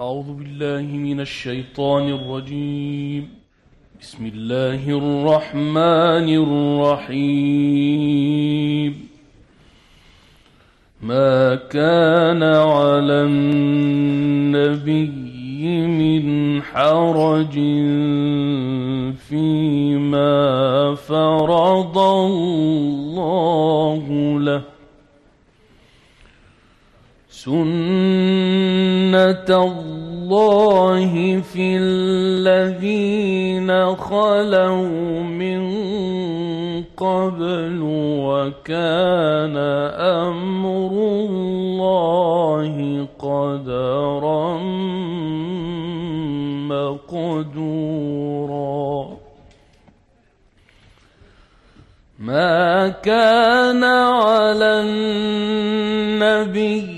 أعوذ بالله من الشيطان الرجيم. بسم الله الرحمن الرحيم. ما كان على النبي من حرج فيما فرض الله له. سنة الله في الذين خلوا من قبل وكان أمر الله قدرا مقدورا. ما كان على النبي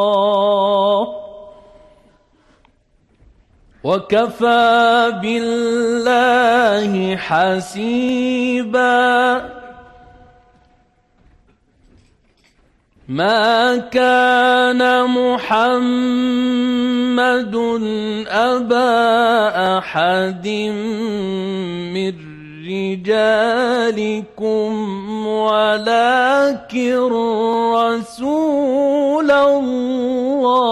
وكفى بالله حسيبا. ما كان محمد أبا أحد من رجالكم ولكن رسول الله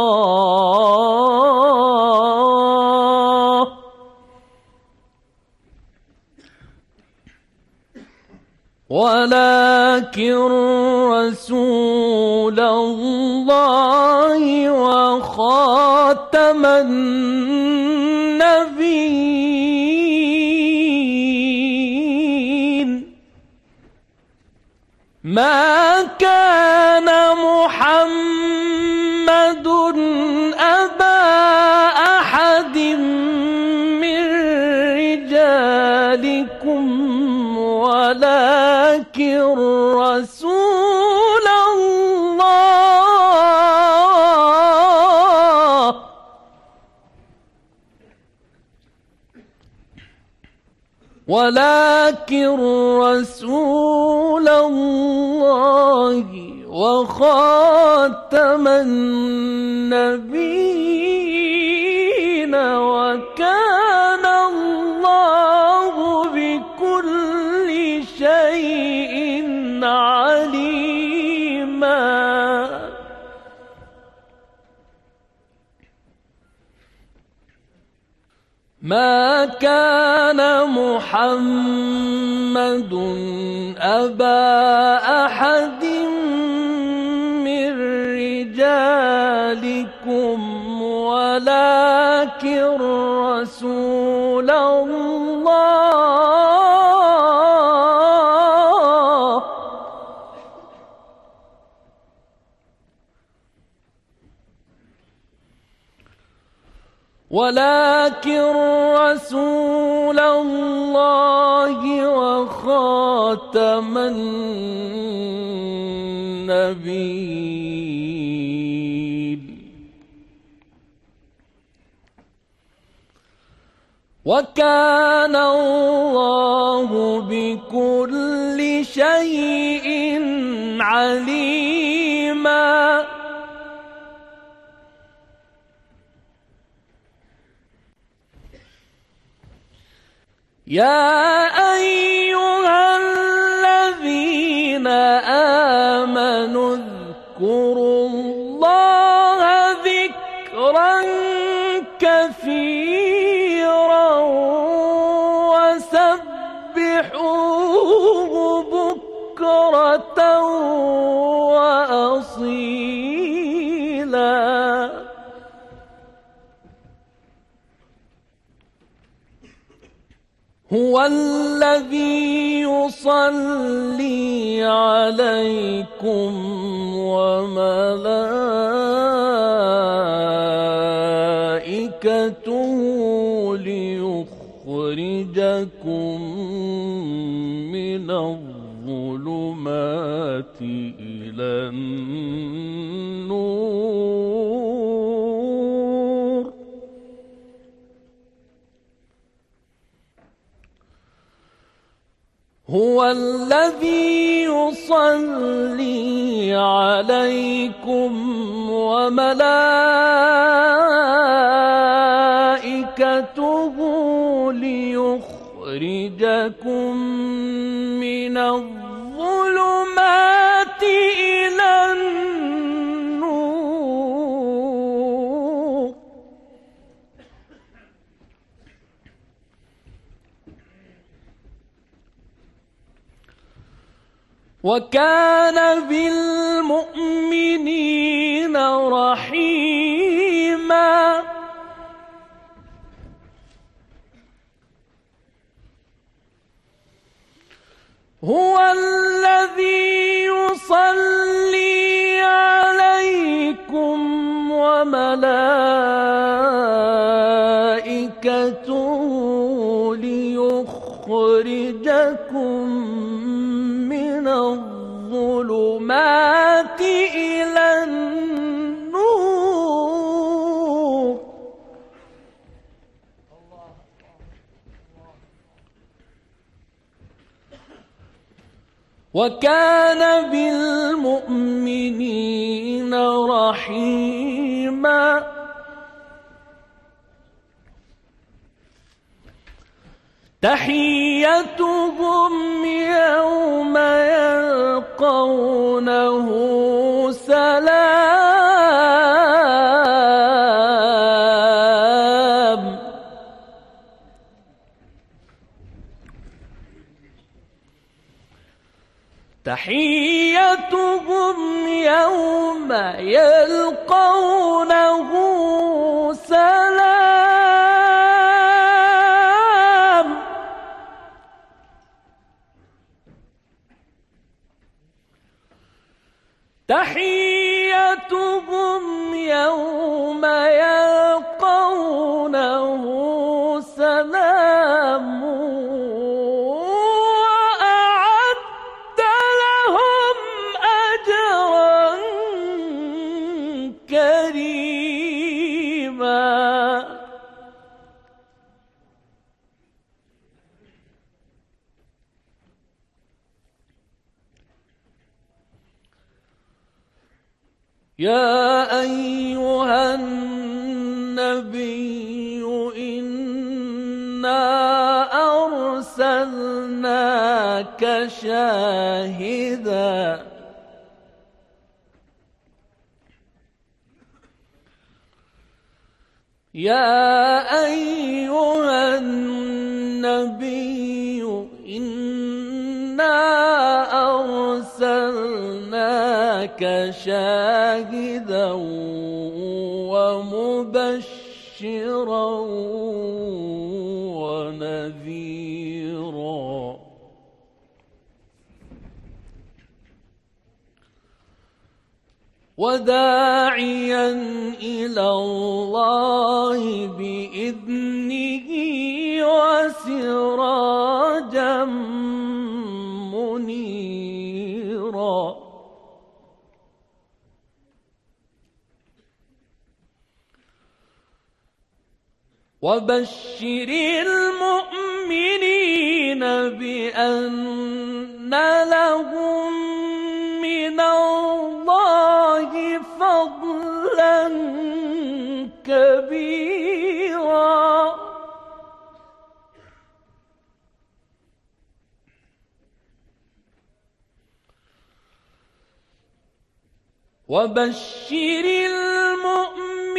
ولكن رسول الله وخاتم النبيين. ما كان محمد ولكن رسول الله وخاتم النبيين وكان الله بكل شيء عليما. ما كان محمد أبا أحد من رجالكم ولكن رسول الله. ولكن رسول الله وخاتم النبيين. وكان الله بكل شيء عليما يا أيها الذين آمنوا اذكروا الله ذكرا كثيرا وسبحوه بكرة هو الذي يصلي عليكم وملائكته ليخرجكم من الظلمات إلى النور. هو الذي يصلي عليكم وملائكته ليخرجكم من الظلمات إلى وكان بالمؤمنين رحيما. هو الذي يصلي عليكم وملائكته ليخرجكم وكان بالمؤمنين رحيما. تحيتهم يوم يلقونه سلام. تحيتهم يوم يلقونه سلام. تحيتهم يوم يا أيها النبي إنا أرسلناك شاهدا. يا أيها النبي إنا أرسلناك شاهدا ومبشرا ونذيرا. وداعيا إلى الله بإذنه وسراجا منيرا. وبشر المؤمنين بأن لهم من الله فضلا كبيرا. وبشر المؤمنين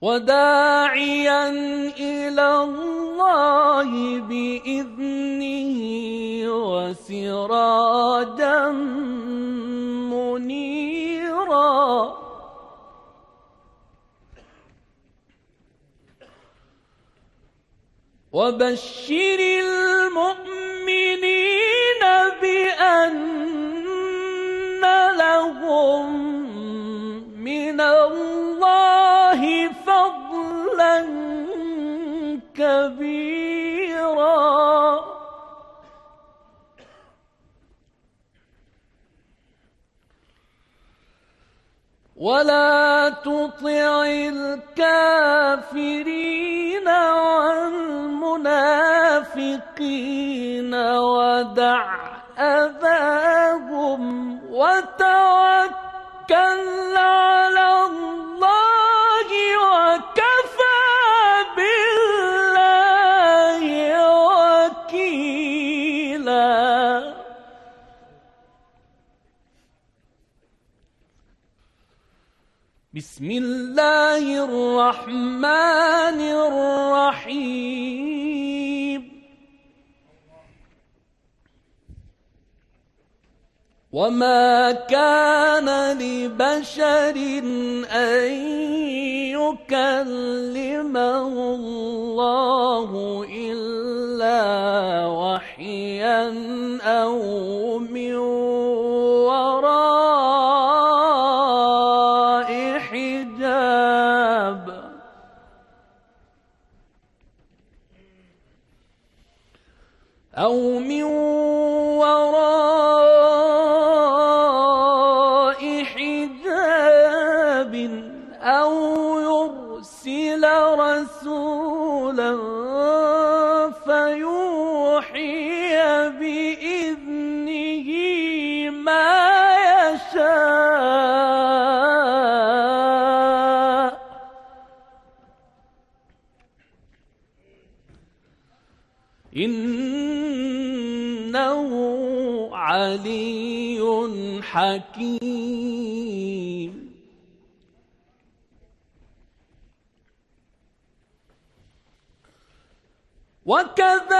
وداعيا إلى الله بإذنه وسراجا منيرا. وبشر المؤمنين بأن لهم من الله فضلا كبيرا. ولا تطع الكافرين والمنافقين ودع أذاهم على الله وكفى بالله وكيلا. بسم الله الرحمن الرحيم. وما كان لبشر أن يكلمه الله إلا وحيا أو من وراء حجاب أو من حكيم. وكذا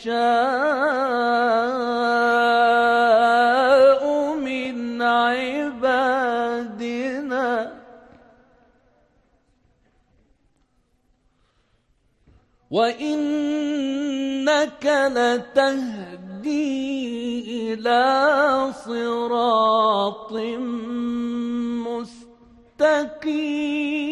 نشاء من عبادنا. وإنك لتهدي إلى صراط مستقيم.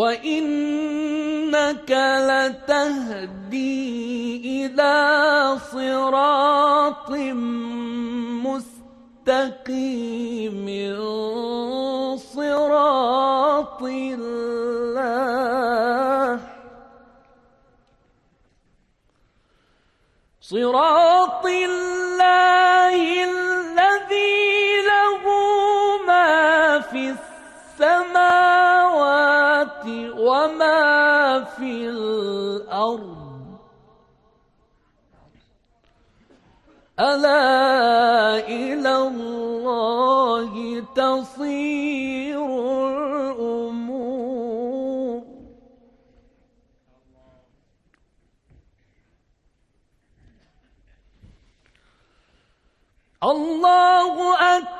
وإنك لتهدي إلى صراط مستقيم صراط الله. صراط الله. الأرض. ألا إلى الله تصير الأمور. الله أكبر.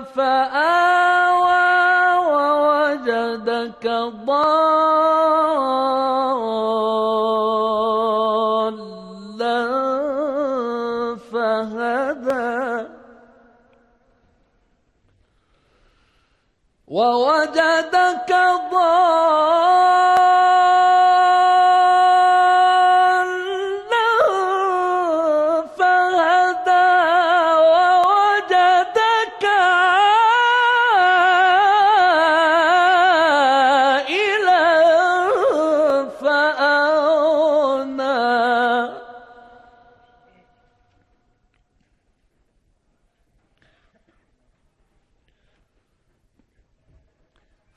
فآوى ووجدك ضالا فهدى. ووجدك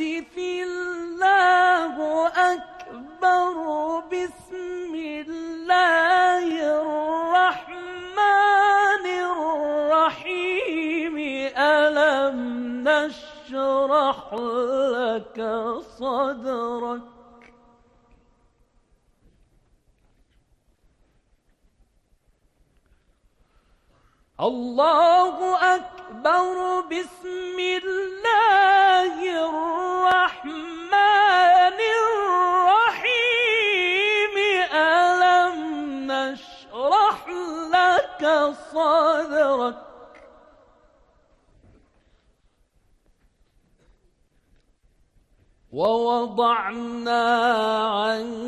الله أكبر بسم الله الرحمن الرحيم. ألم نشرح لك صدرك؟ الله أكبر. بسم الله الرحمن الرحيم. ألم نشرح لك صدرك؟ ووضعنا عنك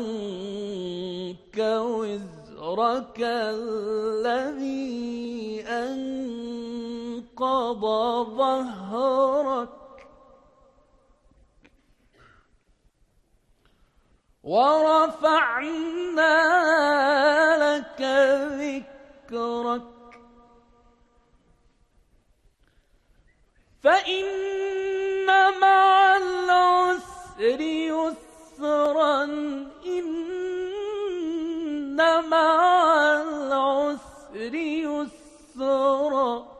وزرك الذي أنقض ظهرك. ورفعنا لك ذكرك. فإن مع العسر يسرا إن مع العسر يسرا.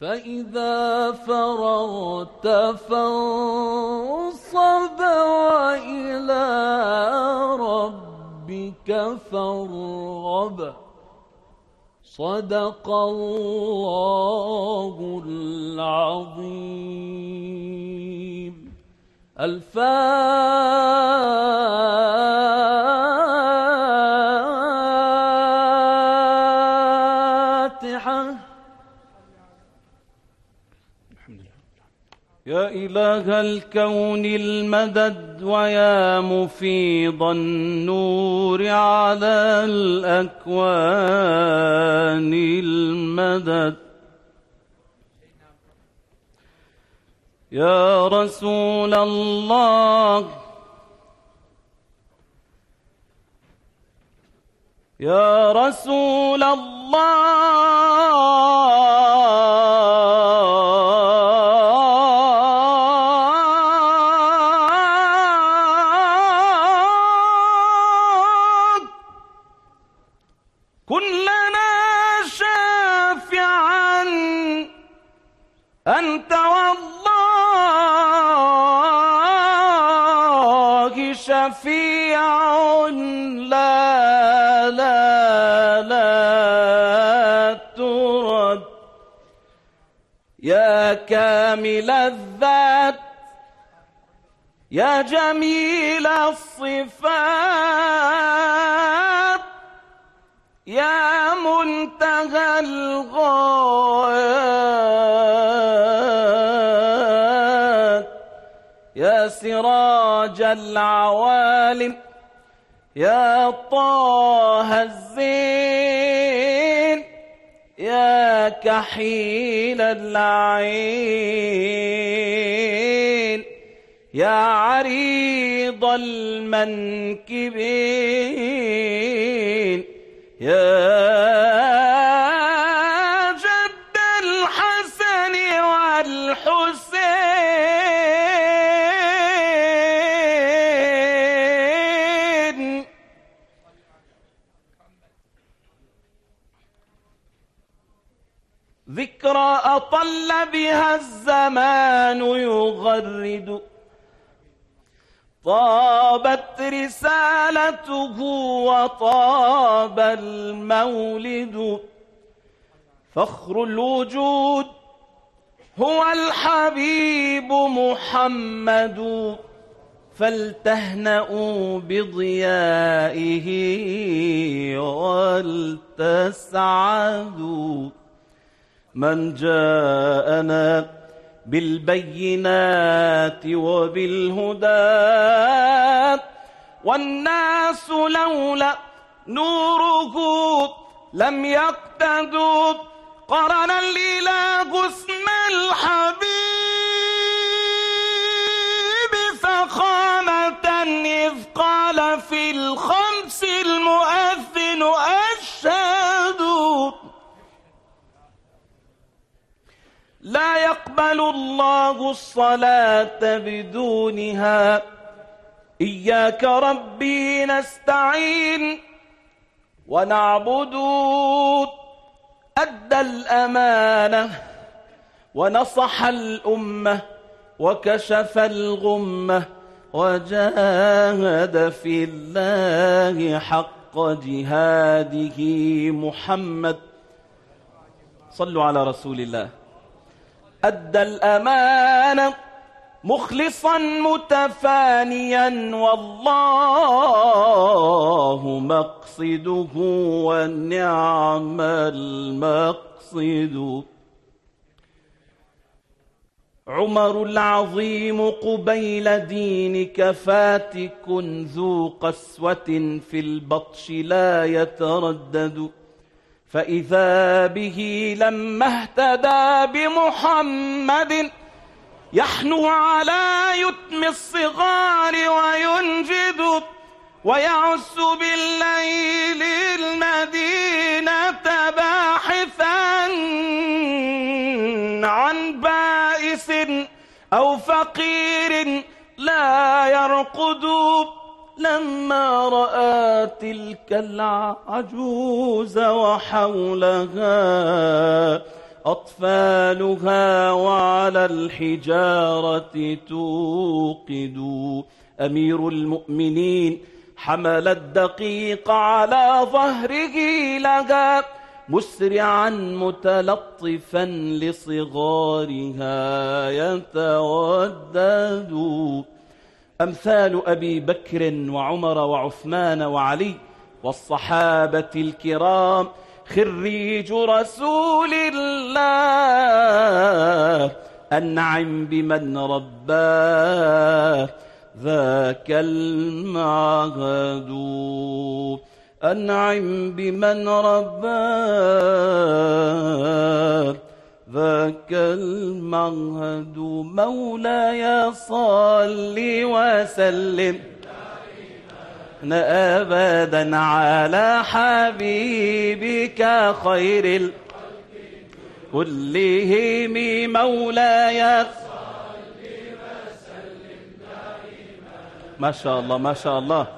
فإذا فرغت فانصب وإلى ربك فارغب. صدق الله العظيم. الفاتحة. إله الكون المدد ويا مفيض النور على الأكوان المدد. يا رسول الله يا رسول الله يا جميل الصفات يا منتهى الغايات يا سراج العوالم يا طه الزين يا كحيل العين يا عريض المنكبين يا جد الحسن والحسين. ذكرى أطل بها الزمان يغرد. طابت رسالته وطاب المولد. فخر الوجود هو الحبيب محمد. فلتهنأوا بضيائه ولتسعدوا من جاءنا بالبينات وبالهدى والناس لولا نوره لم يقتدوا. قرن الإله اسم الحبيب. فخامة إذ قال في الخمس المؤذن أشهد لا يقبل الله الصلاة بدونها. إياك ربي نستعين ونعبد أدى الأمانة ونصح الأمة وكشف الغمة وجاهد في الله حق جهاده محمد. صلوا على رسول الله. أدى الأمانة مخلصا متفانيا والله مقصده ونعم المقصد. عمر العظيم قبيل دينك فاتك ذو قسوة في البطش لا يتردد. فإذا به لما اهتدى بمحمد يحنو على يتم الصغار وينجد ويعس بالليل المدينة باحثا عن بائس أو فقير لا يرقد لما رأى تلك العجوز وحولها أطفالها وعلى الحجارة توقد أمير المؤمنين حمل الدقيق على ظهره لها مسرعا متلطفا لصغارها يتودد أمثال أبي بكر وعمر وعثمان وعلي والصحابة الكرام خريج رسول الله أنعم بمن رباه ذاك المعهد. أنعم بمن رباه ذاك المعهد مولاي صل وسلم. أبدا على حبيبك خير ال كلهم مولاي ما شاء الله ما شاء الله.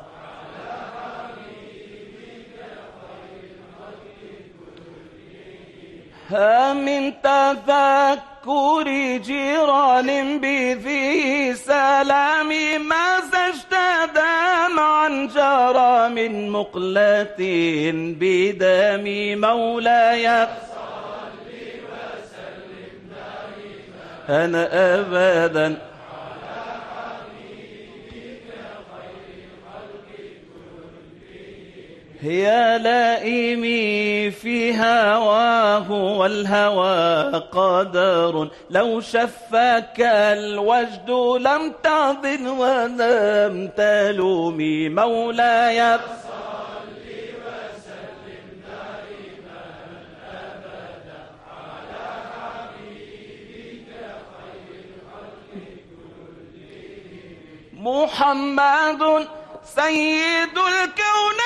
من تذكر جيران بذي سلام ما زجت دمعا جرى من مقلة بدم مولاي. أنا أبدا يا لائمي في هواه والهوى قدر. لو شفك الوجد لم تعضن ولم تلومي مولاي محمد سيد الكونين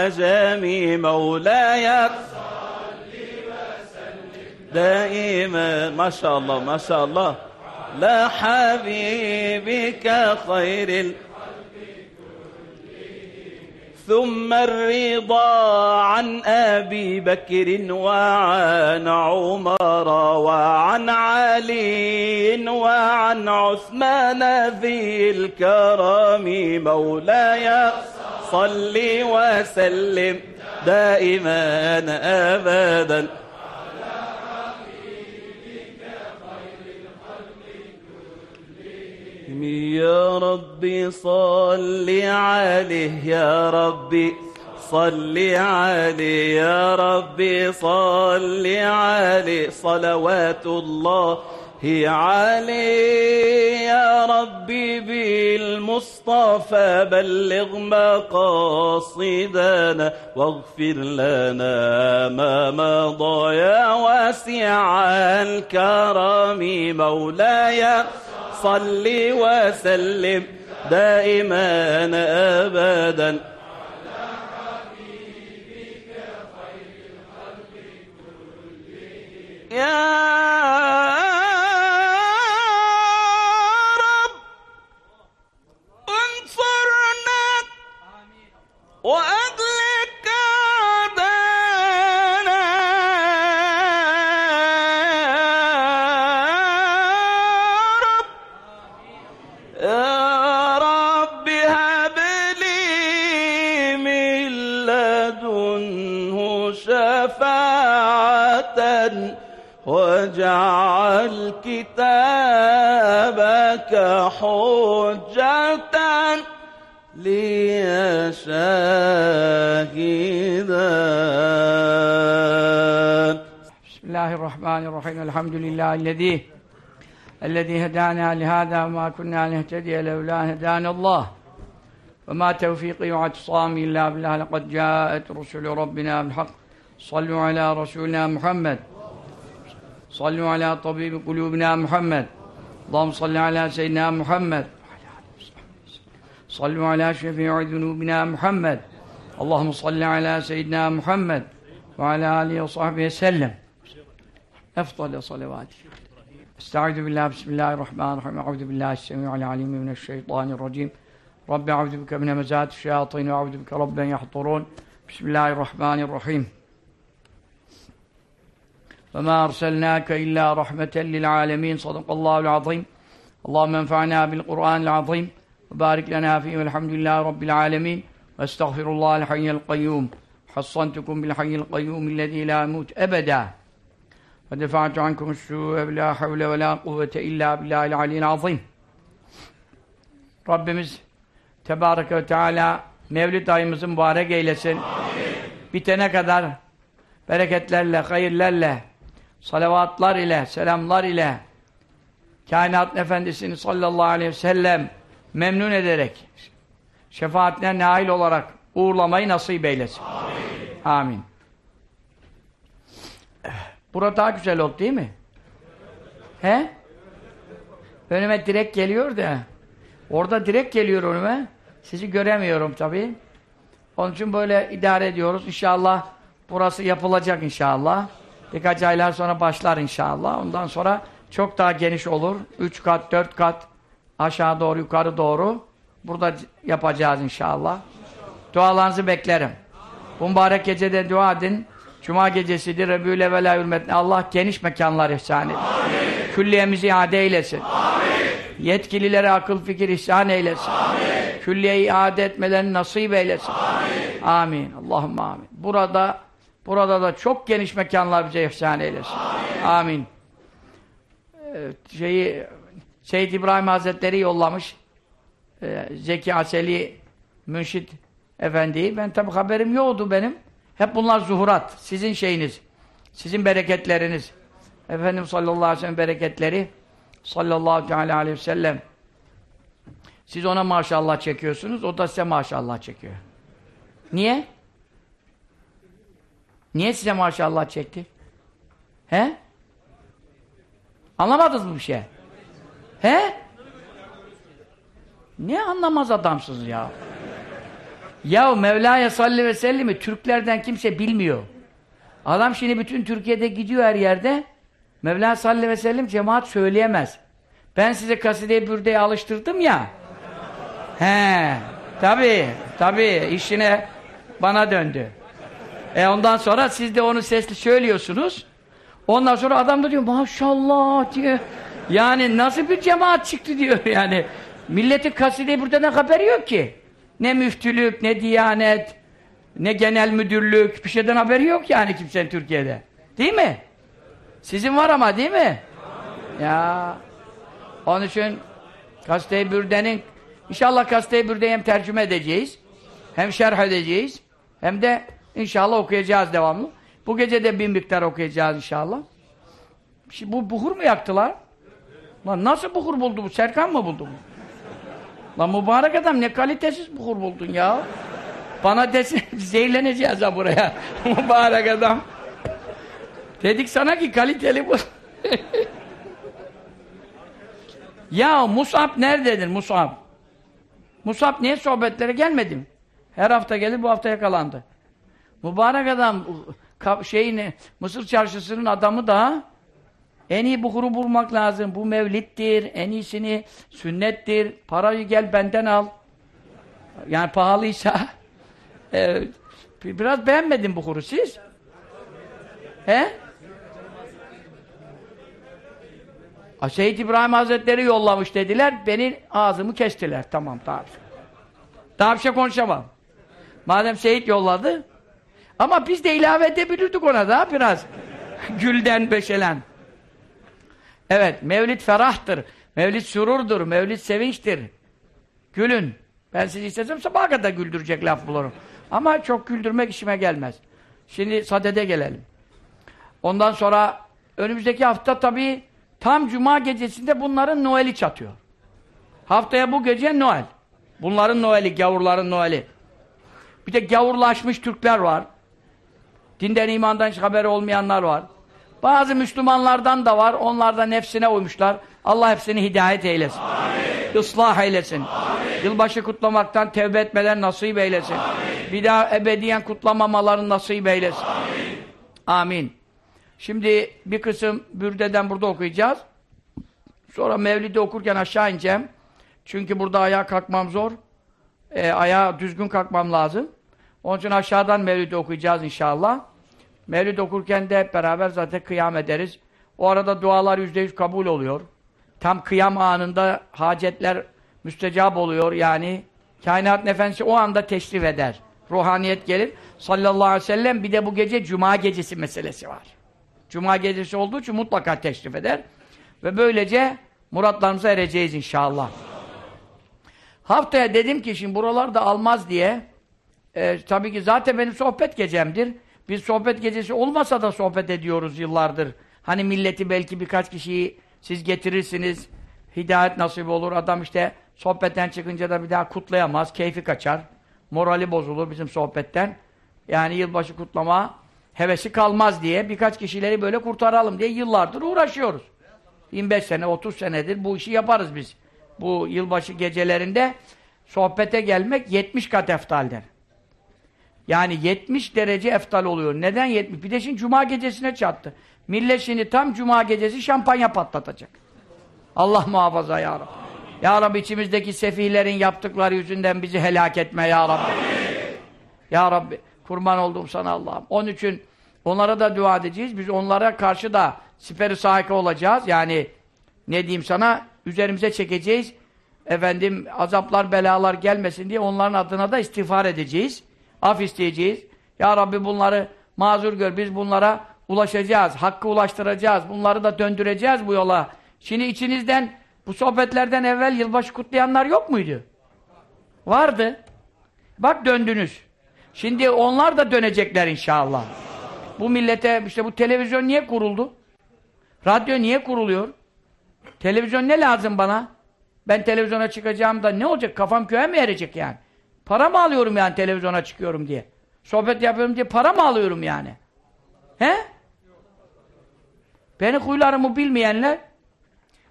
ومن عجم مولاي. دائما ما شاء الله ما شاء الله. لا حبيبك خير ال... ثم الرضا عن أبي بكر وعن عمر وعن علي وعن عثمان ذي الكرم مولاي. صل وسلم دائما أبدا. يا ربي صل عليه يا ربي صل عليه يا ربي صل عليه. صلوات الله عليه يا ربي بالمصطفى بلغ مقاصدنا واغفر لنا ما مضى يا واسع الكرم. مولاي صل وسلم دائما ابدا. يا رب يا رب هب لي من لدنه شفاعة كتابك شاهدا. بسم الله الرحمن الرحيم. الحمد لله الذي الذي هدانا لهذا وما كنا نهتدي لولا هدانا الله. وما توفيقي واعتصامي إلا بالله. لقد جاءت رسل ربنا بالحق. صلوا على رسولنا محمد. صلوا على طبيب قلوبنا محمد. اللهم صل على سيدنا محمد. صلوا على شفيع ذنوبنا محمد. اللهم صل على سيدنا محمد وعلى آله وصحبه وسلم. أفضل صلوات. استعوذ بالله بسم الله الرحمن الرحيم. أعوذ بالله السميع العليم من الشيطان الرجيم. رب أعوذ بك من همزات الشياطين وأعوذ بك رب يحضرون. بسم الله الرحمن الرحيم. وما أرسلناك إلا رحمة للعالمين. صدق الله العظيم. اللهم انفعنا بالقرآن العظيم. وبارك لنا فيه والحمد لله رب العالمين واستغفر الله الحي القيوم حصنتكم بالحي القيوم الذي لا يموت أبدا ودفعت عنكم السوء بلا حول ولا قوة إلا بالله العلي العظيم Rabbimiz Tebareke ve Teala Mevlid ayımızı mübarek eylesin. Bitene kadar bereketlerle, hayırlerle, salavatlar ile, selamlar ile kainat efendisini sallallahu aleyhi ve sellem memnun ederek şefaatine nail olarak uğurlamayı nasip eylesin. Amin. Amin. Burada daha güzel oldu değil mi? He? Önüme direkt geliyor da orada direkt geliyor önüme. Sizi göremiyorum tabii. Onun için böyle idare ediyoruz. İnşallah burası yapılacak inşallah. Birkaç aylar sonra başlar inşallah. Ondan sonra çok daha geniş olur. Üç kat, dört kat aşağı doğru, yukarı doğru. Burada yapacağız inşallah. Dualarınızı beklerim. Bu mübarek gecede dua edin. Cuma gecesidir. Rebül evvela hürmetine Allah geniş mekanlar ihsan etsin. Külliyemizi iade eylesin. Yetkililere akıl fikir ihsan eylesin. Külliye iade etmelerini nasip eylesin. Amin. amin. Allahümme amin. Burada burada da çok geniş mekanlar bize ihsan eylesin. Amin. amin. Ee, şeyi Seyyid İbrahim Hazretleri yollamış. Ee, Zeki Aseli Münşit Efendi'yi. Ben tabi haberim yoktu benim. Hep bunlar zuhurat. Sizin şeyiniz. Sizin bereketleriniz. Efendim sallallahu aleyhi ve sellem bereketleri sallallahu aleyhi ve sellem siz ona maşallah çekiyorsunuz, o da size maşallah çekiyor. Niye? Niye size maşallah çekti? He? Anlamadınız mı bir şey? He? Ne anlamaz adamsınız ya? Ya Mevla'ya salli ve sellimi Türklerden kimse bilmiyor. Adam şimdi bütün Türkiye'de gidiyor her yerde. Mevla salli ve sellem cemaat söyleyemez. Ben size kaside-i alıştırdım ya. He, tabi, tabi işine bana döndü. E ondan sonra siz de onu sesli söylüyorsunuz. Ondan sonra adam da diyor maşallah diyor. Yani nasıl bir cemaat çıktı diyor yani. Milletin kaside-i bürden haberi yok ki. Ne müftülük, ne diyanet, ne genel müdürlük, bir şeyden haberi yok yani kimsenin Türkiye'de. Değil mi? Sizin var ama değil mi? Ya. Onun için Kaside-i Bürde'nin inşallah Kaside-i Bürde'yi hem tercüme edeceğiz, hem şerh edeceğiz, hem de inşallah okuyacağız devamlı. Bu gece de bir miktar okuyacağız inşallah. Şimdi bu buhur mu yaktılar? Lan nasıl buhur buldu bu? Serkan mı buldu bu? Lan mübarek adam ne kalitesiz buhur buldun ya. Bana desin zehirleneceğiz ha buraya. mübarek adam. Dedik sana ki kaliteli bu. ya Musab nerededir Musab? Musab niye sohbetlere gelmedim? Her hafta gelir bu hafta yakalandı. Mübarek adam şeyini Mısır çarşısının adamı da en iyi buhuru bulmak lazım. Bu mevlittir, en iyisini sünnettir. Parayı gel benden al. Yani pahalıysa e, biraz beğenmedim buhuru siz. He? Seyyid İbrahim Hazretleri yollamış dediler, beni ağzımı kestiler. Tamam, daha bir şey. Daha bir şey konuşamam. Madem Seyyid yolladı, ama biz de ilave edebilirdik ona da biraz. Gülden beşelen. Evet, Mevlid ferahtır, Mevlid sururdur, Mevlid sevinçtir. Gülün. Ben sizi istesem sabaha kadar güldürecek laf bulurum. Ama çok güldürmek işime gelmez. Şimdi sadede gelelim. Ondan sonra önümüzdeki hafta tabii tam cuma gecesinde bunların Noel'i çatıyor. Haftaya bu gece Noel. Bunların Noel'i, gavurların Noel'i. Bir de gavurlaşmış Türkler var. Dinden imandan hiç haberi olmayanlar var. Bazı Müslümanlardan da var. Onlar da nefsine uymuşlar. Allah hepsini hidayet eylesin. Amin. Islah eylesin. Amin. Yılbaşı kutlamaktan tevbe etmeler nasip eylesin. Amin. Bir daha ebediyen kutlamamaların nasip eylesin. Amin. Amin. Şimdi bir kısım bürdeden burada okuyacağız. Sonra Mevlid'i okurken aşağı ineceğim. Çünkü burada ayağa kalkmam zor. E, ayağa düzgün kalkmam lazım. Onun için aşağıdan Mevlid'i okuyacağız inşallah. Mevlid okurken de hep beraber zaten kıyam ederiz. O arada dualar yüzde yüz kabul oluyor. tam kıyam anında hacetler müstecap oluyor yani. Kainat efendisi o anda teşrif eder. Ruhaniyet gelir. Sallallahu aleyhi ve sellem bir de bu gece cuma gecesi meselesi var. Cuma gecesi olduğu için mutlaka teşrif eder. Ve böylece muratlarımıza ereceğiz inşallah. Haftaya dedim ki şimdi buralarda almaz diye e, tabii ki zaten benim sohbet gecemdir. Biz sohbet gecesi olmasa da sohbet ediyoruz yıllardır. Hani milleti belki birkaç kişiyi siz getirirsiniz. Hidayet nasip olur. Adam işte sohbetten çıkınca da bir daha kutlayamaz. Keyfi kaçar. Morali bozulur bizim sohbetten. Yani yılbaşı kutlama hevesi kalmaz diye birkaç kişileri böyle kurtaralım diye yıllardır uğraşıyoruz. 25 sene, 30 senedir bu işi yaparız biz. Bu yılbaşı gecelerinde sohbete gelmek 70 kat eftaldir. Yani 70 derece eftal oluyor. Neden 70? Bir de şimdi cuma gecesine çattı. Millet şimdi tam cuma gecesi şampanya patlatacak. Allah muhafaza ya Rabbi. Ya Rabbi içimizdeki sefihlerin yaptıkları yüzünden bizi helak etme ya Rabbi. Ya Rabbi kurban oldum sana Allah'ım. Onun için onlara da dua edeceğiz. Biz onlara karşı da siperi sahika olacağız. Yani ne diyeyim sana üzerimize çekeceğiz. Efendim azaplar belalar gelmesin diye onların adına da istiğfar edeceğiz. Af isteyeceğiz. Ya Rabbi bunları mazur gör. Biz bunlara ulaşacağız. Hakkı ulaştıracağız. Bunları da döndüreceğiz bu yola. Şimdi içinizden bu sohbetlerden evvel yılbaşı kutlayanlar yok muydu? Vardı. Bak döndünüz. Şimdi onlar da dönecekler inşallah. Bu millete işte bu televizyon niye kuruldu? Radyo niye kuruluyor? Televizyon ne lazım bana? Ben televizyona çıkacağım da ne olacak? Kafam köye mi erecek yani? Para mı alıyorum yani televizyona çıkıyorum diye? Sohbet yapıyorum diye para mı alıyorum yani? He? Beni huylarımı bilmeyenler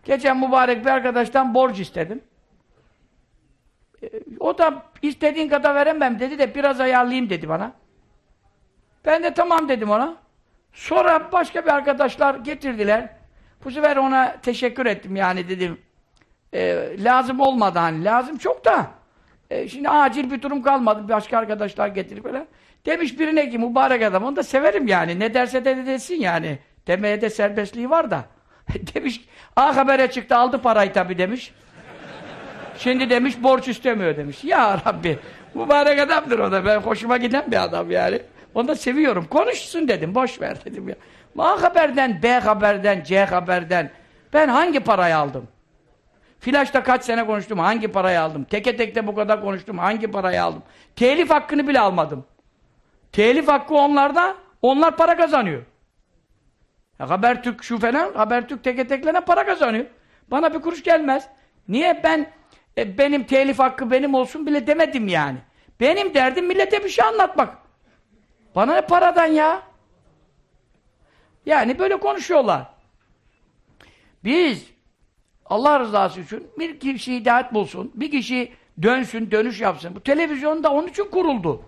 geçen mübarek bir arkadaştan borç istedim. E, O da istediğin kadar veremem dedi de biraz ayarlayayım dedi bana. Ben de tamam dedim ona. Sonra başka bir arkadaşlar getirdiler. Bu sefer ona teşekkür ettim yani dedim. E, lazım olmadı hani. Lazım çok da. E, şimdi acil bir durum kalmadı. Başka arkadaşlar getirip böyle. Demiş birine ki mübarek adam. Onu da severim yani. Ne derse de desin yani. Demeye de serbestliği var da. demiş A habere çıktı aldı parayı tabii demiş. Şimdi demiş borç istemiyor demiş. Ya Rabbi mübarek adamdır o da. Ben hoşuma giden bir adam yani. Onu da seviyorum. Konuşsun dedim. Boş ver dedim ya. A haberden, B haberden, C haberden ben hangi parayı aldım? Flaşta kaç sene konuştum, hangi parayı aldım? Teke tekte bu kadar konuştum, hangi parayı aldım? Telif hakkını bile almadım. Telif hakkı onlarda, onlar para kazanıyor. Ya Habertürk şu falan, Habertürk teke teklerine para kazanıyor. Bana bir kuruş gelmez. Niye ben, e, benim telif hakkı benim olsun bile demedim yani. Benim derdim millete bir şey anlatmak. Bana ne paradan ya? Yani böyle konuşuyorlar. Biz Allah rızası için bir kişi hidayet bulsun, bir kişi dönsün, dönüş yapsın. Bu televizyon da onun için kuruldu.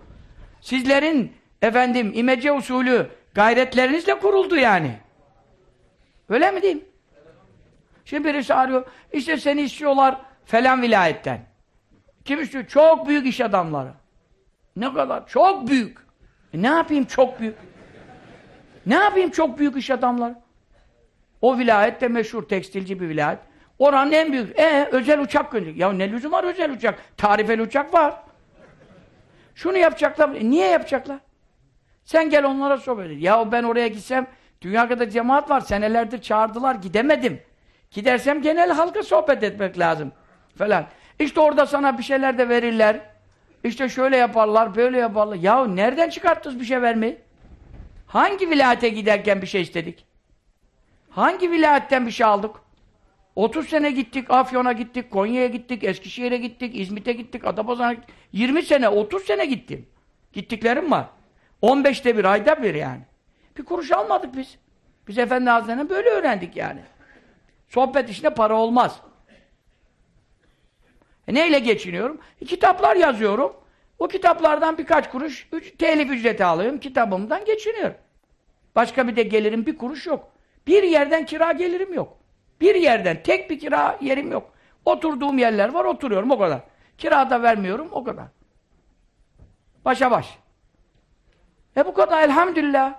Sizlerin efendim imece usulü gayretlerinizle kuruldu yani. Öyle mi diyeyim? Şimdi birisi arıyor, işte seni istiyorlar falan vilayetten. Kim istiyor? Çok büyük iş adamları. Ne kadar? Çok büyük. E ne yapayım çok büyük? Ne yapayım çok büyük iş adamları? O vilayet de meşhur tekstilci bir vilayet. Oranın en büyük. E özel uçak gönderiyor. Ya ne lüzum var özel uçak? Tarifeli uçak var. Şunu yapacaklar. E, niye yapacaklar? Sen gel onlara sohbet et. Ya ben oraya gitsem dünya kadar cemaat var. Senelerdir çağırdılar. Gidemedim. Gidersem genel halka sohbet etmek lazım. Falan. İşte orada sana bir şeyler de verirler. İşte şöyle yaparlar, böyle yaparlar. Ya nereden çıkarttınız bir şey vermeyi? Hangi vilayete giderken bir şey istedik? Hangi vilayetten bir şey aldık? 30 sene gittik, Afyon'a gittik, Konya'ya gittik, Eskişehir'e gittik, İzmit'e gittik, Adapazarı'na gittik. 20 sene, 30 sene gittim. Gittiklerim var. 15'te bir, ayda bir yani. Bir kuruş almadık biz. Biz Efendi Hazretleri'nden böyle öğrendik yani. Sohbet işinde para olmaz. E neyle geçiniyorum? E, kitaplar yazıyorum. O kitaplardan birkaç kuruş üç, telif ücreti alıyorum. Kitabımdan geçiniyorum. Başka bir de gelirim bir kuruş yok. Bir yerden kira gelirim yok. Bir yerden tek bir kira yerim yok. Oturduğum yerler var oturuyorum o kadar. Kira da vermiyorum o kadar. Başa baş. E bu kadar elhamdülillah.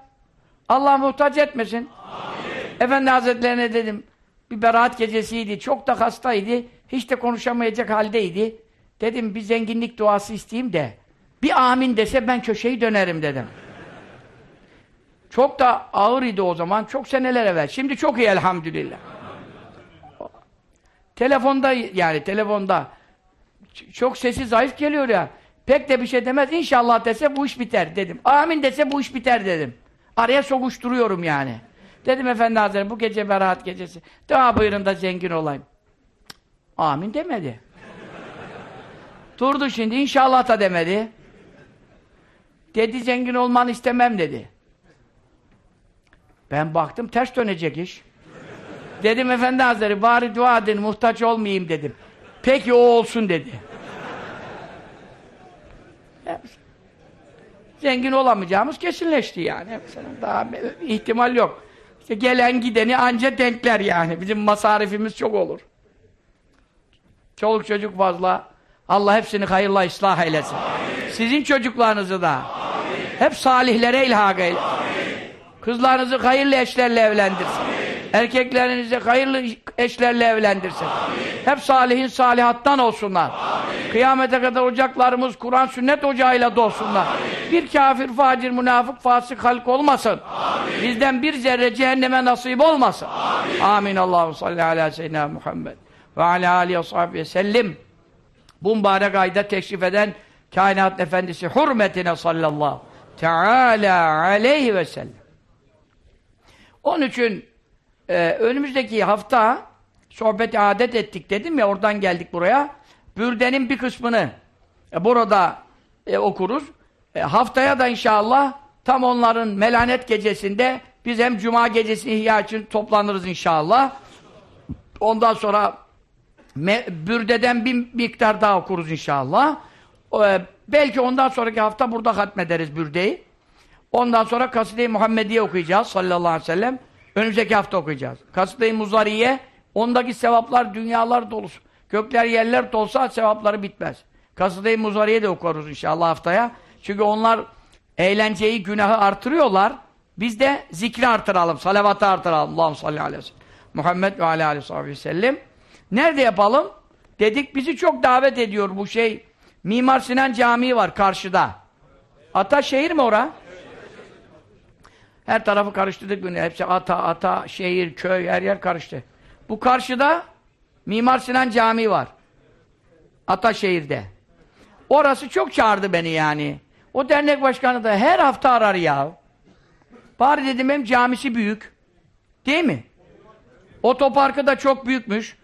Allah muhtaç etmesin. Amin. Efendi Hazretlerine dedim bir beraat gecesiydi. Çok da hastaydı. Hiç de konuşamayacak haldeydi. Dedim bir zenginlik duası isteyeyim de bir amin dese ben köşeyi dönerim dedim. Çok da ağır idi o zaman. Çok seneler evvel. Şimdi çok iyi elhamdülillah. Telefonda yani telefonda çok sesi zayıf geliyor ya. Pek de bir şey demez. İnşallah dese bu iş biter dedim. Amin dese bu iş biter dedim. Araya sokuşturuyorum yani. Dedim efendi hazretleri bu gece beraat gecesi. Dua buyurun da zengin olayım. Amin demedi. Durdu şimdi inşallah da demedi. Dedi zengin olmanı istemem dedi. Ben baktım ters dönecek iş. Dedim efendi hazretleri bari dua edin muhtaç olmayayım dedim. Peki o olsun dedi. Zengin olamayacağımız kesinleşti yani. Daha ihtimal yok. İşte gelen gideni anca denkler yani. Bizim masarifimiz çok olur. Çoluk çocuk fazla. Allah hepsini hayırla ıslah eylesin. Amin. Sizin çocuklarınızı da Amin. hep salihlere ilhak eylesin. Kızlarınızı hayırlı eşlerle evlendirsin. Amin. Erkeklerinizi hayırlı eşlerle evlendirsin. Amin. Hep salihin salihattan olsunlar. Amin. Kıyamete kadar ocaklarımız Kur'an sünnet ocağıyla dolsunlar. Amin. Bir kafir, facir, münafık, fasık halk olmasın. Amin. Bizden bir zerre cehenneme nasip olmasın. Amin. Amin. Allahu salli ala seyyidina Muhammed ve ala alihi ve sahbihi sellim. Bu mübarek ayda teşrif eden kainat efendisi hürmetine sallallahu teala aleyhi ve sellem. Onun için e, önümüzdeki hafta sohbeti adet ettik dedim ya oradan geldik buraya. Bürdenin bir kısmını e, burada e, okuruz. E, haftaya da inşallah tam onların melanet gecesinde biz hem cuma gecesi ihya için toplanırız inşallah. Ondan sonra me, bürdeden bir miktar daha okuruz inşallah. E, belki ondan sonraki hafta burada hatmederiz bürdeyi. Ondan sonra Kaside-i Muhammediye okuyacağız sallallahu aleyhi ve sellem. Önümüzdeki hafta okuyacağız. Kasıd-ı Muzariye, ondaki sevaplar dünyalar dolusu. Gökler yerler dolsa sevapları bitmez. Kasıd-ı Muzariye de okuruz inşallah haftaya. Çünkü onlar eğlenceyi, günahı artırıyorlar. Biz de zikri artıralım, salavatı artıralım. Allah'ım salli aleyhi ve sellem. Muhammed ve aleyhi ve sellem. Nerede yapalım? Dedik bizi çok davet ediyor bu şey. Mimar Sinan Camii var karşıda. Ataşehir mi ora? Her tarafı karıştırdık bunu. Hepsi ata, ata, şehir, köy, her yer karıştı. Bu karşıda Mimar Sinan Camii var. Ataşehir'de. Orası çok çağırdı beni yani. O dernek başkanı da her hafta arar ya. Bari dedim hem camisi büyük. Değil mi? Otoparkı da çok büyükmüş.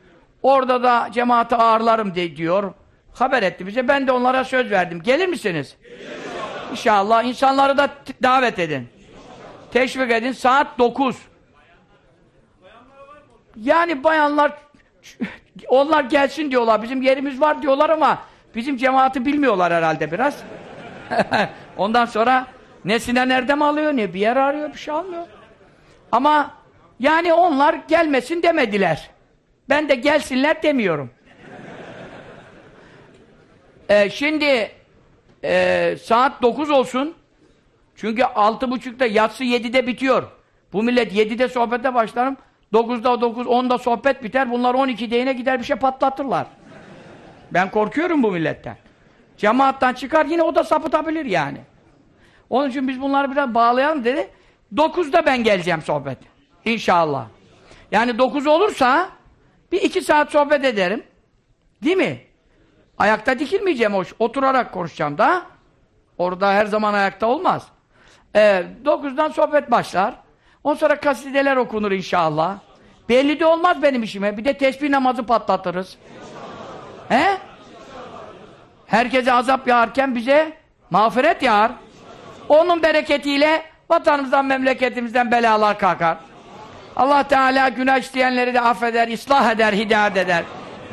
Orada da cemaati ağırlarım de diyor. Haber etti bize. Ben de onlara söz verdim. Gelir misiniz? İnşallah. İnsanları da davet edin. Teşvik edin. Saat 9. Yani bayanlar onlar gelsin diyorlar. Bizim yerimiz var diyorlar ama bizim cemaati bilmiyorlar herhalde biraz. Ondan sonra ne Sinan Erdem alıyor ne bir yer arıyor bir şey almıyor. Ama yani onlar gelmesin demediler. Ben de gelsinler demiyorum. ee, şimdi e, saat 9 olsun. Çünkü altı buçukta yatsı yedide bitiyor. Bu millet yedide sohbete başlarım. Dokuzda dokuz, onda sohbet biter. Bunlar on iki yine gider bir şey patlatırlar. Ben korkuyorum bu milletten. Cemaattan çıkar yine o da sapıtabilir yani. Onun için biz bunları biraz bağlayalım dedi. Dokuzda ben geleceğim sohbet. İnşallah. Yani dokuz olursa bir iki saat sohbet ederim. Değil mi? Ayakta dikilmeyeceğim hoş. Oturarak konuşacağım da. Orada her zaman ayakta olmaz. Ee, dokuzdan sohbet başlar. Ondan sonra kasideler okunur inşallah. Belli de olmaz benim işime. Bir de tesbih namazı patlatırız. He? Herkese azap yağarken bize mağfiret yağar. Onun bereketiyle vatanımızdan, memleketimizden belalar kalkar. Allah Teala günah işleyenleri de affeder, ıslah eder, hidayet eder.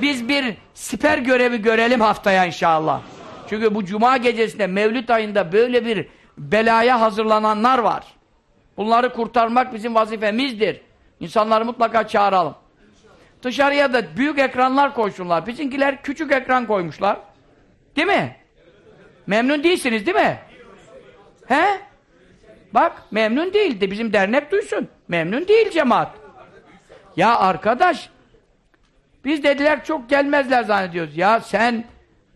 Biz bir siper görevi görelim haftaya inşallah. Çünkü bu cuma gecesinde, Mevlüt ayında böyle bir belaya hazırlananlar var. Bunları kurtarmak bizim vazifemizdir. İnsanları mutlaka çağıralım. Dışarıya da büyük ekranlar koysunlar. Bizimkiler küçük ekran koymuşlar. Değil mi? Memnun değilsiniz değil mi? He? Bak memnun değildi. Bizim dernek duysun. Memnun değil cemaat. Ya arkadaş biz dediler çok gelmezler zannediyoruz. Ya sen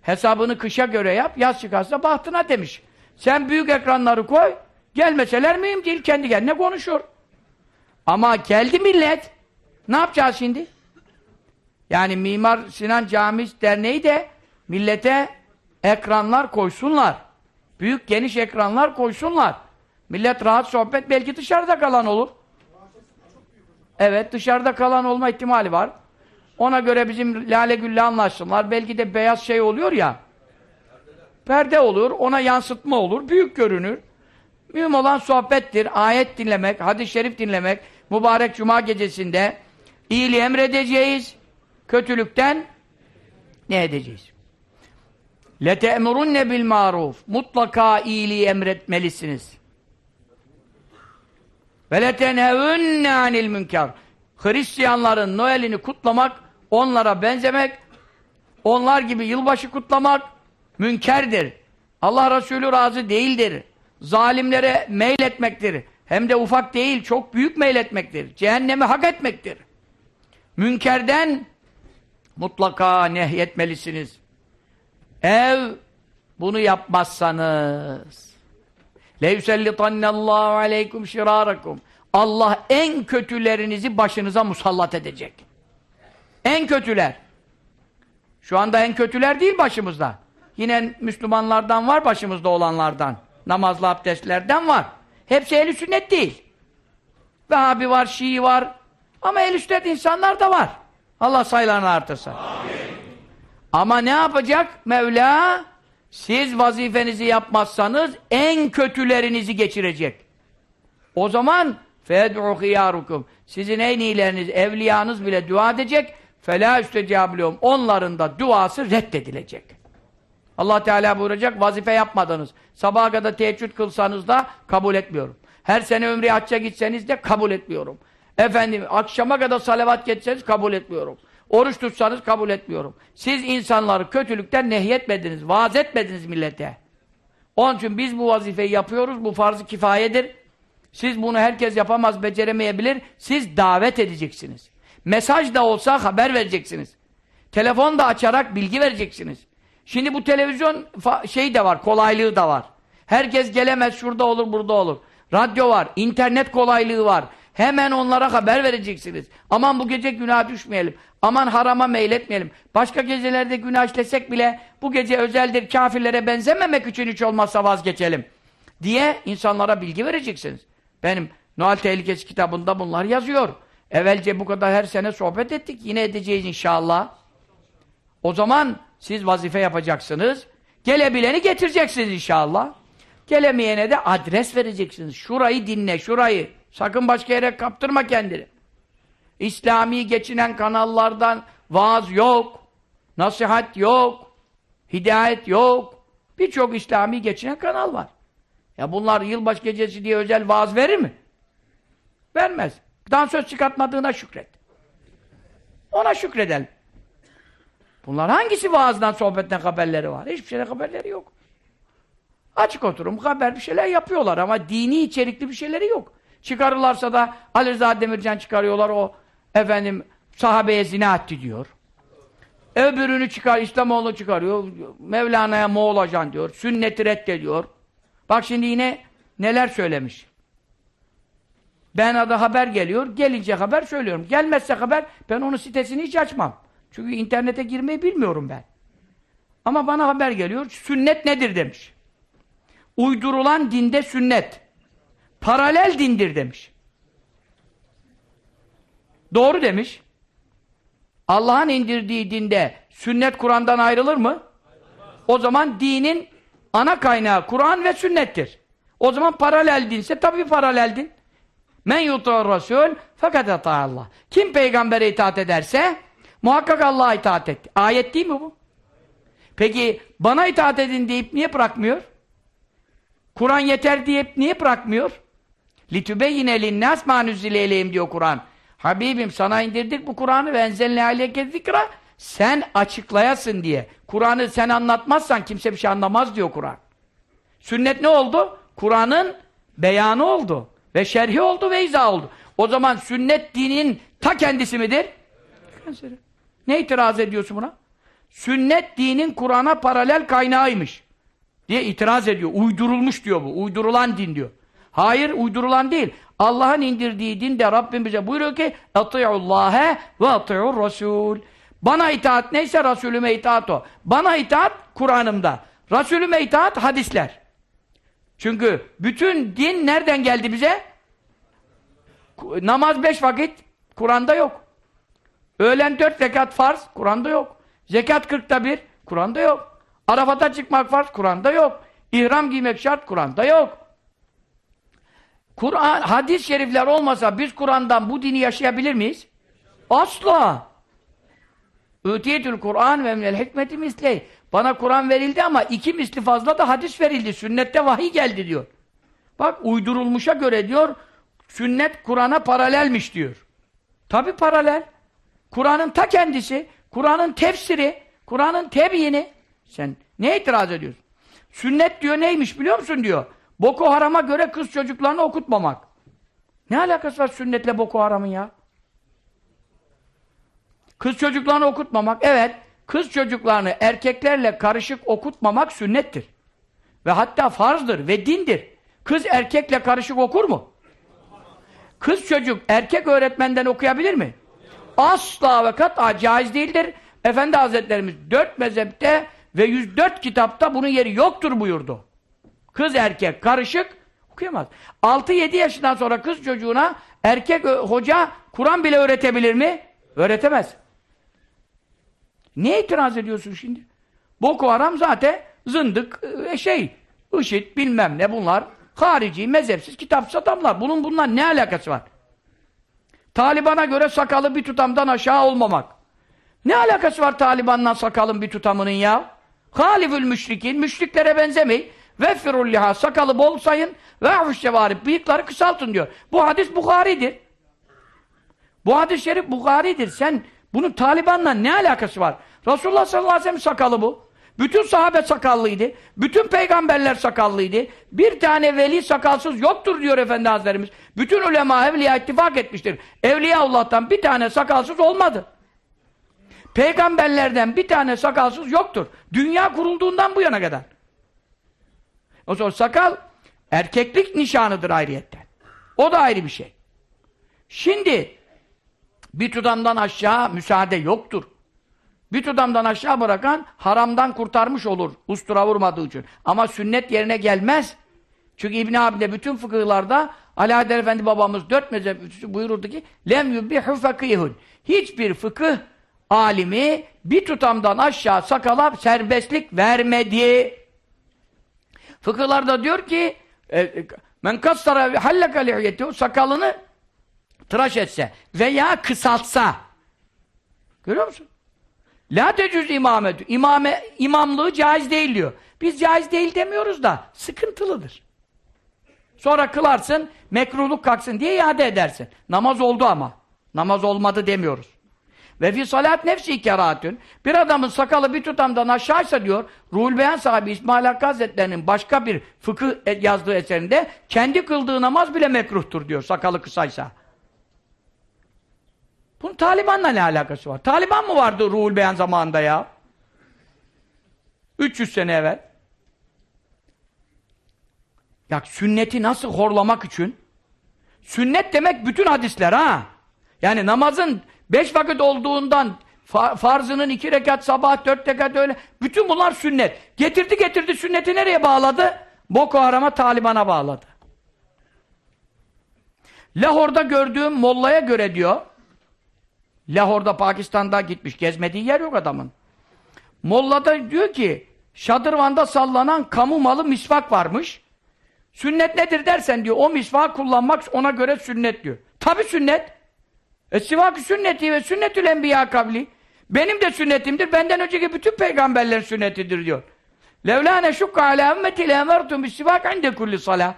hesabını kışa göre yap, yaz çıkarsa bahtına demiş. Sen büyük ekranları koy, gelmeseler mühim değil, kendi kendine konuşur. Ama geldi millet, ne yapacağız şimdi? Yani Mimar Sinan Camii Derneği de millete ekranlar koysunlar. Büyük geniş ekranlar koysunlar. Millet rahat sohbet, belki dışarıda kalan olur. Evet, dışarıda kalan olma ihtimali var. Ona göre bizim Lale Gül'le anlaşsınlar. Belki de beyaz şey oluyor ya. Perde olur, ona yansıtma olur, büyük görünür. Mühim olan sohbettir, ayet dinlemek, hadis-i şerif dinlemek. Mübarek cuma gecesinde iyiliği emredeceğiz, kötülükten ne edeceğiz? لَتَأْمُرُنَّ بِالْمَعْرُوفِ Mutlaka iyiliği emretmelisiniz. وَلَتَنْهَوُنَّ عَنِ الْمُنْكَرِ Hristiyanların Noel'ini kutlamak, onlara benzemek, onlar gibi yılbaşı kutlamak münkerdir. Allah Resulü razı değildir. Zalimlere meyletmektir. Hem de ufak değil, çok büyük meyletmektir. Cehennemi hak etmektir. Münkerden mutlaka nehyetmelisiniz. Ev bunu yapmazsanız leyusellitannallahu aleykum şirarakum Allah en kötülerinizi başınıza musallat edecek. En kötüler. Şu anda en kötüler değil başımızda. Yine Müslümanlardan var başımızda olanlardan. Namazlı abdestlerden var. Hepsi ehl sünnet değil. Vehhabi var, Şii var. Ama ehl sünnet insanlar da var. Allah sayılarını artırsa. Ama ne yapacak Mevla? Siz vazifenizi yapmazsanız en kötülerinizi geçirecek. O zaman fed'u hıyarukum. Sizin en iyileriniz, evliyanız bile dua edecek. Fela üstecabluhum. Onların da duası reddedilecek. Allah Teala buyuracak, vazife yapmadınız. Sabaha kadar teheccüd kılsanız da kabul etmiyorum. Her sene ömrü hacca gitseniz de kabul etmiyorum. Efendim, akşama kadar salavat geçseniz kabul etmiyorum. Oruç tutsanız kabul etmiyorum. Siz insanları kötülükten nehyetmediniz, vaaz etmediniz millete. Onun için biz bu vazifeyi yapıyoruz, bu farz-ı kifayedir. Siz bunu herkes yapamaz, beceremeyebilir. Siz davet edeceksiniz. Mesaj da olsa haber vereceksiniz. Telefon da açarak bilgi vereceksiniz. Şimdi bu televizyon şey de var, kolaylığı da var. Herkes gelemez, şurada olur, burada olur. Radyo var, internet kolaylığı var. Hemen onlara haber vereceksiniz. Aman bu gece günah düşmeyelim. Aman harama meyletmeyelim. Başka gecelerde günah işlesek bile bu gece özeldir, kafirlere benzememek için hiç olmazsa vazgeçelim. Diye insanlara bilgi vereceksiniz. Benim Noel Tehlikesi kitabında bunlar yazıyor. Evvelce bu kadar her sene sohbet ettik. Yine edeceğiz inşallah. O zaman siz vazife yapacaksınız. Gelebileni getireceksiniz inşallah. Gelemeyene de adres vereceksiniz. Şurayı dinle, şurayı. Sakın başka yere kaptırma kendini. İslami geçinen kanallardan vaaz yok. Nasihat yok. Hidayet yok. Birçok İslami geçinen kanal var. Ya bunlar yılbaşı gecesi diye özel vaaz verir mi? Vermez. Dansöz çıkartmadığına şükret. Ona şükredelim. Bunlar hangisi vaazdan, sohbetten haberleri var? Hiçbir şeyden haberleri yok. Açık oturum, haber bir şeyler yapıyorlar ama dini içerikli bir şeyleri yok. Çıkarırlarsa da Ali Rıza Demircan çıkarıyorlar o efendim sahabeye zina etti diyor. Öbürünü çıkar, İslamoğlu çıkarıyor. Mevlana'ya Moğol ajan diyor. Sünneti reddediyor. Bak şimdi yine neler söylemiş. Ben adı haber geliyor. Gelince haber söylüyorum. Gelmezse haber ben onun sitesini hiç açmam. Çünkü internete girmeyi bilmiyorum ben. Ama bana haber geliyor. Sünnet nedir demiş. Uydurulan dinde sünnet. Paralel dindir demiş. Doğru demiş. Allah'ın indirdiği dinde sünnet Kur'an'dan ayrılır mı? O zaman dinin ana kaynağı Kur'an ve sünnettir. O zaman paralel dinse tabii paralel din. Men yutur Resul fakat Allah. Kim peygambere itaat ederse muhakkak Allah'a itaat etti. Ayet değil mi bu? Peki bana itaat edin deyip niye bırakmıyor? Kur'an yeter deyip niye bırakmıyor? لِتُبَيِّنَ لِلنَّاسْ مَا نُزِّلَ اَلَيْهِمْ diyor Kur'an. Habibim sana indirdik bu Kur'an'ı ve enzelne aleyke zikra sen açıklayasın diye. Kur'an'ı sen anlatmazsan kimse bir şey anlamaz diyor Kur'an. Sünnet ne oldu? Kur'an'ın beyanı oldu. Ve şerhi oldu ve izah oldu. O zaman sünnet dinin ta kendisi midir? Kendisi. Ne itiraz ediyorsun buna? Sünnet dinin Kur'an'a paralel kaynağıymış. Diye itiraz ediyor. Uydurulmuş diyor bu. Uydurulan din diyor. Hayır uydurulan değil. Allah'ın indirdiği dinde Rabbim bize buyuruyor ki Ati'ullâhe ve ati'ur Rasul. Bana itaat neyse Resulüme itaat o. Bana itaat Kur'an'ımda. Resulüme itaat hadisler. Çünkü bütün din nereden geldi bize? Namaz beş vakit Kur'an'da yok. Öğlen dört rekat farz Kur'an'da yok. Zekat kırkta bir Kur'an'da yok. Arafat'a çıkmak farz Kur'an'da yok. İhram giymek şart Kur'an'da yok. Kur'an, hadis-i şerifler olmasa biz Kur'an'dan bu dini yaşayabilir miyiz? Asla. Ütiyetül Kur'an ve minel hikmeti misley. Bana Kur'an verildi ama iki misli fazla da hadis verildi. Sünnette vahiy geldi diyor. Bak uydurulmuşa göre diyor, sünnet Kur'an'a paralelmiş diyor. Tabi paralel. Kur'an'ın ta kendisi, Kur'an'ın tefsiri, Kur'an'ın tebyini. Sen ne itiraz ediyorsun? Sünnet diyor neymiş biliyor musun diyor. Boko Haram'a göre kız çocuklarını okutmamak. Ne alakası var sünnetle Boko Haram'ın ya? Kız çocuklarını okutmamak, evet. Kız çocuklarını erkeklerle karışık okutmamak sünnettir. Ve hatta farzdır ve dindir. Kız erkekle karışık okur mu? Kız çocuk erkek öğretmenden okuyabilir mi? Asla ve kat'a caiz değildir. Efendi Hazretlerimiz dört mezhepte ve 104 kitapta bunun yeri yoktur buyurdu. Kız erkek karışık okuyamaz. 6-7 yaşından sonra kız çocuğuna erkek hoca Kur'an bile öğretebilir mi? Öğretemez. Niye itiraz ediyorsun şimdi? Boko Haram zaten zındık, e, şey, IŞİD bilmem ne bunlar. Harici, mezhepsiz, kitapsız adamlar. Bunun bundan ne alakası var? Taliban'a göre sakalı bir tutamdan aşağı olmamak. Ne alakası var Taliban'la sakalın bir tutamının ya? Halifül müşrikin, müşriklere benzemeyin. Ve firulliha, sakalı bol sayın ve avuşçevari, bıyıkları kısaltın diyor. Bu hadis Bukhari'dir. Bu hadis-i şerif Bukhari'dir. Sen bunun Taliban'la ne alakası var? Resulullah sallallahu aleyhi ve sellem sakalı bu. Bütün sahabe sakallıydı. Bütün peygamberler sakallıydı. Bir tane veli sakalsız yoktur diyor Efendi Hazretlerimiz. Bütün ulema evliya ittifak etmiştir. Evliya Allah'tan bir tane sakalsız olmadı. Peygamberlerden bir tane sakalsız yoktur. Dünya kurulduğundan bu yana kadar. O zaman sakal erkeklik nişanıdır ayrıyetten. O da ayrı bir şey. Şimdi bir tutamdan aşağı müsaade yoktur. Bir tutamdan aşağı bırakan haramdan kurtarmış olur. Ustura vurmadığı için. Ama sünnet yerine gelmez. Çünkü İbn Abi'de bütün fıkıhlarda Alaeddin Efendi babamız dört mezhep buyururdu ki lem yubbihu fakihun. Hiçbir fıkıh alimi bir tutamdan aşağı sakala serbestlik vermedi. Fıkıhlarda diyor ki e, men kassara hallaka lihiyeti sakalını tıraş etse veya kısaltsa görüyor musun? La tecüz imametü. İmame, imamlığı caiz değil diyor. Biz caiz değil demiyoruz da sıkıntılıdır. Sonra kılarsın, mekruhluk kalksın diye iade edersin. Namaz oldu ama. Namaz olmadı demiyoruz. Ve fi salat nefsi kerahatün. Bir adamın sakalı bir tutamdan aşağıysa diyor, Ruhul Beyan sahibi İsmail Hakkı Hazretleri'nin başka bir fıkıh yazdığı eserinde kendi kıldığı namaz bile mekruhtur diyor, sakalı kısaysa. Bunun Taliban'la ne alakası var? Taliban mı vardı Ruhul Beyan zamanında ya? 300 sene evvel. Ya sünneti nasıl horlamak için? Sünnet demek bütün hadisler ha. Yani namazın beş vakit olduğundan farzının iki rekat sabah dört rekat öyle. Bütün bunlar sünnet. Getirdi getirdi sünneti nereye bağladı? Boko Haram'a Taliban'a bağladı. Lahor'da gördüğüm mollaya göre diyor Lahor'da Pakistan'da gitmiş. Gezmediği yer yok adamın. Mollada diyor ki şadırvanda sallanan kamu malı misvak varmış. Sünnet nedir dersen diyor o misvak kullanmak ona göre sünnet diyor. Tabi sünnet. E sivak sünneti ve sünnetül enbiya kabli. Benim de sünnetimdir. Benden önceki bütün peygamberlerin sünnetidir diyor. Levlâne şukka alâ ümmeti lemertum bisivak inde kulli salâh.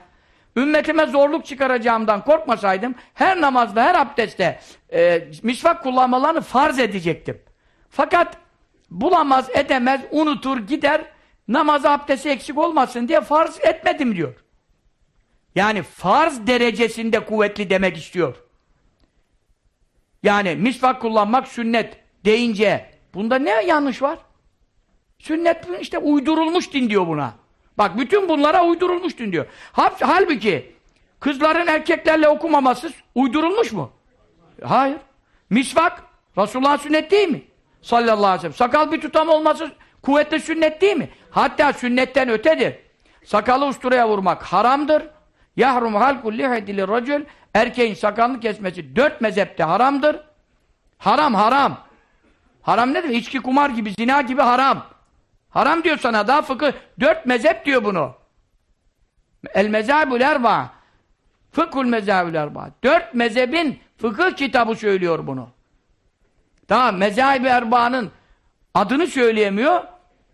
Ümmetime zorluk çıkaracağımdan korkmasaydım her namazda, her abdestte e, misvak kullanmalarını farz edecektim. Fakat bulamaz, edemez, unutur, gider namazı abdesti eksik olmasın diye farz etmedim diyor. Yani farz derecesinde kuvvetli demek istiyor. Yani misvak kullanmak sünnet deyince bunda ne yanlış var? Sünnet işte uydurulmuş din diyor buna. Bak bütün bunlara uydurulmuş din diyor. Halbuki kızların erkeklerle okumaması uydurulmuş mu? Hayır. Misvak Resulullah'ın sünnet değil mi? Sallallahu aleyhi ve sellem. Sakal bir tutam olması kuvvetli sünnet değil mi? Hatta sünnetten ötedir. Sakalı usturaya vurmak haramdır. Yahrum halkul lihedili racül erkeğin sakalını kesmesi dört mezhepte haramdır. Haram haram. Haram ne demek? İçki kumar gibi, zina gibi haram. Haram diyor sana daha fıkıh. Dört mezhep diyor bunu. El mezhabül erba. Fıkhul mezhabül erba. Dört mezhebin fıkıh kitabı söylüyor bunu. Tamam mezhab-ı erba'nın adını söyleyemiyor.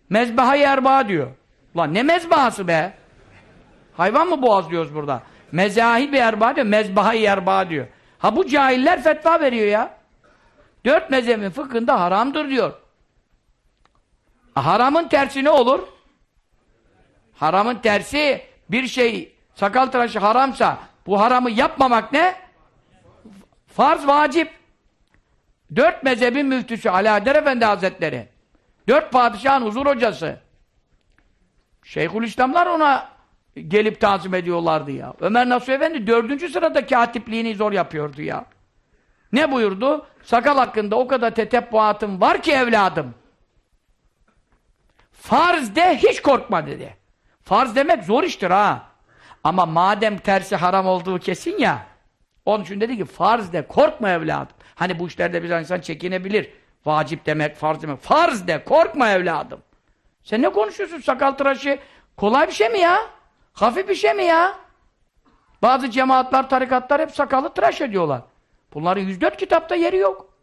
Mezbaha-i erba diyor. Ulan ne mezbahası be? Hayvan mı boğazlıyoruz burada? Mezahib-i erba diyor, mezbaha-i erba diyor. Ha bu cahiller fetva veriyor ya. Dört mezhebin fıkhında haramdır diyor. Haramın tersi ne olur? Haramın tersi bir şey sakal tıraşı haramsa bu haramı yapmamak ne? Farz, vacip. Dört mezhebin müftüsü Alaeddin Efendi Hazretleri. Dört padişahın huzur hocası. Şeyhülislamlar ona gelip tazim ediyorlardı ya. Ömer Nasuh Efendi dördüncü sırada katipliğini zor yapıyordu ya. Ne buyurdu? Sakal hakkında o kadar tetebbuatım var ki evladım. Farz de hiç korkma dedi. Farz demek zor iştir ha. Ama madem tersi haram olduğu kesin ya. Onun için dedi ki farz de korkma evladım. Hani bu işlerde bir insan çekinebilir. Vacip demek, farz demek. Farz de korkma evladım. Sen ne konuşuyorsun sakal tıraşı? Kolay bir şey mi ya? Hafif bir şey mi ya? Bazı cemaatler, tarikatlar hep sakalı tıraş ediyorlar. Bunların 104 kitapta yeri yok.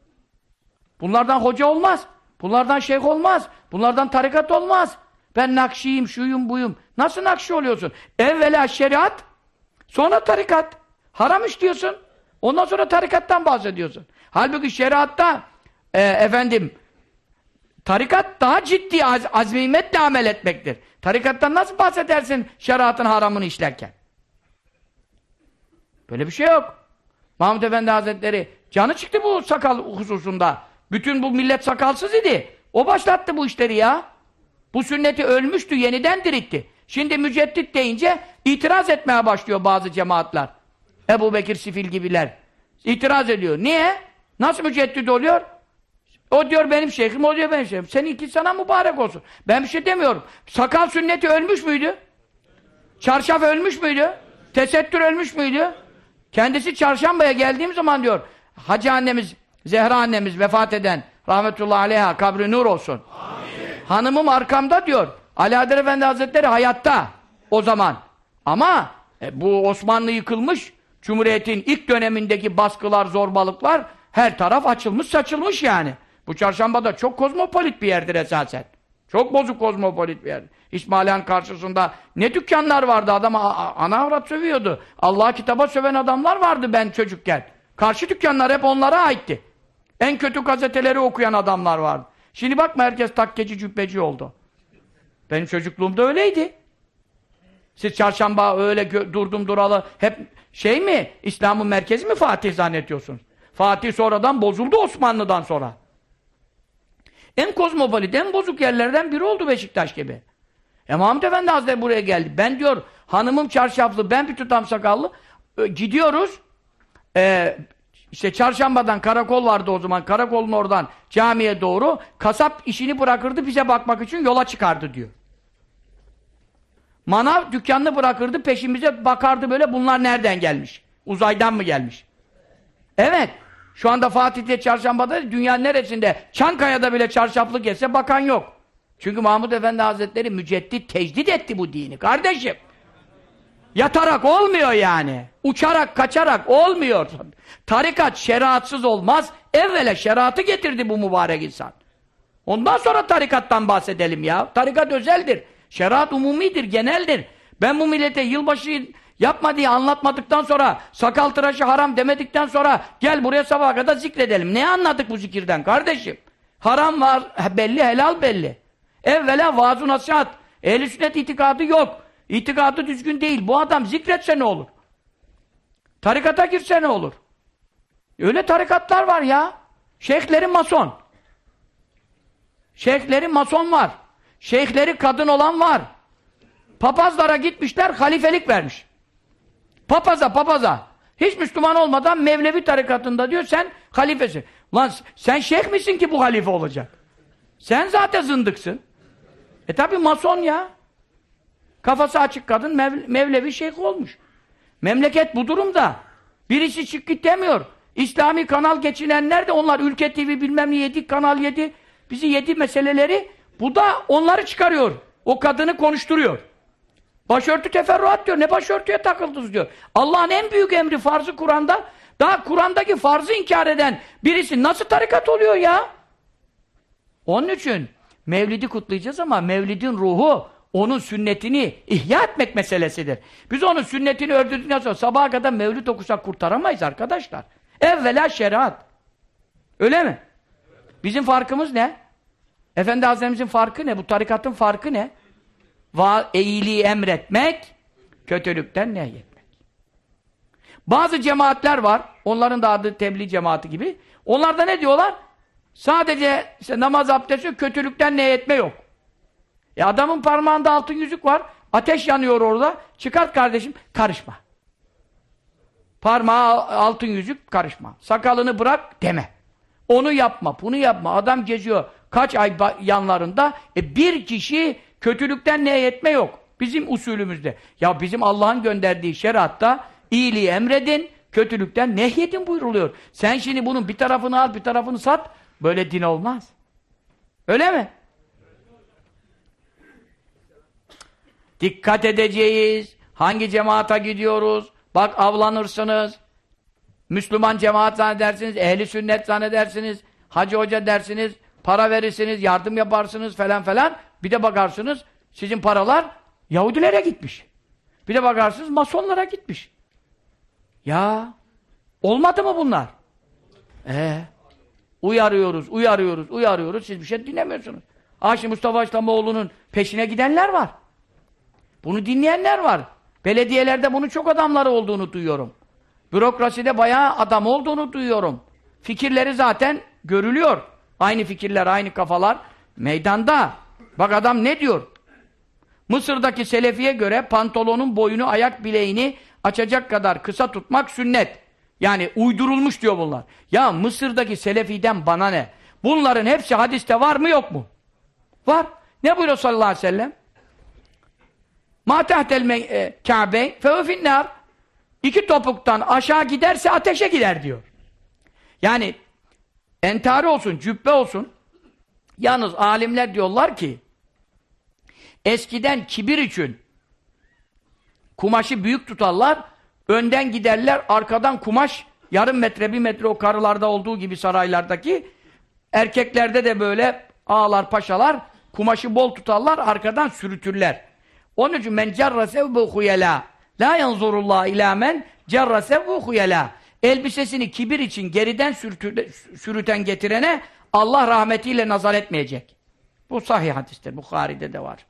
Bunlardan hoca olmaz. Bunlardan şeyh olmaz. Bunlardan tarikat olmaz. Ben nakşiyim, şuyum, buyum. Nasıl nakşi oluyorsun? Evvela şeriat, sonra tarikat. Haram işliyorsun. Ondan sonra tarikattan bahsediyorsun. Halbuki şeriatta e, efendim tarikat daha ciddi az, azmimetle amel etmektir. Tarikattan nasıl bahsedersin şeriatın haramını işlerken? Böyle bir şey yok. Mahmud Efendi Hazretleri canı çıktı bu sakal hususunda. Bütün bu millet sakalsız idi. O başlattı bu işleri ya. Bu sünneti ölmüştü, yeniden diritti. Şimdi müceddit deyince itiraz etmeye başlıyor bazı cemaatler. Ebu Bekir Sifil gibiler. İtiraz ediyor. Niye? Nasıl müceddit oluyor? O diyor benim şeyhim, o diyor benim şeyhim. Seninki sana mübarek olsun. Ben bir şey demiyorum. Sakal sünneti ölmüş müydü? Çarşaf ölmüş müydü? Tesettür ölmüş müydü? Kendisi çarşambaya geldiğim zaman diyor, Hacı annemiz, Zehra annemiz vefat eden, rahmetullahi aleyha, kabri nur olsun. Amin. Hanımım arkamda diyor. Alaeddin Efendi Hazretleri hayatta o zaman. Ama e, bu Osmanlı yıkılmış, Cumhuriyet'in ilk dönemindeki baskılar, zorbalıklar her taraf açılmış saçılmış yani. Bu çarşambada çok kozmopolit bir yerdir esasen. Çok bozuk kozmopolit bir yer. İsmailhan karşısında ne dükkanlar vardı adam ana avrat sövüyordu. Allah kitaba söven adamlar vardı ben çocukken. Karşı dükkanlar hep onlara aitti. En kötü gazeteleri okuyan adamlar vardı. Şimdi bakma herkes takkeci cübbeci oldu. Benim çocukluğumda öyleydi. Siz çarşamba öyle durdum duralı hep şey mi? İslam'ın merkezi mi Fatih zannediyorsunuz? Fatih sonradan bozuldu Osmanlı'dan sonra. En kozmopolit, en bozuk yerlerden biri oldu Beşiktaş gibi. E Mahmud Efendi Hazretleri buraya geldi. Ben diyor, hanımım çarşaflı, ben bir tutam sakallı. E, gidiyoruz. E, işte çarşambadan karakol vardı o zaman. Karakolun oradan camiye doğru. Kasap işini bırakırdı bize bakmak için yola çıkardı diyor. Manav dükkanını bırakırdı peşimize bakardı böyle bunlar nereden gelmiş? Uzaydan mı gelmiş? Evet. Şu anda Fatih'te çarşambada dünyanın neresinde Çankaya'da bile çarşaflık gelse bakan yok. Çünkü Mahmud Efendi Hazretleri müceddit tecdit etti bu dini kardeşim. Yatarak olmuyor yani. Uçarak, kaçarak olmuyor. Tarikat şeriatsız olmaz. Evvela şeriatı getirdi bu mübarek insan. Ondan sonra tarikattan bahsedelim ya. Tarikat özeldir. Şeriat umumidir, geneldir. Ben bu millete yılbaşı yapma diye anlatmadıktan sonra, sakal tıraşı haram demedikten sonra gel buraya sabaha kadar zikredelim. Ne anladık bu zikirden kardeşim? Haram var, belli, helal belli. Evvela vaaz-ı nasihat. Ehl-i sünnet itikadı yok. İtikadı düzgün değil. Bu adam zikretse ne olur? Tarikata girse ne olur? Öyle tarikatlar var ya. Şeyhleri mason. Şeyhleri mason var. Şeyhleri kadın olan var. Papazlara gitmişler, halifelik vermiş. Papaza, papaza. Hiç Müslüman olmadan Mevlevi tarikatında diyor sen halifesin. Lan sen şeyh misin ki bu halife olacak? Sen zaten zındıksın. E tabi mason ya. Kafası açık kadın Mev Mevlevi şeyh olmuş. Memleket bu durumda. Birisi çık git demiyor. İslami kanal geçinenler de onlar Ülke TV bilmem ne yedi, kanal yedi. Bizi yedi meseleleri bu da onları çıkarıyor. O kadını konuşturuyor. Başörtü teferruat diyor. Ne başörtüye takıldınız diyor. Allah'ın en büyük emri farzı Kur'an'da. Daha Kur'an'daki farzı inkar eden birisi nasıl tarikat oluyor ya? Onun için Mevlid'i kutlayacağız ama Mevlid'in ruhu onun sünnetini ihya etmek meselesidir. Biz onun sünnetini öldürdükten sonra sabaha kadar Mevlid okusak kurtaramayız arkadaşlar. Evvela şeriat. Öyle mi? Bizim farkımız ne? Efendi Hazretimizin farkı ne? Bu tarikatın farkı ne? Va iyiliği emretmek, kötülükten nehyetmek. Bazı cemaatler var, onların da adı tebliğ cemaati gibi. Onlar da ne diyorlar? Sadece işte namaz abdesti, kötülükten nehyetme yok. E adamın parmağında altın yüzük var, ateş yanıyor orada, çıkart kardeşim, karışma. Parmağı altın yüzük, karışma. Sakalını bırak, deme. Onu yapma, bunu yapma. Adam geziyor kaç ay yanlarında, e bir kişi Kötülükten nehyetme yok. Bizim usulümüzde. Ya bizim Allah'ın gönderdiği şeriatta iyiliği emredin, kötülükten nehyedin buyruluyor. Sen şimdi bunun bir tarafını al, bir tarafını sat. Böyle din olmaz. Öyle mi? Dikkat edeceğiz. Hangi cemaata gidiyoruz? Bak avlanırsınız. Müslüman cemaat zannedersiniz, ehli sünnet zannedersiniz, hacı hoca dersiniz, para verirsiniz, yardım yaparsınız falan falan. Bir de bakarsınız sizin paralar Yahudilere gitmiş. Bir de bakarsınız masonlara gitmiş. Ya olmadı mı bunlar? Ee, uyarıyoruz, uyarıyoruz, uyarıyoruz. Siz bir şey dinlemiyorsunuz. Aşi Mustafa İslamoğlu'nun peşine gidenler var. Bunu dinleyenler var. Belediyelerde bunun çok adamları olduğunu duyuyorum. Bürokraside bayağı adam olduğunu duyuyorum. Fikirleri zaten görülüyor. Aynı fikirler, aynı kafalar meydanda. Bak adam ne diyor? Mısır'daki Selefi'ye göre pantolonun boyunu, ayak bileğini açacak kadar kısa tutmak sünnet. Yani uydurulmuş diyor bunlar. Ya Mısır'daki Selefi'den bana ne? Bunların hepsi hadiste var mı yok mu? Var. Ne buyuruyor sallallahu aleyhi ve sellem? Ma tehtel e, Kabe feufinnar İki topuktan aşağı giderse ateşe gider diyor. Yani entari olsun, cübbe olsun. Yalnız alimler diyorlar ki Eskiden kibir için kumaşı büyük tutarlar, önden giderler, arkadan kumaş yarım metre, bir metre o karılarda olduğu gibi saraylardaki erkeklerde de böyle ağalar, paşalar kumaşı bol tutarlar, arkadan sürütürler. Onun için men cerra sevbu huyela la yanzurullah ila men cerra sevbu huyela elbisesini kibir için geriden sürüten getirene Allah rahmetiyle nazar etmeyecek. Bu sahih hadistir. Bukhari'de de var.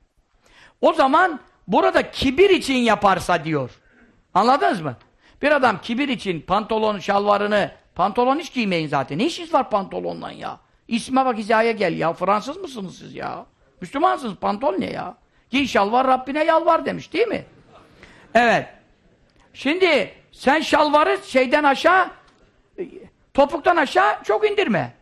O zaman burada kibir için yaparsa diyor. Anladınız mı? Bir adam kibir için pantolon, şalvarını, pantolon hiç giymeyin zaten. Ne işiniz var pantolonla ya? İsme bak hizaya gel ya. Fransız mısınız siz ya? Müslümansınız pantolon ne ya? Giy şalvar Rabbine yalvar demiş değil mi? Evet. Şimdi sen şalvarı şeyden aşağı topuktan aşağı çok indirme.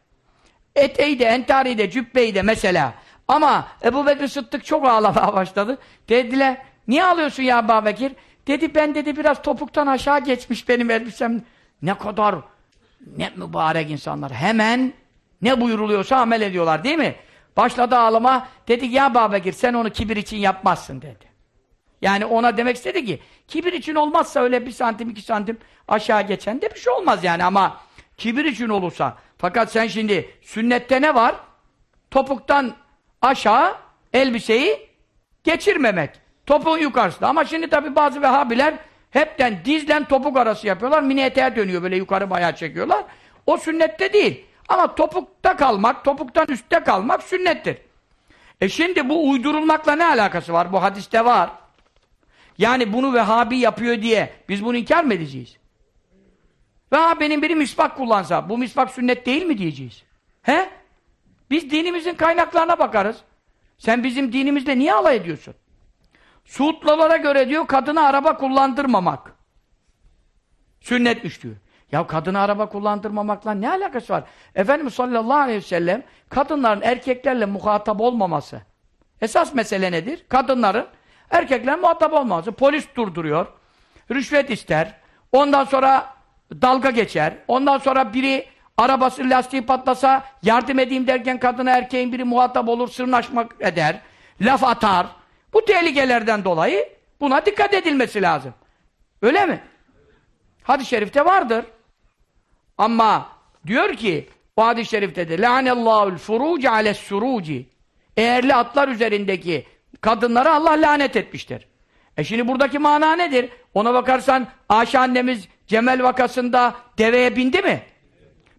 Eteği de, entariyi de, cübbeyi de mesela ama Ebu Bekir Sıddık çok ağlamaya başladı. Dediler, niye ağlıyorsun ya Ebu Bekir? Dedi, ben dedi biraz topuktan aşağı geçmiş benim elbisem. Ne kadar, ne mübarek insanlar. Hemen ne buyuruluyorsa amel ediyorlar değil mi? Başladı ağlama. Dedi ya Ebu Bekir sen onu kibir için yapmazsın dedi. Yani ona demek istedi ki, kibir için olmazsa öyle bir santim iki santim aşağı geçen de bir şey olmaz yani ama kibir için olursa. Fakat sen şimdi sünnette ne var? Topuktan aşağı elbiseyi geçirmemek. Topuğun yukarısında. Ama şimdi tabi bazı Vehhabiler hepten dizlen topuk arası yapıyorlar. Mini eteğe dönüyor böyle yukarı bayağı çekiyorlar. O sünnette değil. Ama topukta kalmak, topuktan üstte kalmak sünnettir. E şimdi bu uydurulmakla ne alakası var? Bu hadiste var. Yani bunu Vehhabi yapıyor diye biz bunu inkar mı edeceğiz? Ve benim biri misvak kullansa, bu misvak sünnet değil mi diyeceğiz? He? Biz dinimizin kaynaklarına bakarız. Sen bizim dinimizle niye alay ediyorsun? Suudlulara göre diyor, kadına araba kullandırmamak. Sünnetmiş diyor. Ya kadına araba kullandırmamakla ne alakası var? Efendimiz sallallahu aleyhi ve sellem kadınların erkeklerle muhatap olmaması. Esas mesele nedir? Kadınların erkeklerle muhatap olmaması. Polis durduruyor. Rüşvet ister. Ondan sonra dalga geçer. Ondan sonra biri arabası lastiği patlasa yardım edeyim derken kadına erkeğin biri muhatap olur, sırnaşmak eder. Laf atar. Bu tehlikelerden dolayı buna dikkat edilmesi lazım. Öyle mi? Hadis-i şerifte vardır. Ama diyor ki bu hadis-i şerifte de la'anellâhu'l furuce ales suruci eğerli atlar üzerindeki kadınlara Allah lanet etmiştir. E şimdi buradaki mana nedir? Ona bakarsan Ayşe annemiz Cemel vakasında deveye bindi mi?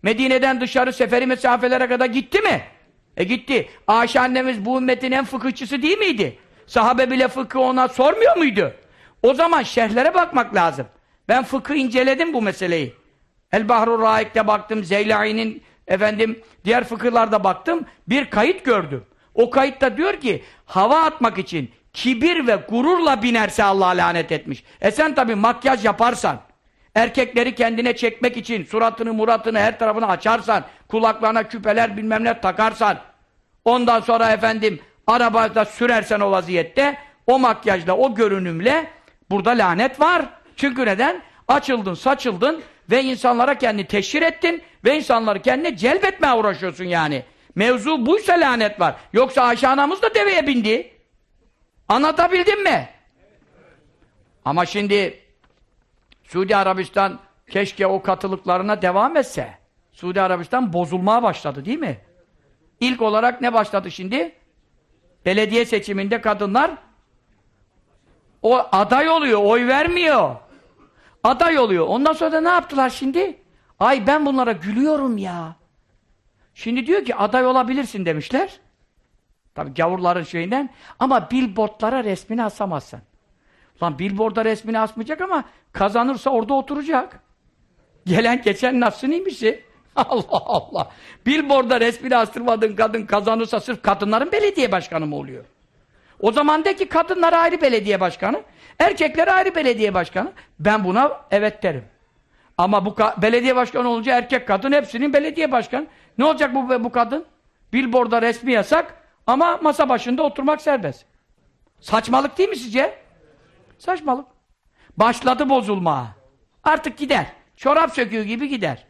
Medine'den dışarı seferi mesafelere kadar gitti mi? E gitti. Ayşe annemiz bu ümmetin en fıkıhçısı değil miydi? Sahabe bile fıkıh ona sormuyor muydu? O zaman şerhlere bakmak lazım. Ben fıkıh inceledim bu meseleyi. El Bahrur Raik'te baktım, Zeylai'nin efendim diğer fıkıhlarda baktım. Bir kayıt gördüm. O kayıtta diyor ki hava atmak için kibir ve gururla binerse Allah lanet etmiş. E sen tabi makyaj yaparsan, erkekleri kendine çekmek için suratını muratını her tarafını açarsan, kulaklarına küpeler bilmem ne takarsan, ondan sonra efendim arabada sürersen o vaziyette, o makyajla, o görünümle burada lanet var. Çünkü neden? Açıldın, saçıldın ve insanlara kendini teşhir ettin ve insanları kendine celbetmeye uğraşıyorsun yani. Mevzu buysa lanet var. Yoksa Ayşe anamız da deveye bindi. Anlatabildim mi? Ama şimdi Suudi Arabistan keşke o katılıklarına devam etse. Suudi Arabistan bozulmaya başladı değil mi? İlk olarak ne başladı şimdi? Belediye seçiminde kadınlar o aday oluyor, oy vermiyor. Aday oluyor. Ondan sonra da ne yaptılar şimdi? Ay ben bunlara gülüyorum ya. Şimdi diyor ki aday olabilirsin demişler. Tabi gavurların şeyinden. Ama billboardlara resmini asamazsın. Lan billboard'a resmini asmayacak ama kazanırsa orada oturacak. Gelen geçen nasıl neymişi? Allah Allah. Billboard'a resmini astırmadığın kadın kazanırsa sırf kadınların belediye başkanı mı oluyor? O zaman de ki kadınlar ayrı belediye başkanı, erkekler ayrı belediye başkanı. Ben buna evet derim. Ama bu belediye başkanı olunca erkek kadın hepsinin belediye başkanı. Ne olacak bu bu kadın? Billboard'a resmi yasak ama masa başında oturmak serbest. Saçmalık değil mi sizce? Saçmalık. Başladı bozulma. Artık gider. Çorap söküğü gibi gider.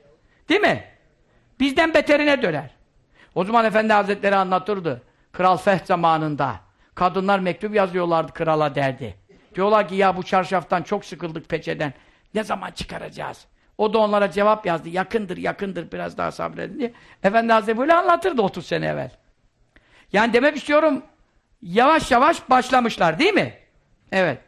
Değil mi? Bizden beterine döner. O zaman Efendi Hazretleri anlatırdı. Kral Feth zamanında. Kadınlar mektup yazıyorlardı krala derdi. Diyorlar ki ya bu çarşaftan çok sıkıldık peçeden. Ne zaman çıkaracağız? O da onlara cevap yazdı. Yakındır, yakındır biraz daha sabredin diye. Efendi Hazretleri böyle anlatırdı 30 sene evvel. Yani demek istiyorum yavaş yavaş başlamışlar değil mi? Evet.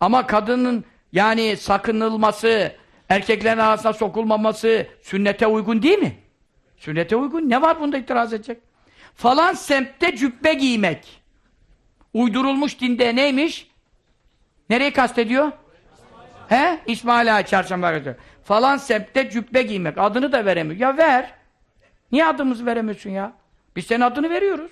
Ama kadının yani sakınılması, erkeklerin arasına sokulmaması sünnete uygun değil mi? Sünnete uygun. Ne var bunda itiraz edecek? Falan semtte cübbe giymek. Uydurulmuş dinde neymiş? Nereyi kastediyor? He? İsmail çarşamba günü. Falan semtte cübbe giymek. Adını da veremiyor. Ya ver. Niye adımızı veremiyorsun ya? Biz senin adını veriyoruz.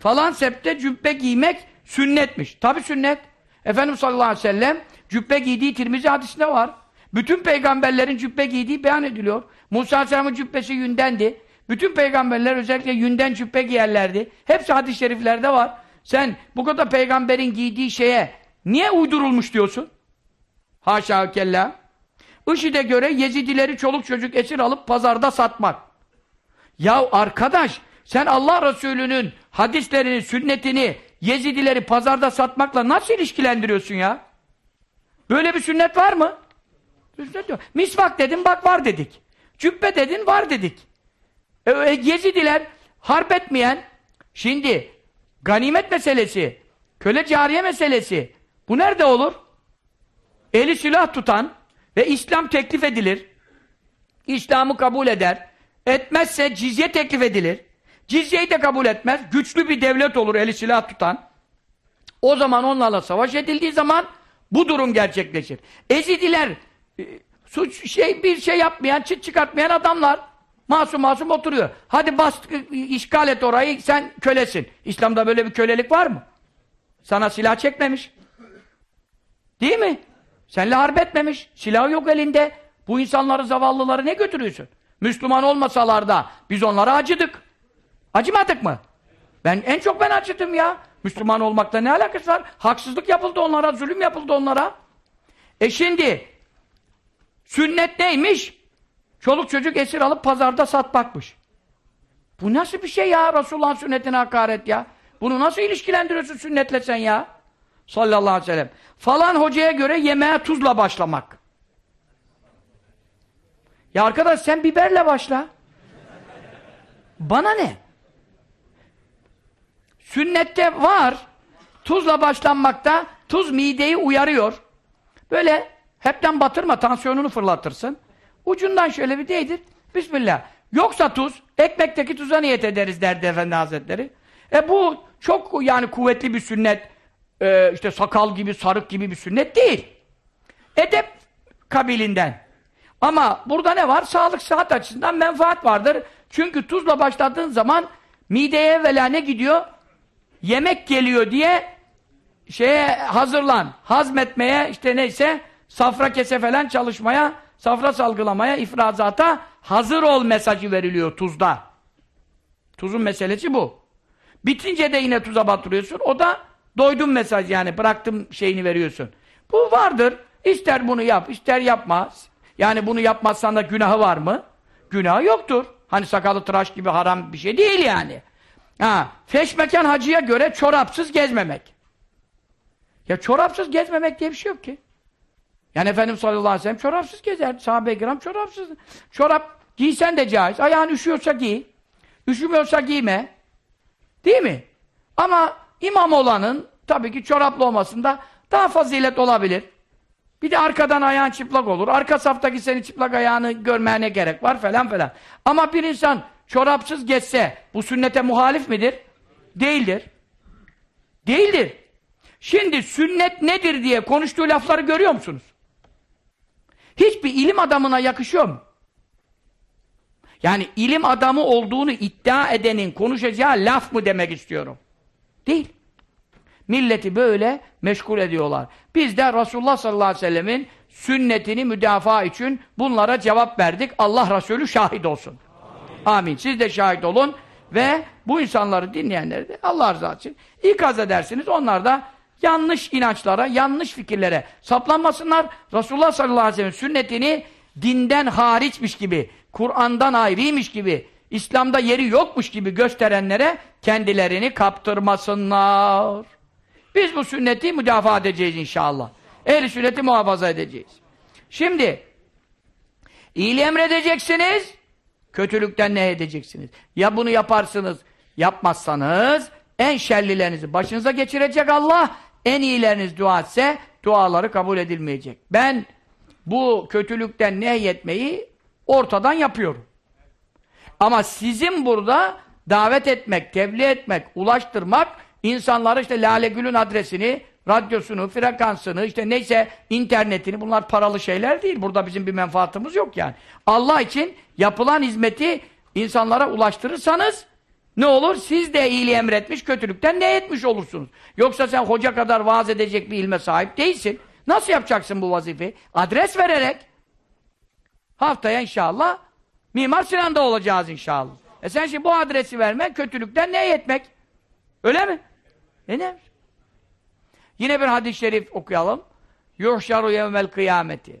Falan septe cübbe giymek sünnetmiş. Tabi sünnet. Efendimiz sallallahu aleyhi ve sellem cübbe giydiği Tirmizi hadisinde var. Bütün peygamberlerin cübbe giydiği beyan ediliyor. Musa aleyhisselamın cübbesi yündendi. Bütün peygamberler özellikle yünden cübbe giyerlerdi. Hepsi hadis-i şeriflerde var. Sen bu kadar peygamberin giydiği şeye niye uydurulmuş diyorsun? Haşa kella. IŞİD'e göre Yezidileri çoluk çocuk esir alıp pazarda satmak. Ya arkadaş sen Allah Resulü'nün hadislerini, sünnetini Yezidileri pazarda satmakla nasıl ilişkilendiriyorsun ya? Böyle bir sünnet var mı? Sünnet yok. Misvak dedin bak var dedik. Cübbe dedin var dedik. E, Yezidiler harp etmeyen şimdi ganimet meselesi, köle cariye meselesi bu nerede olur? Eli silah tutan ve İslam teklif edilir. İslam'ı kabul eder. Etmezse cizye teklif edilir. Cizyeyi de kabul etmez. Güçlü bir devlet olur eli silah tutan. O zaman onlarla savaş edildiği zaman bu durum gerçekleşir. Ezidiler e, suç şey bir şey yapmayan, çıt çıkartmayan adamlar masum masum oturuyor. Hadi bas işgal et orayı sen kölesin. İslam'da böyle bir kölelik var mı? Sana silah çekmemiş. Değil mi? Seninle harp etmemiş. Silah yok elinde. Bu insanları, zavallıları ne götürüyorsun? Müslüman olmasalar da biz onlara acıdık. Acımadık mı? Ben en çok ben acıdım ya. Müslüman olmakla ne alakası var? Haksızlık yapıldı onlara, zulüm yapıldı onlara. E şimdi sünnet neymiş? Çoluk çocuk esir alıp pazarda satmakmış. Bu nasıl bir şey ya? Resulullah'ın sünnetine hakaret ya. Bunu nasıl ilişkilendiriyorsun sünnetle sen ya? Sallallahu aleyhi ve sellem. Falan hocaya göre yemeğe tuzla başlamak. Ya arkadaş sen biberle başla. Bana ne? Sünnette var. Tuzla başlanmakta. Tuz mideyi uyarıyor. Böyle hepten batırma, tansiyonunu fırlatırsın. Ucundan şöyle bir değdir. Bismillah. Yoksa tuz, ekmekteki tuza niyet ederiz derdi Efendi Hazretleri. E bu çok yani kuvvetli bir sünnet. Ee, işte sakal gibi, sarık gibi bir sünnet değil. Edep kabilinden. Ama burada ne var? Sağlık, sıhhat açısından menfaat vardır. Çünkü tuzla başladığın zaman mideye evvela ne gidiyor? Yemek geliyor diye şeye hazırlan. Hazmetmeye işte neyse safra kese falan çalışmaya, safra salgılamaya, ifrazata hazır ol mesajı veriliyor tuzda. Tuzun meselesi bu. Bitince de yine tuza batırıyorsun. O da doydum mesaj yani bıraktım şeyini veriyorsun. Bu vardır. İster bunu yap, ister yapma. Yani bunu yapmazsan da günahı var mı? Günahı yoktur. Hani sakalı tıraş gibi haram bir şey değil yani. Ha, feşmekan hacıya göre çorapsız gezmemek. Ya çorapsız gezmemek diye bir şey yok ki. Yani Efendimiz sallallahu aleyhi ve sellem çorapsız gezer. Sahabe-i kiram çorapsız. Çorap giysen de caiz. Ayağın üşüyorsa giy. Üşümüyorsa giyme. Değil mi? Ama imam olanın tabii ki çoraplı olmasında daha fazilet olabilir. Bir de arkadan ayağın çıplak olur. Arka saftaki senin çıplak ayağını görmeye gerek var falan falan. Ama bir insan çorapsız geçse bu sünnete muhalif midir? Değildir. Değildir. Şimdi sünnet nedir diye konuştuğu lafları görüyor musunuz? Hiçbir ilim adamına yakışıyor mu? Yani ilim adamı olduğunu iddia edenin konuşacağı laf mı demek istiyorum? Değil. Milleti böyle meşgul ediyorlar. Biz de Resulullah sallallahu aleyhi ve sellemin sünnetini müdafaa için bunlara cevap verdik. Allah Resulü şahit olsun. Amin. Amin. Siz de şahit olun ve bu insanları dinleyenleri de Allah rızası için ikaz edersiniz. Onlar da yanlış inançlara, yanlış fikirlere saplanmasınlar. Resulullah sallallahu aleyhi ve sellem sünnetini dinden hariçmiş gibi, Kur'an'dan ayrıymış gibi, İslam'da yeri yokmuş gibi gösterenlere kendilerini kaptırmasınlar. Biz bu sünneti müdafaa edeceğiz inşallah. Ehli sünneti muhafaza edeceğiz. Şimdi iyiliği emredeceksiniz, kötülükten ne edeceksiniz? Ya bunu yaparsınız, yapmazsanız en şerlilerinizi başınıza geçirecek Allah, en iyileriniz dua etse duaları kabul edilmeyecek. Ben bu kötülükten nehyetmeyi ortadan yapıyorum. Ama sizin burada davet etmek, tebliğ etmek, ulaştırmak, insanlara işte Lale Gül'ün adresini, radyosunu, frekansını, işte neyse internetini, bunlar paralı şeyler değil. Burada bizim bir menfaatımız yok yani. Allah için yapılan hizmeti insanlara ulaştırırsanız ne olur? Siz de iyiliği emretmiş, kötülükten ne etmiş olursunuz? Yoksa sen hoca kadar vaaz edecek bir ilme sahip değilsin. Nasıl yapacaksın bu vazifeyi? Adres vererek. Haftaya inşallah Mimar Sinan'da olacağız inşallah. E sen şimdi bu adresi vermek, kötülükten ne etmek? Öyle mi? E ne? Yine bir hadis-i şerif okuyalım. Yuhşaru yevmel kıyameti.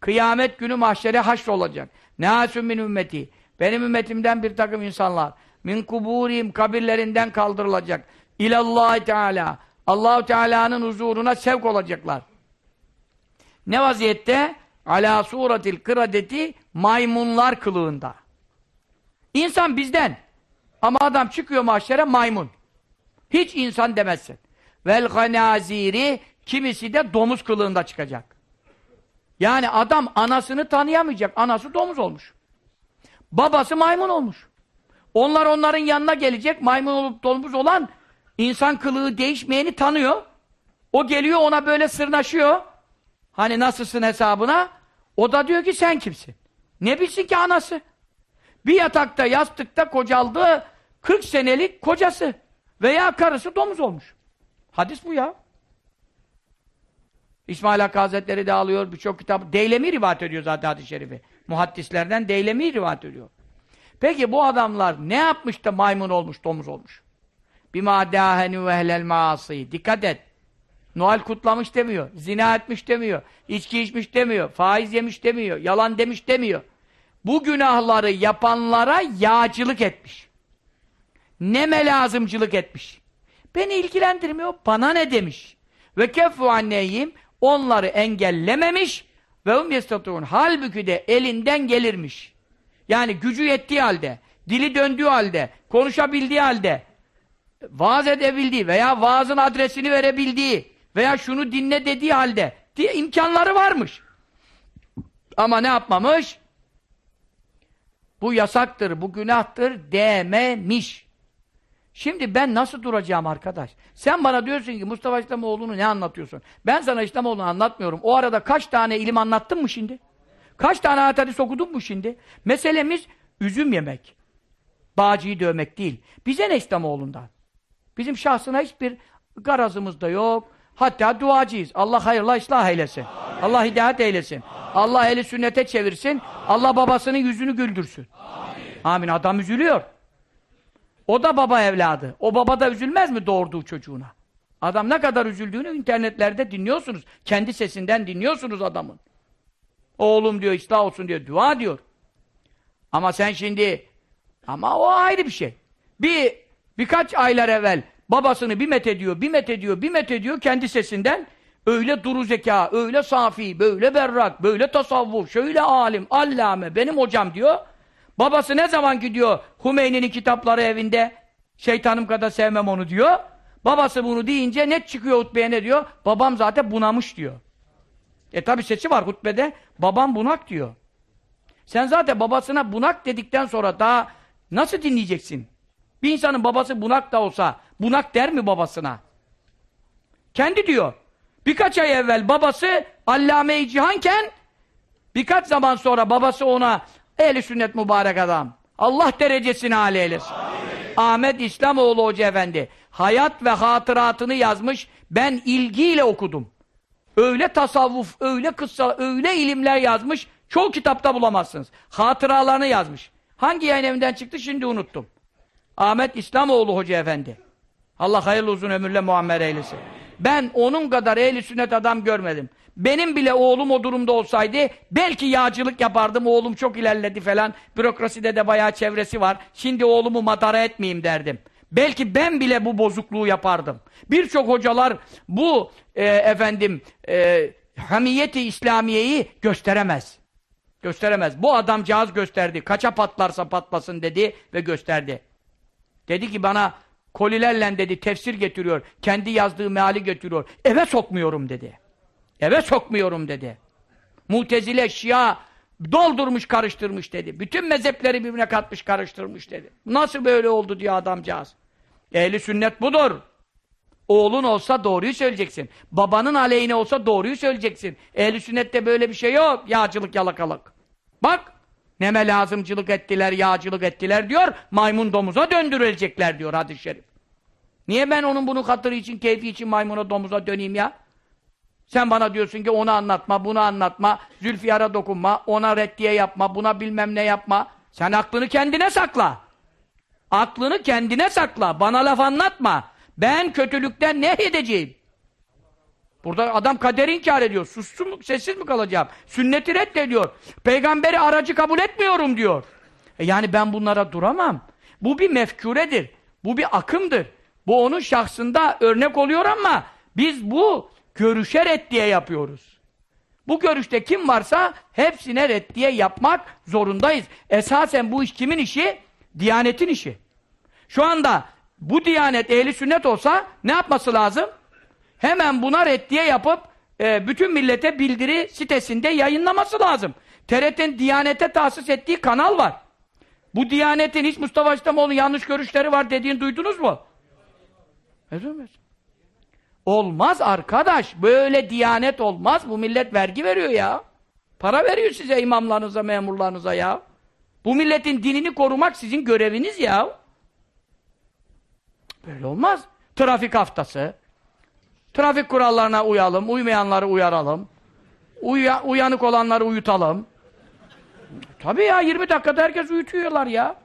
Kıyamet günü mahşere haşr olacak. Nâsün min ümmeti. Benim ümmetimden bir takım insanlar. Min kuburim kabirlerinden kaldırılacak. İlallahi Teala. Allahu Teala'nın huzuruna sevk olacaklar. Ne vaziyette? Ala suratil kıradeti maymunlar kılığında. İnsan bizden. Ama adam çıkıyor mahşere maymun. Hiç insan demezsin. Vel ganaziri kimisi de domuz kılığında çıkacak. Yani adam anasını tanıyamayacak. Anası domuz olmuş. Babası maymun olmuş. Onlar onların yanına gelecek. Maymun olup domuz olan insan kılığı değişmeyeni tanıyor. O geliyor ona böyle sırnaşıyor. Hani nasılsın hesabına? O da diyor ki sen kimsin? Ne bilsin ki anası? Bir yatakta, yastıkta kocaldığı 40 senelik kocası veya karısı domuz olmuş. Hadis bu ya. İsmail Hakkı Hazretleri de alıyor birçok kitap. Deylemi rivayet ediyor zaten hadis-i şerifi. Muhaddislerden Deylemi rivayet ediyor. Peki bu adamlar ne yapmış da maymun olmuş, domuz olmuş? Bima dâhenü vehlel maasi. Dikkat et. Noel kutlamış demiyor. Zina etmiş demiyor. içki içmiş demiyor. Faiz yemiş demiyor. Yalan demiş demiyor. Bu günahları yapanlara yağcılık etmiş. Neme lazımcılık etmiş. Beni ilgilendirmiyor. Bana ne demiş? Ve keffu anneyim onları engellememiş ve um yestatûn. Halbuki de elinden gelirmiş. Yani gücü yettiği halde, dili döndüğü halde, konuşabildiği halde, vaaz edebildiği veya vaazın adresini verebildiği veya şunu dinle dediği halde diye imkanları varmış. Ama ne yapmamış? Bu yasaktır, bu günahtır dememiş. Şimdi ben nasıl duracağım arkadaş? Sen bana diyorsun ki Mustafa İslamoğlu'nu ne anlatıyorsun? Ben sana İslamoğlu'nu anlatmıyorum. O arada kaç tane ilim anlattın mı şimdi? Kaç tane ayet hadis okudun mu şimdi? Meselemiz üzüm yemek. Bağcıyı dövmek değil. Bize ne İslamoğlu'ndan? Bizim şahsına hiçbir garazımız da yok. Hatta duacıyız. Allah hayırla ıslah eylesin. Allah hidayet eylesin. Allah eli sünnete çevirsin. Allah babasının yüzünü güldürsün. Amin. Adam üzülüyor. O da baba evladı. O baba da üzülmez mi doğurduğu çocuğuna? Adam ne kadar üzüldüğünü internetlerde dinliyorsunuz. Kendi sesinden dinliyorsunuz adamın. Oğlum diyor, ıslah olsun diyor, dua diyor. Ama sen şimdi, ama o ayrı bir şey. Bir, birkaç aylar evvel babasını bir met ediyor, bir met ediyor, bir met ediyor kendi sesinden. Öyle duru zeka, öyle safi, böyle berrak, böyle tasavvuf, şöyle alim, allame, benim hocam diyor. Babası ne zaman gidiyor Hümeyni'nin kitapları evinde, şeytanım kadar sevmem onu diyor. Babası bunu deyince net çıkıyor hutbeye ne diyor? Babam zaten bunamış diyor. E tabi sesi var hutbede. Babam bunak diyor. Sen zaten babasına bunak dedikten sonra daha nasıl dinleyeceksin? Bir insanın babası bunak da olsa bunak der mi babasına? Kendi diyor. Birkaç ay evvel babası Allame-i Cihanken birkaç zaman sonra babası ona ehli sünnet mübarek adam. Allah derecesini âli eylesin. Ahmet İslamoğlu Hoca Efendi hayat ve hatıratını yazmış. Ben ilgiyle okudum. Öyle tasavvuf, öyle kıssa, öyle ilimler yazmış. Çoğu kitapta bulamazsınız. Hatıralarını yazmış. Hangi yayın evinden çıktı şimdi unuttum. Ahmet İslamoğlu Hoca Efendi. Allah hayırlı uzun ömürle muammer eylesin. Ben onun kadar ehli sünnet adam görmedim. Benim bile oğlum o durumda olsaydı belki yağcılık yapardım. Oğlum çok ilerledi falan. Bürokraside de bayağı çevresi var. Şimdi oğlumu madara etmeyeyim derdim. Belki ben bile bu bozukluğu yapardım. Birçok hocalar bu e, efendim e, hamiyeti İslamiye'yi gösteremez. Gösteremez. Bu adamcağız gösterdi. Kaça patlarsa patlasın dedi ve gösterdi. Dedi ki bana kolilerle dedi tefsir getiriyor. Kendi yazdığı meali getiriyor. Eve sokmuyorum dedi. Eve sokmuyorum dedi. Mutezile, Şia doldurmuş karıştırmış dedi. Bütün mezhepleri birbirine katmış karıştırmış dedi. Nasıl böyle oldu diyor adamcağız. Ehli sünnet budur. Oğlun olsa doğruyu söyleyeceksin. Babanın aleyhine olsa doğruyu söyleyeceksin. Ehli sünnette böyle bir şey yok. Yağcılık yalakalık. Bak neme lazımcılık ettiler, yağcılık ettiler diyor. Maymun domuza döndürülecekler diyor hadis-i şerif. Niye ben onun bunu hatırı için, keyfi için maymuna domuza döneyim ya? Sen bana diyorsun ki onu anlatma, bunu anlatma, Zülfiyar'a dokunma, ona reddiye yapma, buna bilmem ne yapma. Sen aklını kendine sakla. Aklını kendine sakla. Bana laf anlatma. Ben kötülükten ne edeceğim? Burada adam kaderi inkar ediyor. Sussun mu, sessiz mi kalacağım? Sünneti reddediyor. Peygamberi aracı kabul etmiyorum diyor. E yani ben bunlara duramam. Bu bir mefkuredir. Bu bir akımdır. Bu onun şahsında örnek oluyor ama biz bu görüşe reddiye yapıyoruz. Bu görüşte kim varsa hepsine reddiye yapmak zorundayız. Esasen bu iş kimin işi? Diyanetin işi. Şu anda bu diyanet ehli sünnet olsa ne yapması lazım? Hemen buna reddiye yapıp e, bütün millete bildiri sitesinde yayınlaması lazım. TRT'nin Diyanet'e tahsis ettiği kanal var. Bu Diyanet'in hiç Mustafa İslamoğlu'nun yanlış görüşleri var dediğini duydunuz mu? Olmaz arkadaş. Böyle Diyanet olmaz. Bu millet vergi veriyor ya. Para veriyor size imamlarınıza, memurlarınıza ya. Bu milletin dinini korumak sizin göreviniz ya. Böyle olmaz. Trafik haftası. Trafik kurallarına uyalım, uymayanları uyaralım. Uya, uyanık olanları uyutalım. Tabii ya 20 dakikada herkes uyutuyorlar ya.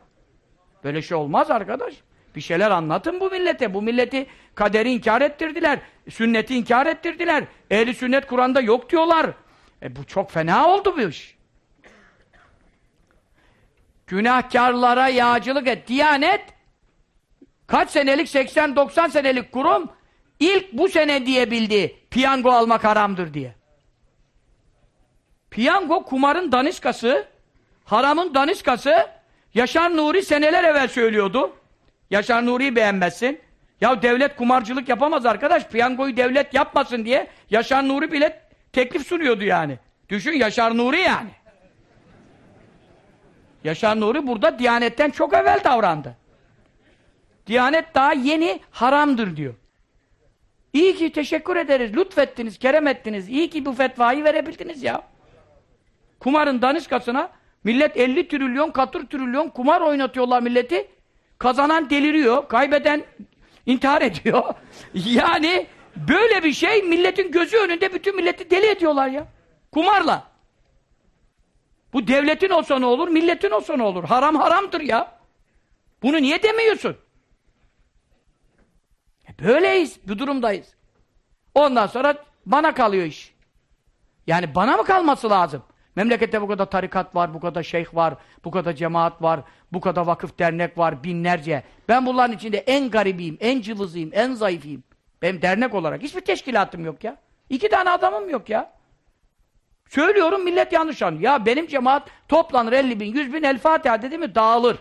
Böyle şey olmaz arkadaş. Bir şeyler anlatın bu millete. Bu milleti kaderi inkar ettirdiler. Sünneti inkar ettirdiler. Ehli sünnet Kur'an'da yok diyorlar. E bu çok fena oldu bu iş. Günahkarlara yağcılık et. Diyanet kaç senelik 80-90 senelik kurum ilk bu sene diyebildi piyango almak haramdır diye. Piyango kumarın daniskası, haramın daniskası Yaşar Nuri seneler evvel söylüyordu. Yaşar Nuri'yi beğenmezsin. Ya devlet kumarcılık yapamaz arkadaş. Piyangoyu devlet yapmasın diye Yaşar Nuri bile teklif sunuyordu yani. Düşün Yaşar Nuri yani. Yaşar Nuri burada Diyanet'ten çok evvel davrandı. Diyanet daha yeni haramdır diyor. İyi ki teşekkür ederiz, lütfettiniz, kerem ettiniz. İyi ki bu fetvayı verebildiniz ya. Kumarın daniskasına millet 50 trilyon, katır trilyon kumar oynatıyorlar milleti. Kazanan deliriyor, kaybeden intihar ediyor. yani böyle bir şey milletin gözü önünde bütün milleti deli ediyorlar ya. Kumarla. Bu devletin olsa ne olur, milletin olsa ne olur? Haram haramdır ya. Bunu niye demiyorsun? Böyleyiz, bu durumdayız. Ondan sonra bana kalıyor iş. Yani bana mı kalması lazım? Memlekette bu kadar tarikat var, bu kadar şeyh var, bu kadar cemaat var, bu kadar vakıf dernek var, binlerce. Ben bunların içinde en garibiyim, en cılızıyım, en zayıfıyım. Benim dernek olarak hiçbir teşkilatım yok ya. İki tane adamım yok ya. Söylüyorum millet yanlış anlıyor. Ya benim cemaat toplanır 50 bin, 100 bin El Fatiha dedi mi dağılır.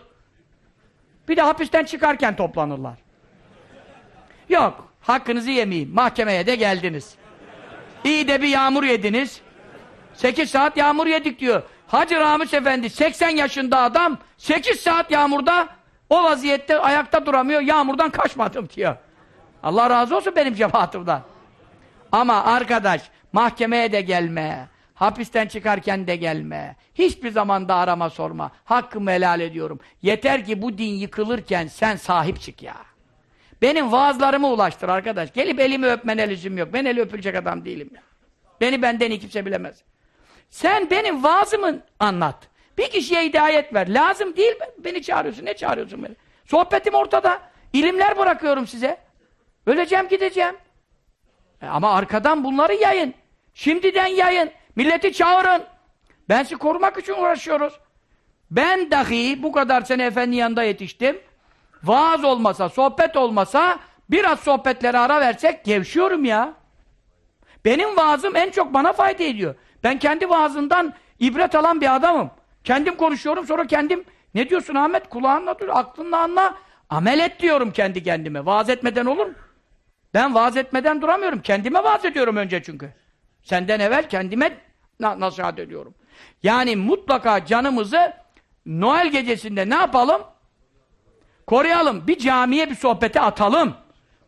Bir de hapisten çıkarken toplanırlar. Yok, hakkınızı yemeyeyim. Mahkemeye de geldiniz. İyi de bir yağmur yediniz. 8 saat yağmur yedik diyor. Hacı Ramiz Efendi 80 yaşında adam 8 saat yağmurda o vaziyette ayakta duramıyor. Yağmurdan kaçmadım diyor. Allah razı olsun benim cemaatimden. Ama arkadaş mahkemeye de gelme. Hapisten çıkarken de gelme. Hiçbir zaman da arama sorma. Hakkımı helal ediyorum. Yeter ki bu din yıkılırken sen sahip çık ya. Benim vaazlarımı ulaştır arkadaş. Gelip elimi öpmen lüzum yok. Ben eli öpülecek adam değilim ya. Beni benden iyi kimse bilemez. Sen benim vaazımı anlat. Bir kişiye hidayet ver. Lazım değil beni çağırıyorsun. Ne çağırıyorsun beni? Sohbetim ortada. İlimler bırakıyorum size. Öleceğim gideceğim. E ama arkadan bunları yayın. Şimdiden yayın. Milleti çağırın. Ben sizi korumak için uğraşıyoruz. Ben dahi bu kadar sene efendi yanında yetiştim. Vaaz olmasa, sohbet olmasa biraz sohbetlere ara versek gevşiyorum ya. Benim vaazım en çok bana fayda ediyor. Ben kendi vaazından ibret alan bir adamım. Kendim konuşuyorum sonra kendim ne diyorsun Ahmet? Kulağınla dur, aklınla anla. Amel et diyorum kendi kendime. Vaaz etmeden olur mu? Ben vaaz etmeden duramıyorum. Kendime vaaz ediyorum önce çünkü. Senden evvel kendime na nasihat ediyorum. Yani mutlaka canımızı Noel gecesinde ne yapalım? Koruyalım. Bir camiye bir sohbete atalım.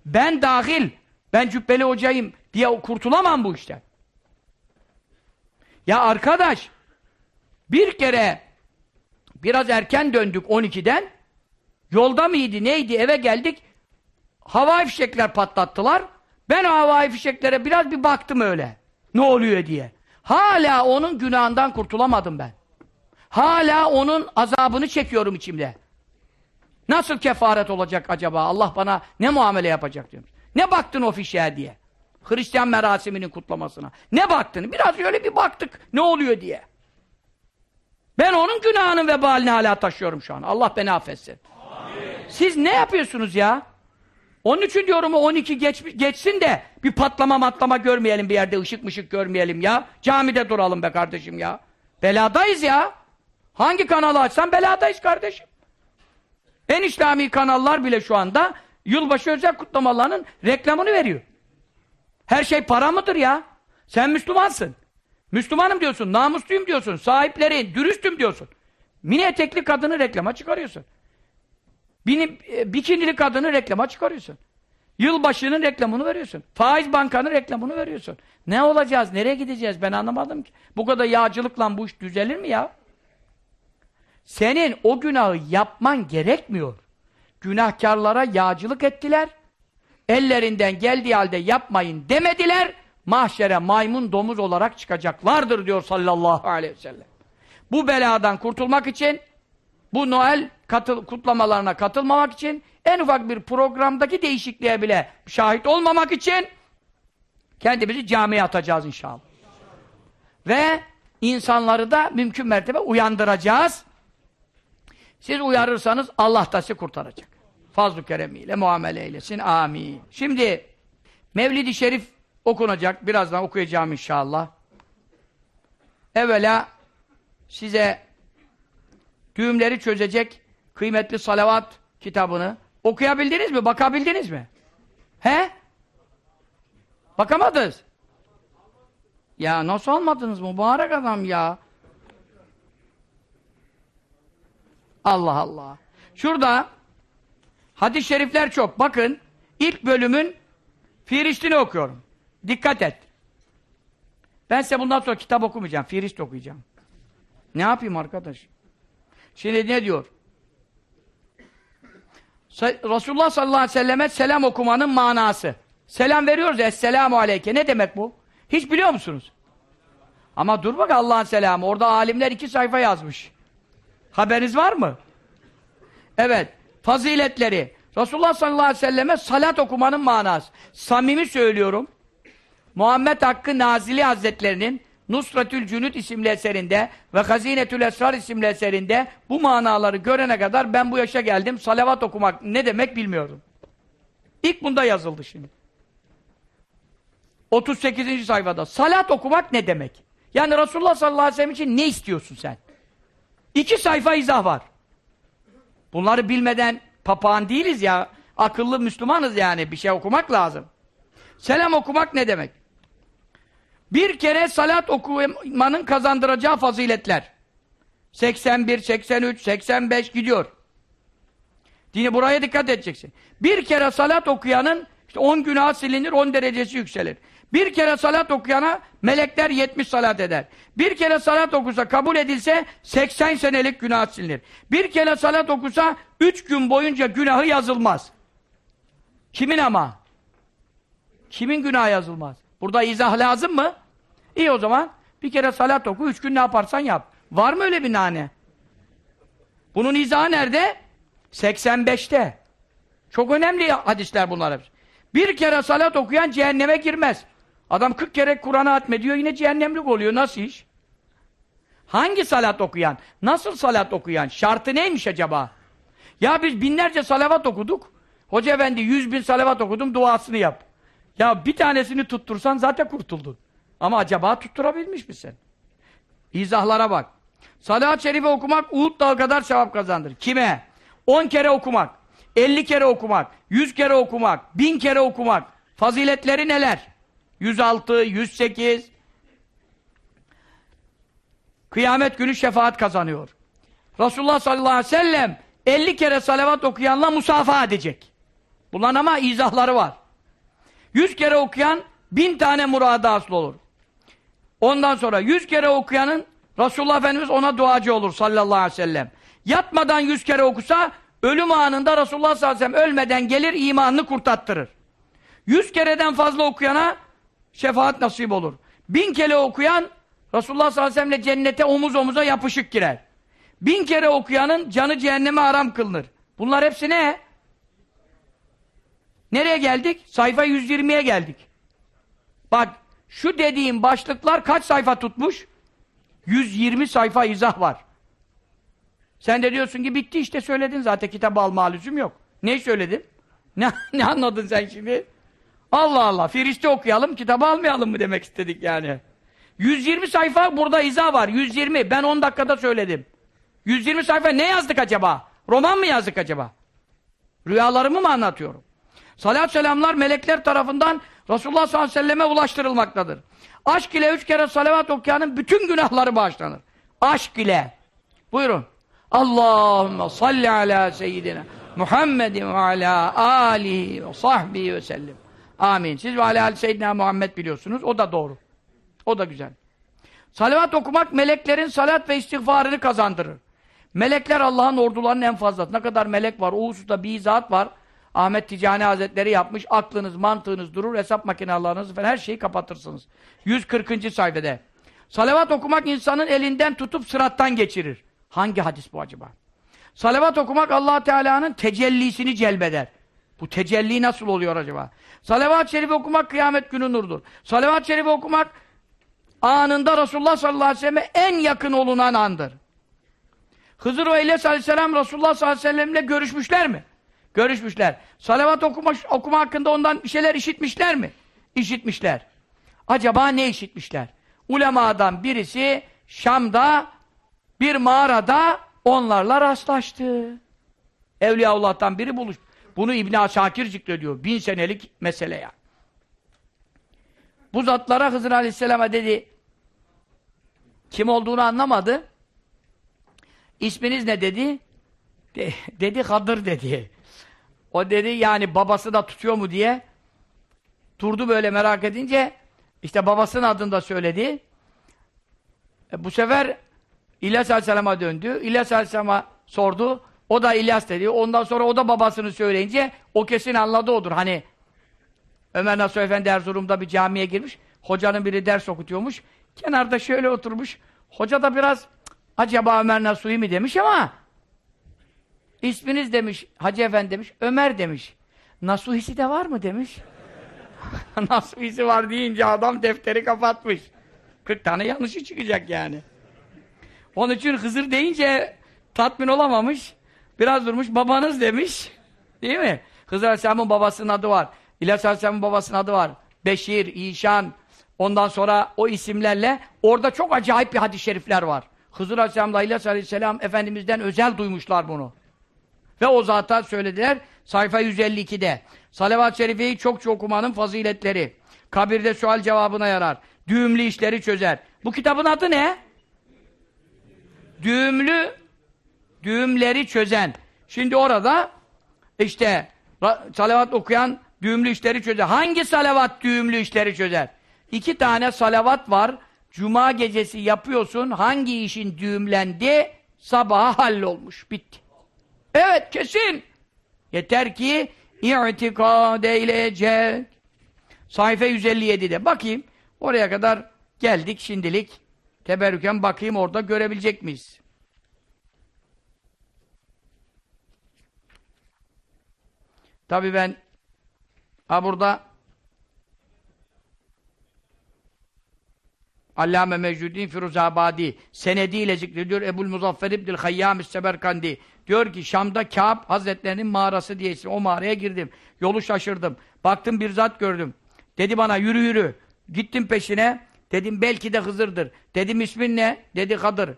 Ben dahil, ben cübbeli hocayım diye kurtulamam bu işten. Ya arkadaş, bir kere biraz erken döndük 12'den. Yolda mıydı, neydi, eve geldik. Havai fişekler patlattılar. Ben havai fişeklere biraz bir baktım öyle. Ne oluyor diye. Hala onun günahından kurtulamadım ben. Hala onun azabını çekiyorum içimde. Nasıl kefaret olacak acaba? Allah bana ne muamele yapacak diyorum. Ne baktın o fişeğe diye. Hristiyan merasiminin kutlamasına. Ne baktın? Biraz öyle bir baktık ne oluyor diye. Ben onun günahının vebalini hala taşıyorum şu an. Allah beni affetsin. Siz ne yapıyorsunuz ya? Onun için diyorum o 12 geç, geçsin de bir patlama matlama görmeyelim bir yerde ışık mışık görmeyelim ya. Camide duralım be kardeşim ya. Beladayız ya. Hangi kanalı açsan beladayız kardeşim. En İslami kanallar bile şu anda yılbaşı özel kutlamalarının reklamını veriyor. Her şey para mıdır ya? Sen Müslümansın. Müslümanım diyorsun, namusluyum diyorsun, sahiplerin, dürüstüm diyorsun. Mini etekli kadını reklama çıkarıyorsun. Bini, e, bikinili kadını reklama çıkarıyorsun. Yılbaşının reklamını veriyorsun. Faiz bankanın reklamını veriyorsun. Ne olacağız? Nereye gideceğiz? Ben anlamadım ki. Bu kadar yağcılıkla bu iş düzelir mi ya? Senin o günahı yapman gerekmiyor. Günahkarlara yağcılık ettiler. Ellerinden geldiği halde yapmayın demediler. Mahşere maymun domuz olarak çıkacaklardır diyor sallallahu aleyhi ve sellem. Bu beladan kurtulmak için bu Noel katıl, kutlamalarına katılmamak için en ufak bir programdaki değişikliğe bile şahit olmamak için kendimizi camiye atacağız inşallah. Ve insanları da mümkün mertebe uyandıracağız. Siz uyarırsanız Allah da sizi kurtaracak. Fazl-ı keremiyle muamele eylesin. Amin. Şimdi Mevlid-i Şerif okunacak. Birazdan okuyacağım inşallah. Evvela size düğümleri çözecek kıymetli salavat kitabını okuyabildiniz mi? Bakabildiniz mi? He? Bakamadınız. Ya nasıl almadınız mübarek adam ya? Allah Allah. Şurada hadis-i şerifler çok. Bakın ilk bölümün Firistini okuyorum. Dikkat et. Ben size bundan sonra kitap okumayacağım. Firist okuyacağım. Ne yapayım arkadaş? Şimdi ne diyor? Resulullah sallallahu aleyhi ve selleme selam okumanın manası. Selam veriyoruz ya, Esselamu aleyke. Ne demek bu? Hiç biliyor musunuz? Ama dur bak Allah'ın selamı. Orada alimler iki sayfa yazmış. Haberiniz var mı? Evet. Faziletleri. Resulullah sallallahu aleyhi ve selleme salat okumanın manası. Samimi söylüyorum. Muhammed Hakkı Nazili Hazretlerinin Nusretül Cünüt isimli eserinde ve Hazinetül Esrar isimli eserinde bu manaları görene kadar ben bu yaşa geldim. Salavat okumak ne demek bilmiyorum. İlk bunda yazıldı şimdi. 38. sayfada. Salat okumak ne demek? Yani Resulullah sallallahu aleyhi ve sellem için ne istiyorsun sen? İki sayfa izah var. Bunları bilmeden papağan değiliz ya. Akıllı Müslümanız yani. Bir şey okumak lazım. Selam okumak ne demek? Bir kere salat okumanın kazandıracağı faziletler. 81, 83, 85 gidiyor. Dini buraya dikkat edeceksin. Bir kere salat okuyanın işte 10 günah silinir, 10 derecesi yükselir. Bir kere salat okuyana melekler 70 salat eder. Bir kere salat okusa kabul edilse 80 senelik günah silinir. Bir kere salat okusa 3 gün boyunca günahı yazılmaz. Kimin ama? Kimin günah yazılmaz? Burada izah lazım mı? İyi o zaman bir kere salat oku, üç gün ne yaparsan yap. Var mı öyle bir nane? Bunun izahı nerede? 85'te. Çok önemli hadisler bunlar. Bir kere salat okuyan cehenneme girmez. Adam 40 kere Kur'an'ı atmediyor yine cehennemlik oluyor. Nasıl iş? Hangi salat okuyan? Nasıl salat okuyan? Şartı neymiş acaba? Ya biz binlerce salavat okuduk. Hoca efendi yüz bin salavat okudum duasını yap. Ya bir tanesini tuttursan zaten kurtuldun. Ama acaba tutturabilmiş misin? İzahlara bak. Salat-ı Şerife okumak Uhud dağı kadar sevap kazandır. Kime? 10 kere okumak, 50 kere okumak, 100 kere okumak, 1000 kere okumak. Faziletleri neler? 106, 108. Kıyamet günü şefaat kazanıyor. Resulullah sallallahu aleyhi ve sellem 50 kere salavat okuyanla musafaha edecek. Bunların ama izahları var. 100 kere okuyan bin tane muradı asıl olur. Ondan sonra 100 kere okuyanın Resulullah Efendimiz ona duacı olur sallallahu aleyhi ve sellem. Yatmadan 100 kere okusa ölüm anında Resulullah sallallahu aleyhi ve sellem ölmeden gelir imanını kurtattırır. 100 kereden fazla okuyana şefaat nasip olur. Bin kere okuyan Resulullah sallallahu aleyhi ve sellemle cennete omuz omuza yapışık girer. Bin kere okuyanın canı cehenneme haram kılınır. Bunlar hepsi ne? Nereye geldik? Sayfa 120'ye geldik. Bak şu dediğim başlıklar kaç sayfa tutmuş? 120 sayfa izah var. Sen de diyorsun ki bitti işte söyledin zaten kitabı alma lüzum yok. Ne söyledin? Ne, ne anladın sen şimdi? Allah Allah Firiste okuyalım kitabı almayalım mı demek istedik yani. 120 sayfa burada izah var. 120 ben 10 dakikada söyledim. 120 sayfa ne yazdık acaba? Roman mı yazdık acaba? Rüyalarımı mı anlatıyorum? Salat selamlar melekler tarafından Resulullah sallallahu aleyhi ve selleme ulaştırılmaktadır. Aşk ile üç kere salavat okuyanın bütün günahları bağışlanır. Aşk ile. Buyurun. Allahümme salli ala seyyidina Muhammedin ve ala alihi ve sahbihi ve sellem. Amin. Siz ve ala seyyidina Muhammed biliyorsunuz. O da doğru. O da güzel. Salavat okumak meleklerin salat ve istiğfarını kazandırır. Melekler Allah'ın ordularının en fazlası. Ne kadar melek var, o hususta bir zat var. Ahmet Ticani Hazretleri yapmış. Aklınız, mantığınız durur, hesap makineleriniz falan her şeyi kapatırsınız. 140. sayfada. Salavat okumak insanın elinden tutup sırattan geçirir. Hangi hadis bu acaba? Salavat okumak allah Teala'nın tecellisini celbeder. Bu tecelli nasıl oluyor acaba? Salavat-ı şerifi okumak kıyamet günü nurdur. Salavat-ı şerifi okumak anında Resulullah sallallahu aleyhi ve selleme en yakın olunan andır. Hızır ve İlyas aleyhisselam Resulullah sallallahu aleyhi ve sellemle görüşmüşler mi? Görüşmüşler. Salavat okuma, okuma hakkında ondan bir şeyler işitmişler mi? İşitmişler. Acaba ne işitmişler? Ulemadan birisi Şam'da bir mağarada onlarla rastlaştı. Evliyaullah'tan biri buluş. Bunu İbn Asakir zikrediyor. Bin senelik mesele ya. Bu zatlara Hızır Aleyhisselam'a dedi kim olduğunu anlamadı. İsminiz ne dedi? De, dedi Kadır dedi. O dedi yani babası da tutuyor mu diye durdu böyle merak edince işte babasının adını da söyledi. E, bu sefer İlyas Aleyhisselam'a döndü. İlyas Aleyhisselam'a sordu. O da İlyas dedi. Ondan sonra o da babasını söyleyince o kesin anladı odur. Hani Ömer Nasuh Efendi Erzurum'da bir camiye girmiş. Hocanın biri ders okutuyormuş. Kenarda şöyle oturmuş. Hoca da biraz acaba Ömer Nasuhi mi demiş ama isminiz demiş, Hacı Efendi demiş, Ömer demiş. Nasuhisi de var mı demiş. Nasuhisi var deyince adam defteri kapatmış. 40 tane yanlışı çıkacak yani. Onun için Hızır deyince tatmin olamamış. Biraz durmuş, babanız demiş. Değil mi? Hızır Aleyhisselam'ın babasının adı var. İlyas Aleyhisselam'ın babasının adı var. Beşir, İşan, ondan sonra o isimlerle orada çok acayip bir hadis-i şerifler var. Hızır Aleyhisselam'la İlyas Aleyhisselam Efendimiz'den özel duymuşlar bunu. Ve o zata söylediler sayfa 152'de. Salavat-ı Şerife'yi çok çok okumanın faziletleri. Kabirde sual cevabına yarar. Düğümlü işleri çözer. Bu kitabın adı ne? Düğümlü düğümleri çözen. Şimdi orada işte salavat okuyan düğümlü işleri çözer. Hangi salavat düğümlü işleri çözer? İki tane salavat var. Cuma gecesi yapıyorsun. Hangi işin düğümlendi? Sabaha hallolmuş. Bitti. Evet kesin. Yeter ki i'tikad eyleyecek. Sayfa 157'de. Bakayım. Oraya kadar geldik şimdilik. Teberrüken bakayım orada görebilecek miyiz? Tabi ben ha burada Allame Mecnudin Firuzabadi senediyle zikrediyor Ebul Muzaffer İbnül Hayyam Seberkandi diyor ki Şam'da Kâb Hazretlerinin mağarası diye o mağaraya girdim. Yolu şaşırdım. Baktım bir zat gördüm. Dedi bana yürü yürü. Gittim peşine. Dedim belki de Hızır'dır. Dedim ismin ne? Dedi Kadır.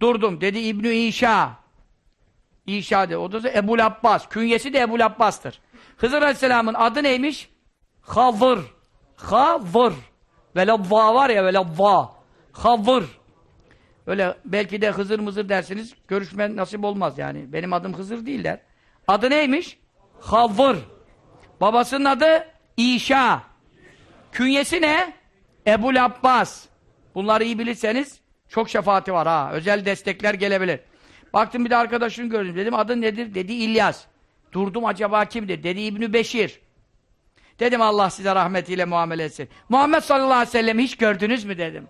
Durdum. Dedi İbnü İşa. İşa de. O da Ebul Abbas. Künyesi de Ebul Abbas'tır. Hızır Aleyhisselam'ın adı neymiş? Havır. Havır. Böyle va var ya böyle va. Havır. Öyle belki de Hızır mızır dersiniz görüşme nasip olmaz yani. Benim adım Hızır değiller. Adı neymiş? Havır. Babasının adı İşa. Künyesi ne? Ebul Abbas. Bunları iyi bilirseniz çok şefaati var ha. Özel destekler gelebilir. Baktım bir de arkadaşını gördüm. Dedim adı nedir? Dedi İlyas. Durdum acaba kimdir? Dedi İbnü Beşir. Dedim Allah size rahmetiyle muamele etsin. Muhammed sallallahu aleyhi ve sellem hiç gördünüz mü dedim.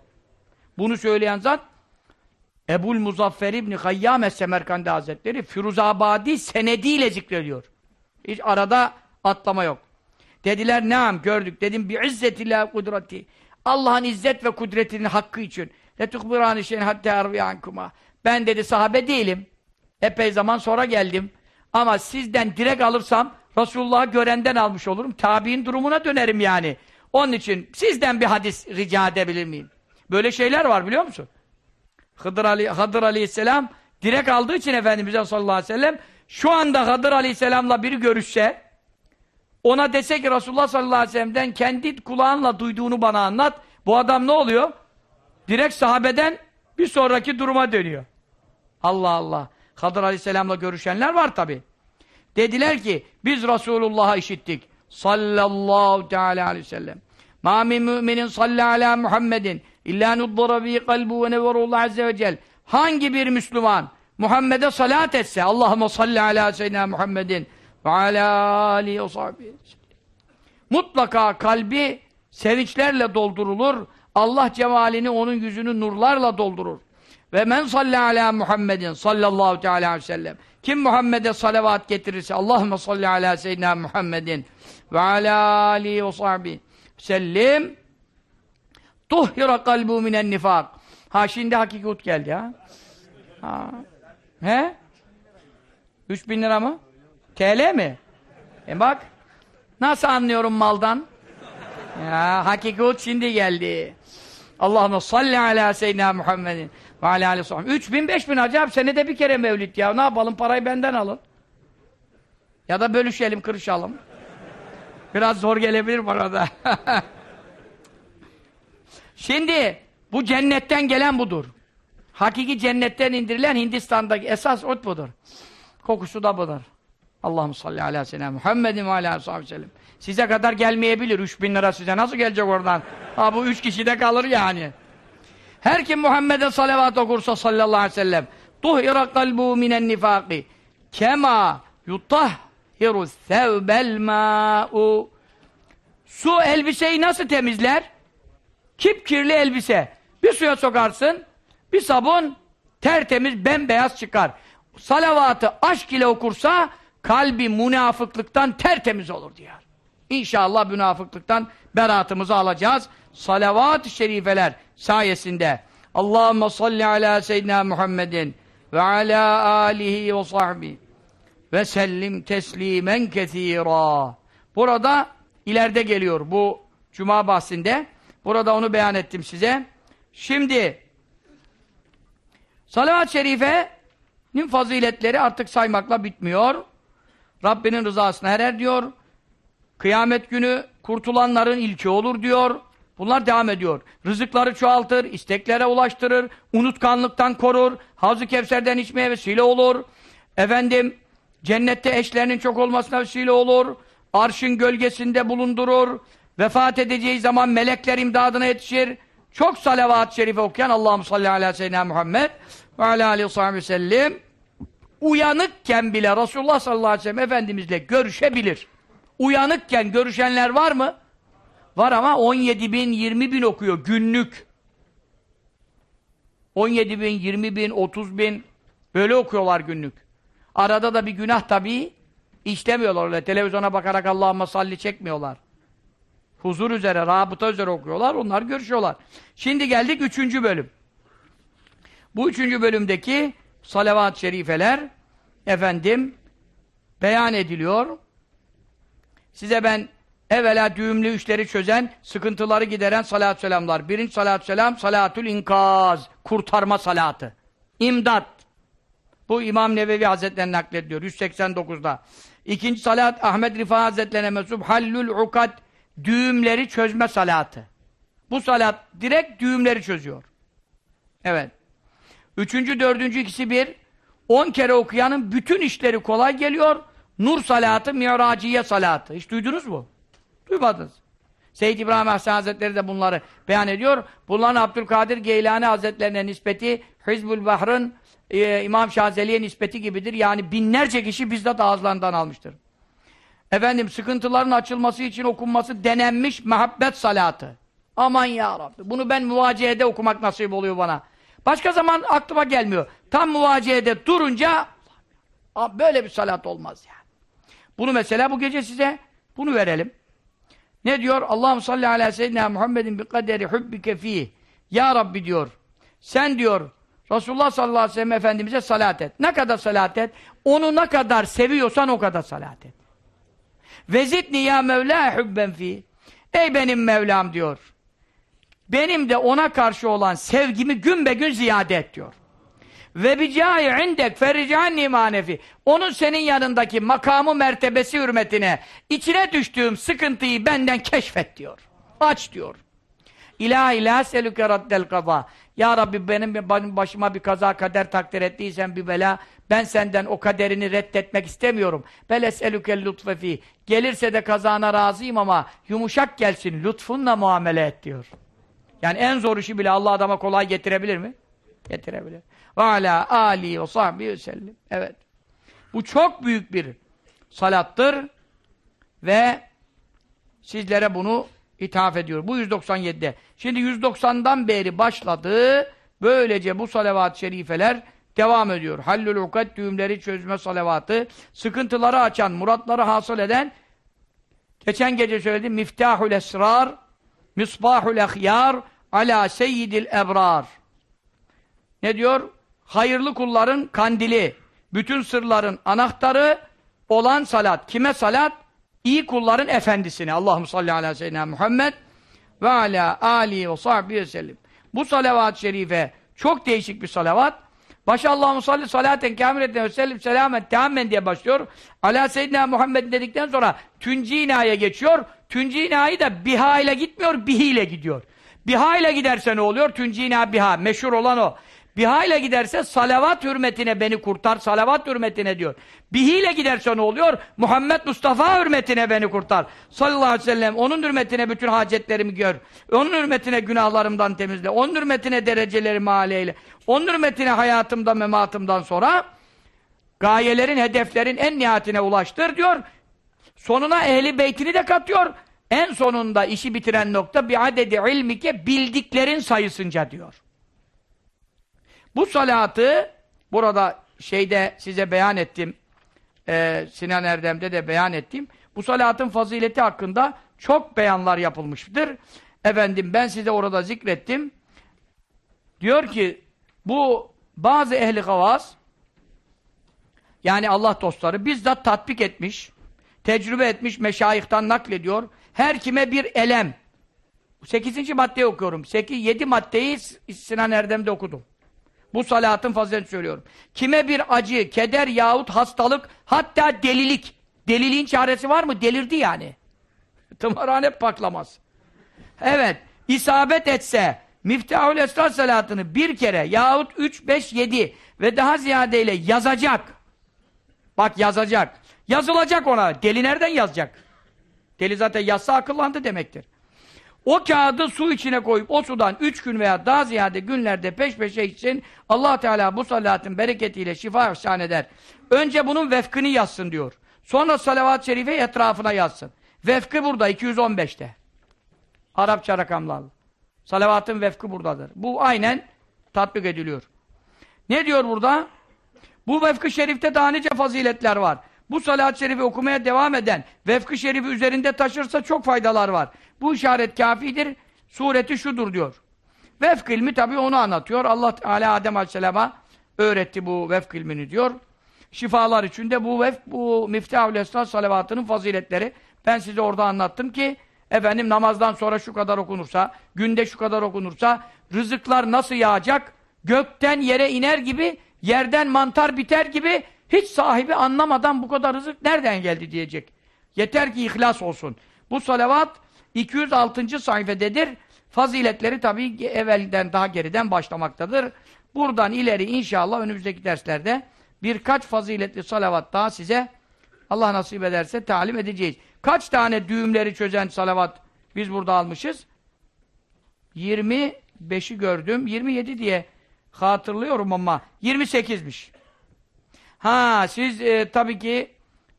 Bunu söyleyen zat Ebul Muzaffer İbni Hayyam Semerkandi Hazretleri Firuzabadi senediyle zikrediyor. Hiç arada atlama yok. Dediler neam gördük. Dedim bi izzetillah kudreti. Allah'ın izzet ve kudretinin hakkı için. Letukbirani şeyin hatta arviyankuma. Ben dedi sahabe değilim. Epey zaman sonra geldim. Ama sizden direkt alırsam Resulullah'ı görenden almış olurum. Tabi'in durumuna dönerim yani. Onun için sizden bir hadis rica edebilir miyim? Böyle şeyler var biliyor musun? Hıdır, Ali, Hıdır Aleyhisselam direkt aldığı için Efendimiz'e sallallahu aleyhi ve sellem şu anda Hıdır Aleyhisselam'la biri görüşse ona dese ki Resulullah sallallahu aleyhi ve sellem'den kendi kulağınla duyduğunu bana anlat. Bu adam ne oluyor? Direkt sahabeden bir sonraki duruma dönüyor. Allah Allah. Hıdır Aleyhisselam'la görüşenler var tabi. Dediler ki biz Resulullah'a işittik. Sallallahu teala aleyhi ve sellem. Ma min müminin salli ala Muhammedin illa nuddara bi kalbu ve neverullah azze ve cel. Hangi bir Müslüman Muhammed'e salat etse Allahümme salli ala seyyidina Muhammedin ve ala alihi ve. Mutlaka kalbi sevinçlerle doldurulur. Allah cemalini onun yüzünü nurlarla doldurur. Ve men salli ala Muhammedin sallallahu teala aleyhi ve sellem. Kim Muhammed'e salavat getirirse Allahümme salli ala seyyidina Muhammedin ve ala alihi ve sahbihi sellim tuhhira kalbu minen nifak. Ha şimdi hakiki ut geldi ha. ha. He? 3000 lira mı? TL mi? E bak. Nasıl anlıyorum maldan? Ya hakiki ut şimdi geldi. Allahümme salli ala seyyidina Muhammedin ve ala aleyhi sallam. 3000 5000 acayip senede bir kere mevlid ya. Ne yapalım parayı benden alın. Ya da bölüşelim kırışalım. Biraz zor gelebilir bana da. Şimdi bu cennetten gelen budur. Hakiki cennetten indirilen Hindistan'daki esas ot budur. Kokusu da budur. Allah'ım salli ala seyyidina Muhammedin ala sellem. Size kadar gelmeyebilir. 3000 lira size nasıl gelecek oradan? Ha bu üç kişide kalır yani. Her kim Muhammed'e salavat okursa sallallahu aleyhi ve sellem tuhira kalbu minen nifaki kema yutahhiru thevbel ma'u Su elbiseyi nasıl temizler? Kipkirli elbise. Bir suya sokarsın, bir sabun tertemiz bembeyaz çıkar. Salavatı aşk ile okursa kalbi münafıklıktan tertemiz olur diyor. İnşallah münafıklıktan beraatımızı alacağız. Salavat-ı şerifeler sayesinde. Allahumme salli ala seyyidina Muhammedin ve ala alihi ve sahbihi ve sellim teslimen kethira. Burada ileride geliyor bu cuma bahsinde. Burada onu beyan ettim size. Şimdi salavat-ı şerife'nin faziletleri artık saymakla bitmiyor. Rabbinin rızasına erer diyor. Kıyamet günü kurtulanların ilki olur diyor. Bunlar devam ediyor. Rızıkları çoğaltır, isteklere ulaştırır, unutkanlıktan korur, Havz-ı Kevser'den içmeye vesile olur. Efendim, cennette eşlerinin çok olmasına vesile olur. Arşın gölgesinde bulundurur. Vefat edeceği zaman melekler imdadına yetişir. Çok salavat-ı şerife okuyan Allah'ım salli ala seyyidina Muhammed ve ala aleyhi ve sellem uyanıkken bile Resulullah sallallahu aleyhi ve sellem Efendimizle görüşebilir. Uyanıkken görüşenler var mı? Var ama 17 bin, 20 bin okuyor günlük. 17 bin, 20 bin, 30 bin böyle okuyorlar günlük. Arada da bir günah tabii işlemiyorlar öyle. Televizyona bakarak Allah'ıma salli çekmiyorlar. Huzur üzere, rabıta üzere okuyorlar. Onlar görüşüyorlar. Şimdi geldik üçüncü bölüm. Bu üçüncü bölümdeki salavat-ı şerifeler efendim beyan ediliyor. Size ben evvela düğümlü üçleri çözen, sıkıntıları gideren salat selamlar. Birinci salat selam, salatül inkaz, kurtarma salatı. İmdat. Bu İmam Nevevi Hazretleri'nin naklediyor 189'da. İkinci salat Ahmet Rifa Hazretlerine mensup hallül ukad düğümleri çözme salatı. Bu salat direkt düğümleri çözüyor. Evet. Üçüncü, dördüncü ikisi bir. On kere okuyanın bütün işleri kolay geliyor. Nur salatı, miraciye salatı. Hiç duydunuz mu? Duymadınız. Seyyid İbrahim Hasan Hazretleri de bunları beyan ediyor. Bunların Abdülkadir Geylani Hazretlerine nispeti Hizbul Bahr'ın e, İmam Şazeli'ye nispeti gibidir. Yani binlerce kişi bizzat ağızlarından almıştır. Efendim sıkıntıların açılması için okunması denenmiş muhabbet salatı. Aman ya Rabbi. Bunu ben muvaciyede okumak nasip oluyor bana. Başka zaman aklıma gelmiyor. Tam muvaciyede durunca böyle bir salat olmaz yani. Bunu mesela bu gece size bunu verelim. Ne diyor? Allah'ım salli ala seyyidina Muhammedin bi kaderi hubbike fih. Ya Rabbi diyor. Sen diyor Resulullah sallallahu aleyhi ve sellem Efendimiz'e salat et. Ne kadar salat et? Onu ne kadar seviyorsan o kadar salat et. Vezidni ya Mevla hubben fi. Ey benim Mevlam diyor. Benim de ona karşı olan sevgimi gün be gün ziyade et diyor. Ve bicai indek fericanni manefi. Onun senin yanındaki makamı mertebesi hürmetine içine düştüğüm sıkıntıyı benden keşfet diyor. Aç diyor. İlahi la selüke raddel kaza. Ya Rabbi benim başıma bir kaza kader takdir ettiysen bir bela Ben senden o kaderini reddetmek istemiyorum. Bel es'elükel lütfe fi. Gelirse de kazana razıyım ama yumuşak gelsin, lütfunla muamele et diyor. Yani en zor işi bile Allah adama kolay getirebilir mi? Getirebilir. Ve ala ali ve sahbihi ve sellim. Evet. Bu çok büyük bir salattır ve sizlere bunu ithaf ediyor. Bu 197'de. Şimdi 190'dan beri başladı. Böylece bu salavat-ı şerifeler devam ediyor. Hallül ukat düğümleri çözme salavatı, sıkıntıları açan, muratları hasıl eden, geçen gece söyledim, miftahul esrar, misbahul ehyar, ala seyyidil ebrar. Ne diyor? Hayırlı kulların kandili, bütün sırların anahtarı olan salat. Kime salat? İyi kulların efendisine. Allahümme salli ala seyyidina Muhammed ve ala alihi ve sahbihi ve sellem. Bu salavat-ı şerife çok değişik bir salavat. Başa Allahümme salli salaten kâmileten ve sellim selamen teammen diye başlıyor. Ala seyyidina Muhammed dedikten sonra tüncina'ya geçiyor. Tüncina'yı da biha ile gitmiyor, bihi ile gidiyor. Biha ile giderse ne oluyor? Tüncina biha. Meşhur olan o. Biha giderse salavat hürmetine beni kurtar, salavat hürmetine diyor. Bihi giderse ne oluyor? Muhammed Mustafa hürmetine beni kurtar. Sallallahu aleyhi ve sellem onun hürmetine bütün hacetlerimi gör. Onun hürmetine günahlarımdan temizle. Onun hürmetine derecelerimi âleyle. Onun hürmetine hayatımda, mematımdan sonra gayelerin, hedeflerin en nihayetine ulaştır diyor. Sonuna ehli beytini de katıyor. En sonunda işi bitiren nokta bir adedi ilmike bildiklerin sayısınca diyor. Bu salatı burada şeyde size beyan ettim. Ee, Sinan Erdem'de de beyan ettim. Bu salatın fazileti hakkında çok beyanlar yapılmıştır. Efendim ben size orada zikrettim. Diyor ki bu bazı ehli havas yani Allah dostları bizzat tatbik etmiş, tecrübe etmiş, meşayihtan naklediyor. Her kime bir elem. 8. maddeyi okuyorum. 8, 7 maddeyi Sinan Erdem'de okudum. Bu salatın faziletini söylüyorum. Kime bir acı, keder yahut hastalık, hatta delilik. Deliliğin çaresi var mı? Delirdi yani. Tımarhane paklamaz. Evet. isabet etse Miftahül Esrar salatını bir kere yahut üç, beş, yedi ve daha ziyadeyle yazacak. Bak yazacak. Yazılacak ona. Deli nereden yazacak? Deli zaten yazsa akıllandı demektir. O kağıdı su içine koyup o sudan üç gün veya daha ziyade günlerde peş peşe içsin. allah Teala bu salatın bereketiyle şifa ihsan eder. Önce bunun vefkini yazsın diyor. Sonra salavat-ı şerife etrafına yazsın. Vefkı burada 215'te. Arapça rakamlarla. Salavatın vefkı buradadır. Bu aynen tatbik ediliyor. Ne diyor burada? Bu vefkı şerifte daha nice faziletler var. Bu salat-ı şerifi okumaya devam eden, vefkı şerifi üzerinde taşırsa çok faydalar var. Bu işaret kafidir, sureti şudur diyor. Vefk ilmi tabi onu anlatıyor. Allah Teala Adem Aleyhisselam'a öğretti bu vefk ilmini diyor. Şifalar içinde bu vefk, bu Miftahül Esnaf salavatının faziletleri. Ben size orada anlattım ki, efendim namazdan sonra şu kadar okunursa, günde şu kadar okunursa, rızıklar nasıl yağacak? Gökten yere iner gibi, yerden mantar biter gibi, hiç sahibi anlamadan bu kadar rızık nereden geldi diyecek. Yeter ki ihlas olsun. Bu salavat 206. sayfededir. Faziletleri tabii evvelden daha geriden başlamaktadır. Buradan ileri inşallah önümüzdeki derslerde birkaç faziletli salavat daha size Allah nasip ederse talim edeceğiz. Kaç tane düğümleri çözen salavat biz burada almışız? 25'i gördüm. 27 diye hatırlıyorum ama 28'miş. Ha siz e, tabii ki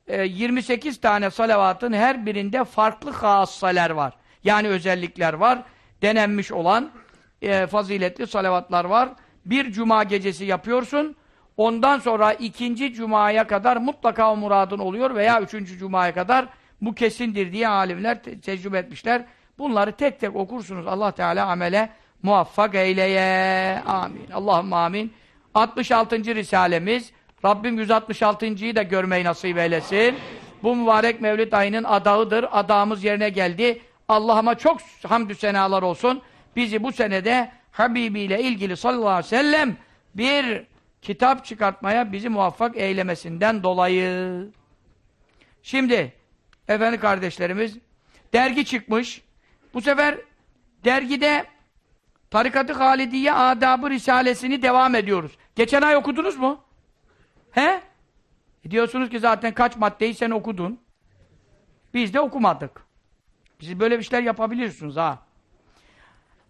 e, 28 tane salavatın her birinde farklı hassaler var. Yani özellikler var. Denenmiş olan e, faziletli salavatlar var. Bir cuma gecesi yapıyorsun. Ondan sonra ikinci cumaya kadar mutlaka o muradın oluyor veya üçüncü cumaya kadar bu kesindir diye alimler te tecrübe etmişler. Bunları tek tek okursunuz. Allah Teala amele muvaffak eyleye. Amin. Allahümme amin. 66. Risalemiz Rabbim 166.yı da görmeyi nasip eylesin. Bu mübarek Mevlid ayının adağıdır. Adağımız yerine geldi. Allah'ıma çok hamdü senalar olsun. Bizi bu senede Habibi ile ilgili sallallahu aleyhi ve sellem bir kitap çıkartmaya bizi muvaffak eylemesinden dolayı. Şimdi efendi kardeşlerimiz dergi çıkmış. Bu sefer dergide Tarikat-ı Halidiye Adabı Risalesini devam ediyoruz. Geçen ay okudunuz mu? He? E diyorsunuz ki zaten kaç maddeyi sen okudun. Biz de okumadık. Siz böyle bir şeyler yapabilirsiniz ha.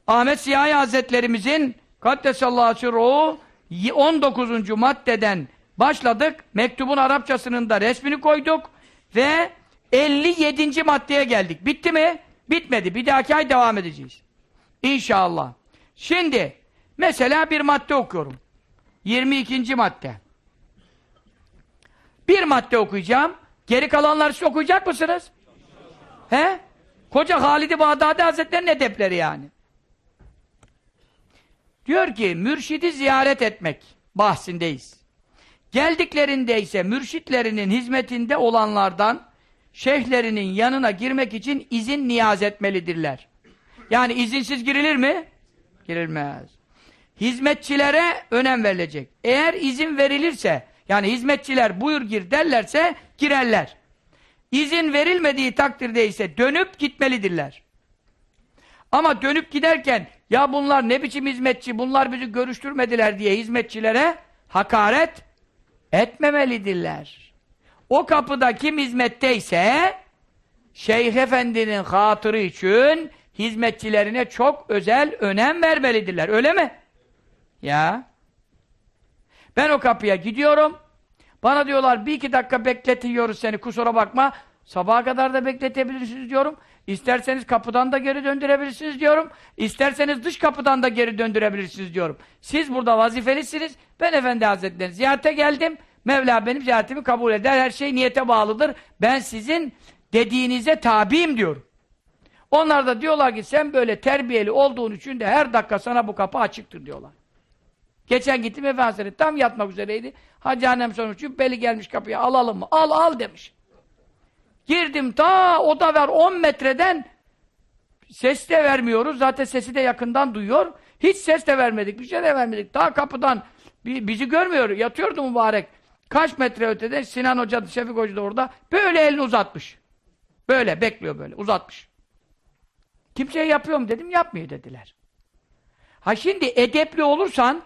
Ahmet Siyahi Hazretlerimizin Kaddesallahu sirruhu 19. maddeden başladık. Mektubun Arapçasının da resmini koyduk ve 57. maddeye geldik. Bitti mi? Bitmedi. Bir dahaki ay devam edeceğiz. İnşallah. Şimdi mesela bir madde okuyorum. 22. madde. Bir madde okuyacağım. Geri kalanları siz okuyacak mısınız? He? Koca Halid-i Bağdadi Hazretleri'nin edepleri yani. Diyor ki, mürşidi ziyaret etmek bahsindeyiz. Geldiklerinde ise mürşitlerinin hizmetinde olanlardan şeyhlerinin yanına girmek için izin niyaz etmelidirler. Yani izinsiz girilir mi? Girilmez. Hizmetçilere önem verilecek. Eğer izin verilirse, yani hizmetçiler buyur gir derlerse girerler. İzin verilmediği takdirde ise dönüp gitmelidirler. Ama dönüp giderken ya bunlar ne biçim hizmetçi, bunlar bizi görüştürmediler diye hizmetçilere hakaret etmemelidirler. O kapıda kim hizmetteyse Şeyh Efendi'nin hatırı için hizmetçilerine çok özel önem vermelidirler. Öyle mi? Ya. Ben o kapıya gidiyorum. Bana diyorlar bir iki dakika bekletiyoruz seni kusura bakma. Sabaha kadar da bekletebilirsiniz diyorum. İsterseniz kapıdan da geri döndürebilirsiniz diyorum. İsterseniz dış kapıdan da geri döndürebilirsiniz diyorum. Siz burada vazifelisiniz. Ben Efendi Hazretleri ziyarete geldim. Mevla benim ziyaretimi kabul eder. Her şey niyete bağlıdır. Ben sizin dediğinize tabiyim diyorum. Onlar da diyorlar ki sen böyle terbiyeli olduğun için de her dakika sana bu kapı açıktır diyorlar. Geçen gittim Efendi Hazretleri tam yatmak üzereydi. Hacı annem sormuş beli gelmiş kapıya alalım mı? Al al demiş. Girdim ta oda ver 10 metreden ses de vermiyoruz. Zaten sesi de yakından duyuyor. Hiç ses de vermedik. Bir şey de vermedik. Daha kapıdan bizi görmüyor. Yatıyordu mübarek. Kaç metre ötede Sinan Hoca, Şefik Hoca da orada. Böyle elini uzatmış. Böyle bekliyor böyle. Uzatmış. Kimseye yapıyor mu dedim. Yapmıyor dediler. Ha şimdi edepli olursan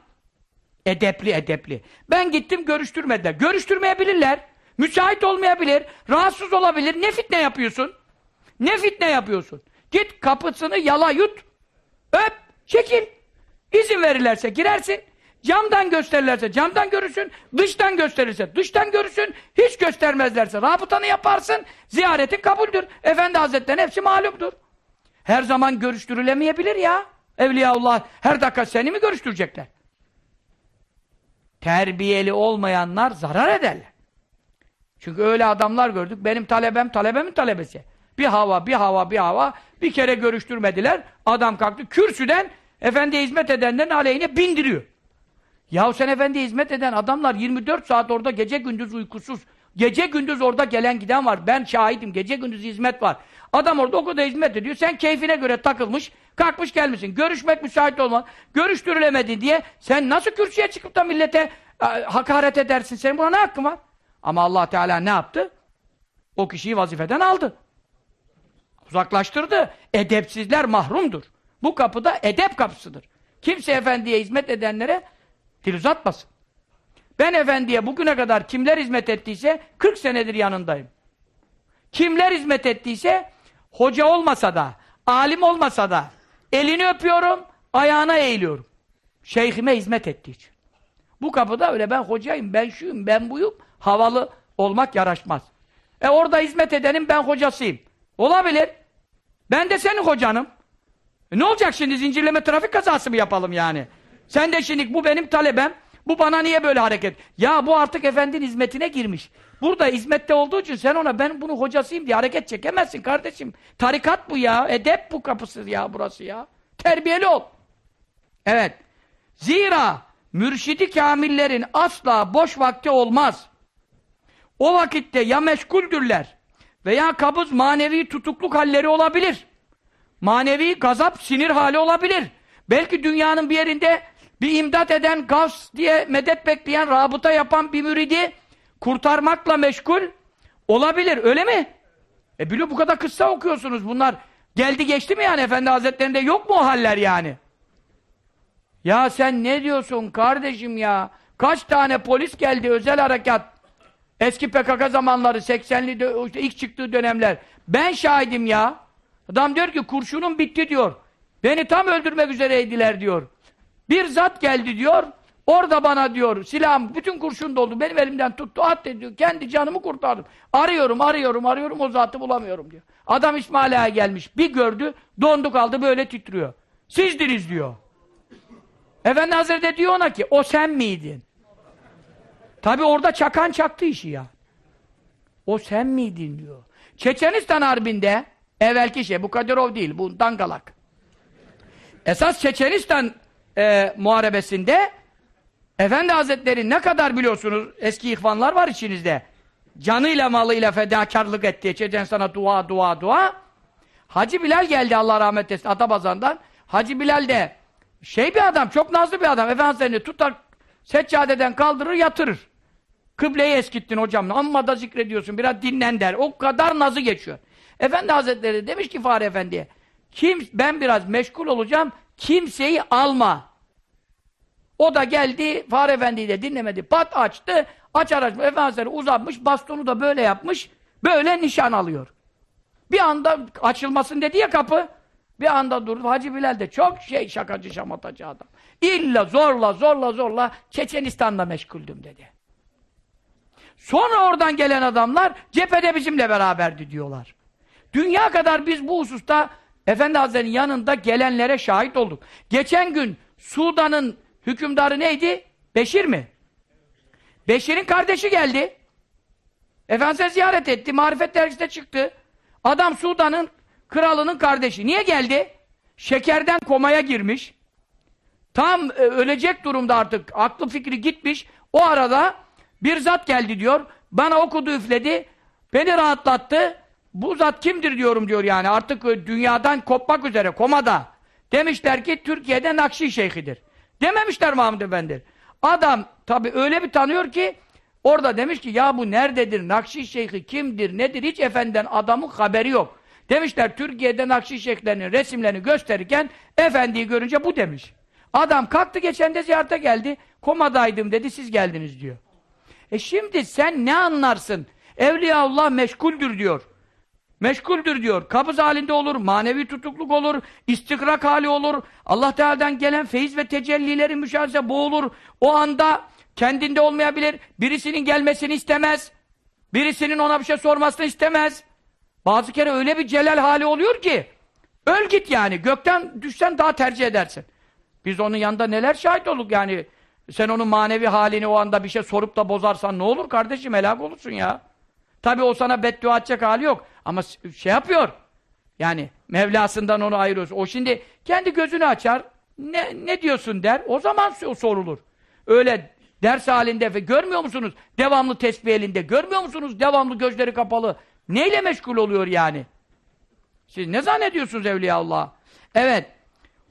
edepli edepli. Ben gittim görüştürmediler. Görüştürmeyebilirler. Müsait olmayabilir. Rahatsız olabilir. Ne fitne yapıyorsun? Ne fitne yapıyorsun? Git kapısını yala yut. Öp. Çekil. İzin verirlerse girersin. Camdan gösterirlerse camdan görürsün. Dıştan gösterirse dıştan görürsün. Hiç göstermezlerse rabıtanı yaparsın. Ziyaretin kabuldür. Efendi Hazretleri'nin hepsi malumdur. Her zaman görüştürülemeyebilir ya. Evliyaullah her dakika seni mi görüştürecekler? Terbiyeli olmayanlar zarar ederler. Çünkü öyle adamlar gördük. Benim talebem talebemin talebesi. Bir hava, bir hava, bir hava. Bir kere görüştürmediler. Adam kalktı. Kürsüden efendiye hizmet edenlerin aleyhine bindiriyor. Yahu sen efendiye hizmet eden adamlar 24 saat orada gece gündüz uykusuz. Gece gündüz orada gelen giden var. Ben şahidim. Gece gündüz hizmet var. Adam orada o kadar hizmet ediyor. Sen keyfine göre takılmış, kalkmış gelmişsin. Görüşmek müsait olmaz. Görüştürülemedi diye sen nasıl kürsüye çıkıp da millete e, hakaret edersin? Senin buna ne hakkın var? Ama Allah Teala ne yaptı? O kişiyi vazifeden aldı. Uzaklaştırdı. Edepsizler mahrumdur. Bu kapıda edep kapısıdır. Kimse efendiye hizmet edenlere dil uzatmasın. Ben efendiye bugüne kadar kimler hizmet ettiyse 40 senedir yanındayım. Kimler hizmet ettiyse hoca olmasa da, alim olmasa da elini öpüyorum, ayağına eğiliyorum. Şeyhime hizmet ettiği için. Bu kapıda öyle ben hocayım, ben şuyum, ben buyum, havalı olmak yaraşmaz. E orada hizmet edenim ben hocasıyım. Olabilir. Ben de senin hocanım. E ne olacak şimdi zincirleme trafik kazası mı yapalım yani? Sen de şimdi bu benim talebem. Bu bana niye böyle hareket? Ya bu artık efendinin hizmetine girmiş. Burada hizmette olduğu için sen ona ben bunu hocasıyım diye hareket çekemezsin kardeşim. Tarikat bu ya. Edep bu kapısı ya burası ya. Terbiyeli ol. Evet. Zira mürşidi kamillerin asla boş vakti olmaz. O vakitte ya meşguldürler veya kabız manevi tutukluk halleri olabilir. Manevi gazap, sinir hali olabilir. Belki dünyanın bir yerinde bir imdat eden, gaz diye medet bekleyen, rabıta yapan bir müridi kurtarmakla meşgul olabilir. Öyle mi? E biliyor bu kadar kıssa okuyorsunuz. Bunlar geldi geçti mi yani Efendi Hazretlerinde yok mu o haller yani? Ya sen ne diyorsun kardeşim ya? Kaç tane polis geldi özel harekat. Eski PKK zamanları 80'li dö- işte ilk çıktığı dönemler. Ben şahidim ya. Adam diyor ki kurşunum bitti diyor. Beni tam öldürmek üzereydiler diyor. Bir zat geldi diyor. Orada bana diyor silahım bütün kurşun doldu. Benim elimden tuttu at diyor. Kendi canımı kurtardım. Arıyorum arıyorum arıyorum o zatı bulamıyorum diyor. Adam İsmail gelmiş. Bir gördü dondu kaldı böyle titriyor. Sizdiniz diyor. Efendi Hazretleri diyor ona ki o sen miydin? Tabi orada çakan çaktı işi ya. O sen miydin diyor. Çeçenistan Harbi'nde evvelki şey bu Kadirov değil bu dangalak. Esas Çeçenistan e, muharebesinde Efendi Hazretleri ne kadar biliyorsunuz eski ihvanlar var içinizde. Canıyla malıyla fedakarlık etti. Çeçenistan'a dua dua dua. Hacı Bilal geldi Allah rahmet eylesin Atabazan'dan. Hacı Bilal de şey bir adam, çok nazlı bir adam. Efendi Hazretleri tutar seccadeden kaldırır yatırır. Kıbleyi eskittin hocam. Amma da zikrediyorsun. Biraz dinlen der. O kadar nazı geçiyor. Efendi Hazretleri demiş ki Fahri Efendi'ye kim, ben biraz meşgul olacağım. Kimseyi alma. O da geldi. Fahri Efendi'yi de dinlemedi. Pat açtı. Açar açma. Efendi Hazretleri uzatmış. Bastonu da böyle yapmış. Böyle nişan alıyor. Bir anda açılmasın dedi ya kapı. Bir anda durdu. Hacı Bilal de çok şey şakacı şamatacı adam. İlla zorla zorla zorla Çeçenistan'da meşguldüm dedi. Sonra oradan gelen adamlar cephede bizimle beraberdi diyorlar. Dünya kadar biz bu hususta Efendi Hazretleri'nin yanında gelenlere şahit olduk. Geçen gün Sudan'ın hükümdarı neydi? Beşir mi? Beşir'in kardeşi geldi. Efendimiz'e ziyaret etti. Marifet dergisinde çıktı. Adam Sudan'ın kralının kardeşi. Niye geldi? Şekerden komaya girmiş. Tam e, ölecek durumda artık. Aklı fikri gitmiş. O arada bir zat geldi diyor. Bana okudu üfledi. Beni rahatlattı. Bu zat kimdir diyorum diyor yani. Artık e, dünyadan kopmak üzere komada. Demişler ki Türkiye'de Nakşi Şeyhidir. Dememişler Mahmud Efendi. Adam tabi öyle bir tanıyor ki orada demiş ki ya bu nerededir? Nakşi Şeyhi kimdir? Nedir? Hiç efendiden adamın haberi yok. Demişler Türkiye'de Nakşi Şeyhlerinin resimlerini gösterirken efendiyi görünce bu demiş. Adam kalktı geçen de ziyarete geldi. Komadaydım dedi siz geldiniz diyor. E şimdi sen ne anlarsın? Evliyaullah meşguldür diyor. Meşguldür diyor. Kabız halinde olur, manevi tutukluk olur, istikrak hali olur. Allah Teala'dan gelen feyiz ve tecellilerin müşahese bu olur. O anda kendinde olmayabilir. Birisinin gelmesini istemez. Birisinin ona bir şey sormasını istemez. Bazı kere öyle bir celal hali oluyor ki öl git yani. Gökten düşsen daha tercih edersin. Biz onun yanında neler şahit olduk yani. Sen onun manevi halini o anda bir şey sorup da bozarsan ne olur kardeşim helak olursun ya. Tabi o sana beddua edecek hali yok. Ama şey yapıyor. Yani Mevlasından onu ayırıyorsun. O şimdi kendi gözünü açar. Ne, ne diyorsun der. O zaman sorulur. Öyle ders halinde görmüyor musunuz? Devamlı tesbih elinde. Görmüyor musunuz? Devamlı gözleri kapalı. Neyle meşgul oluyor yani? Siz ne zannediyorsunuz Evliyaullah? Evet.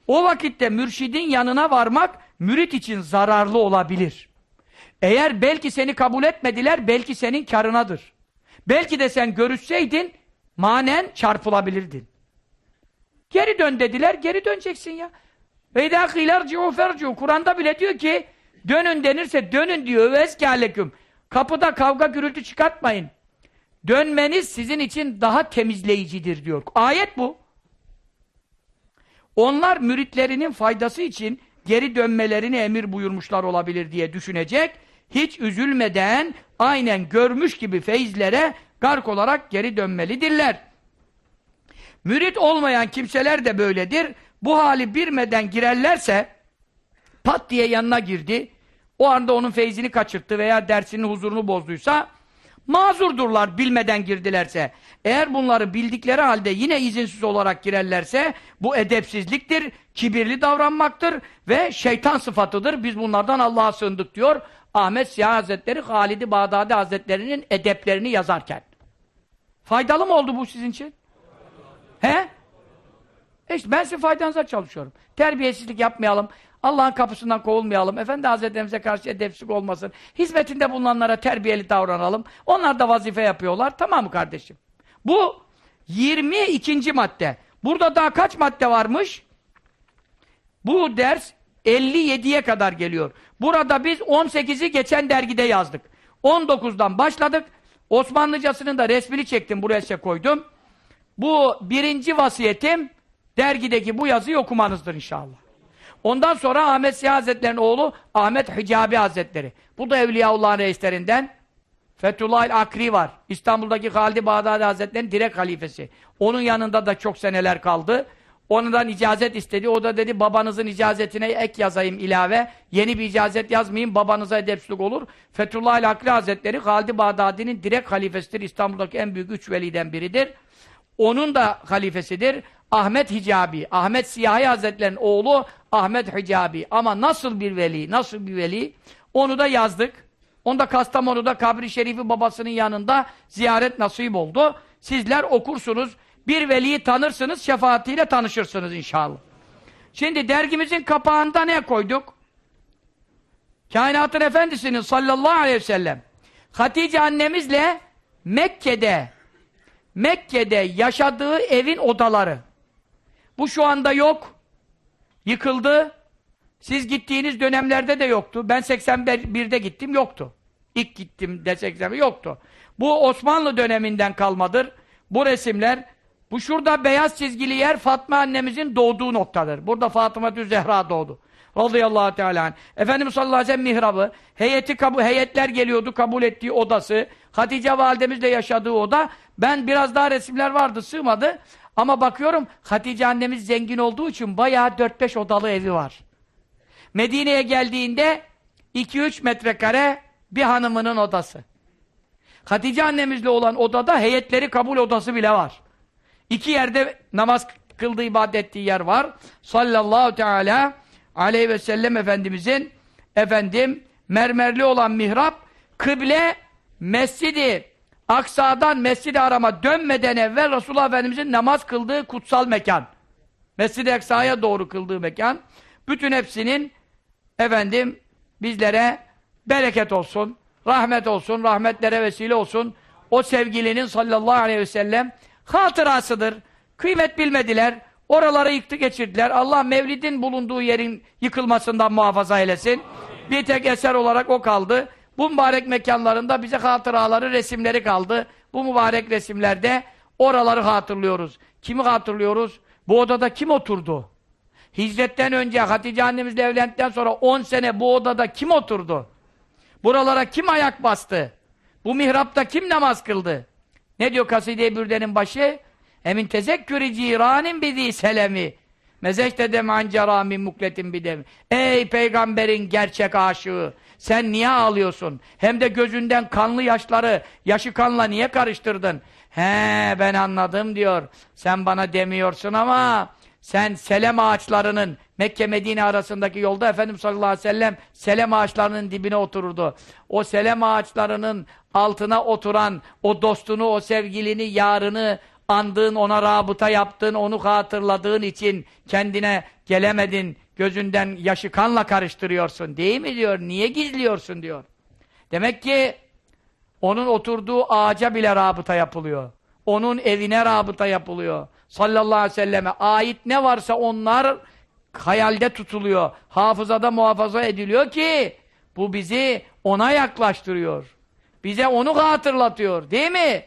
O vakitte mürşidin yanına varmak mürit için zararlı olabilir. Eğer belki seni kabul etmediler, belki senin karınadır. Belki de sen görüşseydin, manen çarpılabilirdin. Geri dön dediler, geri döneceksin ya. Veyda kıylar ciu Kur'an'da bile diyor ki, dönün denirse dönün diyor. Vezkâleküm. Kapıda kavga gürültü çıkartmayın. Dönmeniz sizin için daha temizleyicidir diyor. Ayet bu. Onlar müritlerinin faydası için geri dönmelerini emir buyurmuşlar olabilir diye düşünecek. Hiç üzülmeden aynen görmüş gibi feyizlere gark olarak geri dönmelidirler. Mürit olmayan kimseler de böyledir. Bu hali bilmeden girerlerse pat diye yanına girdi. O anda onun feyzini kaçırttı veya dersinin huzurunu bozduysa mazurdurlar bilmeden girdilerse. Eğer bunları bildikleri halde yine izinsiz olarak girerlerse bu edepsizliktir, kibirli davranmaktır ve şeytan sıfatıdır. Biz bunlardan Allah'a sığındık diyor Ahmet Siyah Hazretleri Halid-i Bağdadi Hazretleri'nin edeplerini yazarken. Faydalı mı oldu bu sizin için? He? E işte ben sizin faydanıza çalışıyorum. Terbiyesizlik yapmayalım. Allah'ın kapısından kovulmayalım. Efendi Hazretlerimize karşı edepsizlik olmasın. Hizmetinde bulunanlara terbiyeli davranalım. Onlar da vazife yapıyorlar. Tamam mı kardeşim? Bu 22. madde. Burada daha kaç madde varmış? Bu ders 57'ye kadar geliyor. Burada biz 18'i geçen dergide yazdık. 19'dan başladık. Osmanlıcasının da resmini çektim buraya size koydum. Bu birinci vasiyetim dergideki bu yazıyı okumanızdır inşallah. Ondan sonra Ahmet Siyah Hazretleri'nin oğlu Ahmet Hicabi Hazretleri. Bu da Evliyaullah'ın reislerinden. Fethullah Akri var. İstanbul'daki Halid-i Bağdadi Hazretleri'nin direkt halifesi. Onun yanında da çok seneler kaldı. Ondan icazet istedi. O da dedi babanızın icazetine ek yazayım ilave. Yeni bir icazet yazmayayım babanıza edepsizlik olur. Fethullah Akri Hazretleri Halid-i Bağdadi'nin direkt halifesidir. İstanbul'daki en büyük üç veliden biridir. Onun da halifesidir. Ahmet Hicabi. Ahmet Siyahi Hazretleri'nin oğlu Ahmet Hicabi. Ama nasıl bir veli, nasıl bir veli? Onu da yazdık. Onu da Kastamonu'da kabri şerifi babasının yanında ziyaret nasip oldu. Sizler okursunuz. Bir veliyi tanırsınız, şefaatiyle tanışırsınız inşallah. Şimdi dergimizin kapağında ne koyduk? Kainatın Efendisi'nin sallallahu aleyhi ve sellem Hatice annemizle Mekke'de Mekke'de yaşadığı evin odaları. Bu şu anda yok. Yıkıldı. Siz gittiğiniz dönemlerde de yoktu. Ben 81'de gittim, yoktu. İlk gittim de 81 yoktu. Bu Osmanlı döneminden kalmadır. Bu resimler, bu şurada beyaz çizgili yer Fatma annemizin doğduğu noktadır. Burada Fatıma Zehra doğdu. Radıyallahu teala. Efendimiz sallallahu aleyhi ve sellem mihrabı, heyeti kabul, heyetler geliyordu kabul ettiği odası, Hatice validemizle yaşadığı oda. Ben biraz daha resimler vardı, sığmadı. Ama bakıyorum Hatice annemiz zengin olduğu için bayağı 4-5 odalı evi var. Medine'ye geldiğinde 2-3 metrekare bir hanımının odası. Hatice annemizle olan odada heyetleri kabul odası bile var. İki yerde namaz kıldığı, ibadet ettiği yer var. Sallallahu teala aleyhi ve sellem Efendimizin efendim mermerli olan mihrap kıble mescidi Aksa'dan mescidi arama dönmeden evvel Resulullah Efendimizin namaz kıldığı kutsal mekan. Mescid-i Aksa'ya doğru kıldığı mekan. Bütün hepsinin efendim bizlere bereket olsun, rahmet olsun, rahmetlere vesile olsun. O sevgilinin sallallahu aleyhi ve sellem hatırasıdır. Kıymet bilmediler. Oraları yıktı geçirdiler. Allah Mevlid'in bulunduğu yerin yıkılmasından muhafaza eylesin. Bir tek eser olarak o kaldı. Bu mübarek mekanlarında bize hatıraları, resimleri kaldı. Bu mübarek resimlerde oraları hatırlıyoruz. Kimi hatırlıyoruz? Bu odada kim oturdu? Hicretten önce Hatice annemizle evlendikten sonra 10 sene bu odada kim oturdu? Buralara kim ayak bastı? Bu mihrapta kim namaz kıldı? Ne diyor Kaside-i Bürde'nin başı? Emin tezekkürü ciranin bizi selemi. Mezeşte dem ancara min mukletin bidem. Ey peygamberin gerçek aşığı! Sen niye ağlıyorsun? Hem de gözünden kanlı yaşları, yaşı kanla niye karıştırdın? He ben anladım diyor. Sen bana demiyorsun ama sen selem ağaçlarının Mekke Medine arasındaki yolda Efendimiz sallallahu aleyhi ve sellem selem ağaçlarının dibine otururdu. O selem ağaçlarının altına oturan o dostunu, o sevgilini, yarını andığın, ona rabıta yaptığın, onu hatırladığın için kendine gelemedin, gözünden yaşı kanla karıştırıyorsun değil mi diyor, niye gizliyorsun diyor. Demek ki onun oturduğu ağaca bile rabıta yapılıyor. Onun evine rabıta yapılıyor. Sallallahu aleyhi ve selleme ait ne varsa onlar hayalde tutuluyor. Hafızada muhafaza ediliyor ki bu bizi ona yaklaştırıyor. Bize onu hatırlatıyor. Değil mi?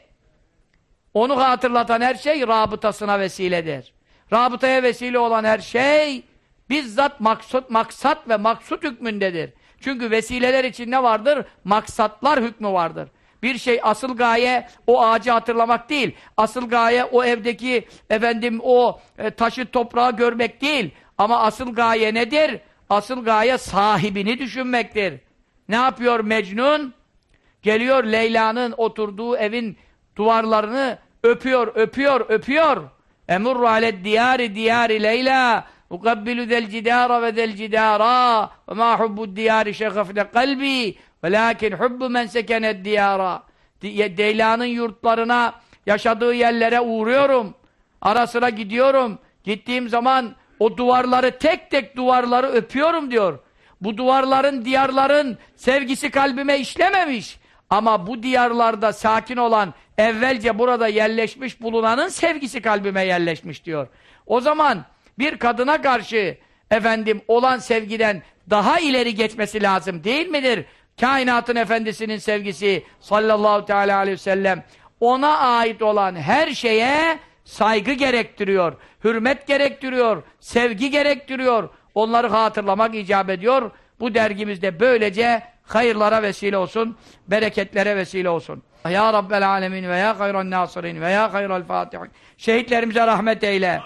Onu hatırlatan her şey rabıtasına vesiledir. Rabıtaya vesile olan her şey bizzat maksut, maksat ve maksut hükmündedir. Çünkü vesileler için ne vardır? Maksatlar hükmü vardır. Bir şey asıl gaye o ağacı hatırlamak değil. Asıl gaye o evdeki efendim o e, taşı toprağı görmek değil. Ama asıl gaye nedir? Asıl gaye sahibini düşünmektir. Ne yapıyor Mecnun? Geliyor Leyla'nın oturduğu evin duvarlarını öpüyor, öpüyor, öpüyor. Emurru aled diyari diyari Leyla ukabbilu zel cidara ve zel cidara ve ma hubbu diyari şegafne kalbi velakin hubbu men sekened diyara Leyla'nın yurtlarına yaşadığı yerlere uğruyorum. Ara sıra gidiyorum. Gittiğim zaman o duvarları tek tek duvarları öpüyorum diyor. Bu duvarların, diyarların sevgisi kalbime işlememiş. Ama bu diyarlarda sakin olan, evvelce burada yerleşmiş bulunanın sevgisi kalbime yerleşmiş diyor. O zaman bir kadına karşı efendim olan sevgiden daha ileri geçmesi lazım değil midir? Kainatın efendisinin sevgisi sallallahu teala aleyhi ve sellem ona ait olan her şeye saygı gerektiriyor, hürmet gerektiriyor, sevgi gerektiriyor. Onları hatırlamak icap ediyor. Bu dergimizde böylece hayırlara vesile olsun, bereketlere vesile olsun. Ya Rabbel Alemin ve ya hayran nasirin ve ya hayral fatihin. Şehitlerimize rahmet eyle.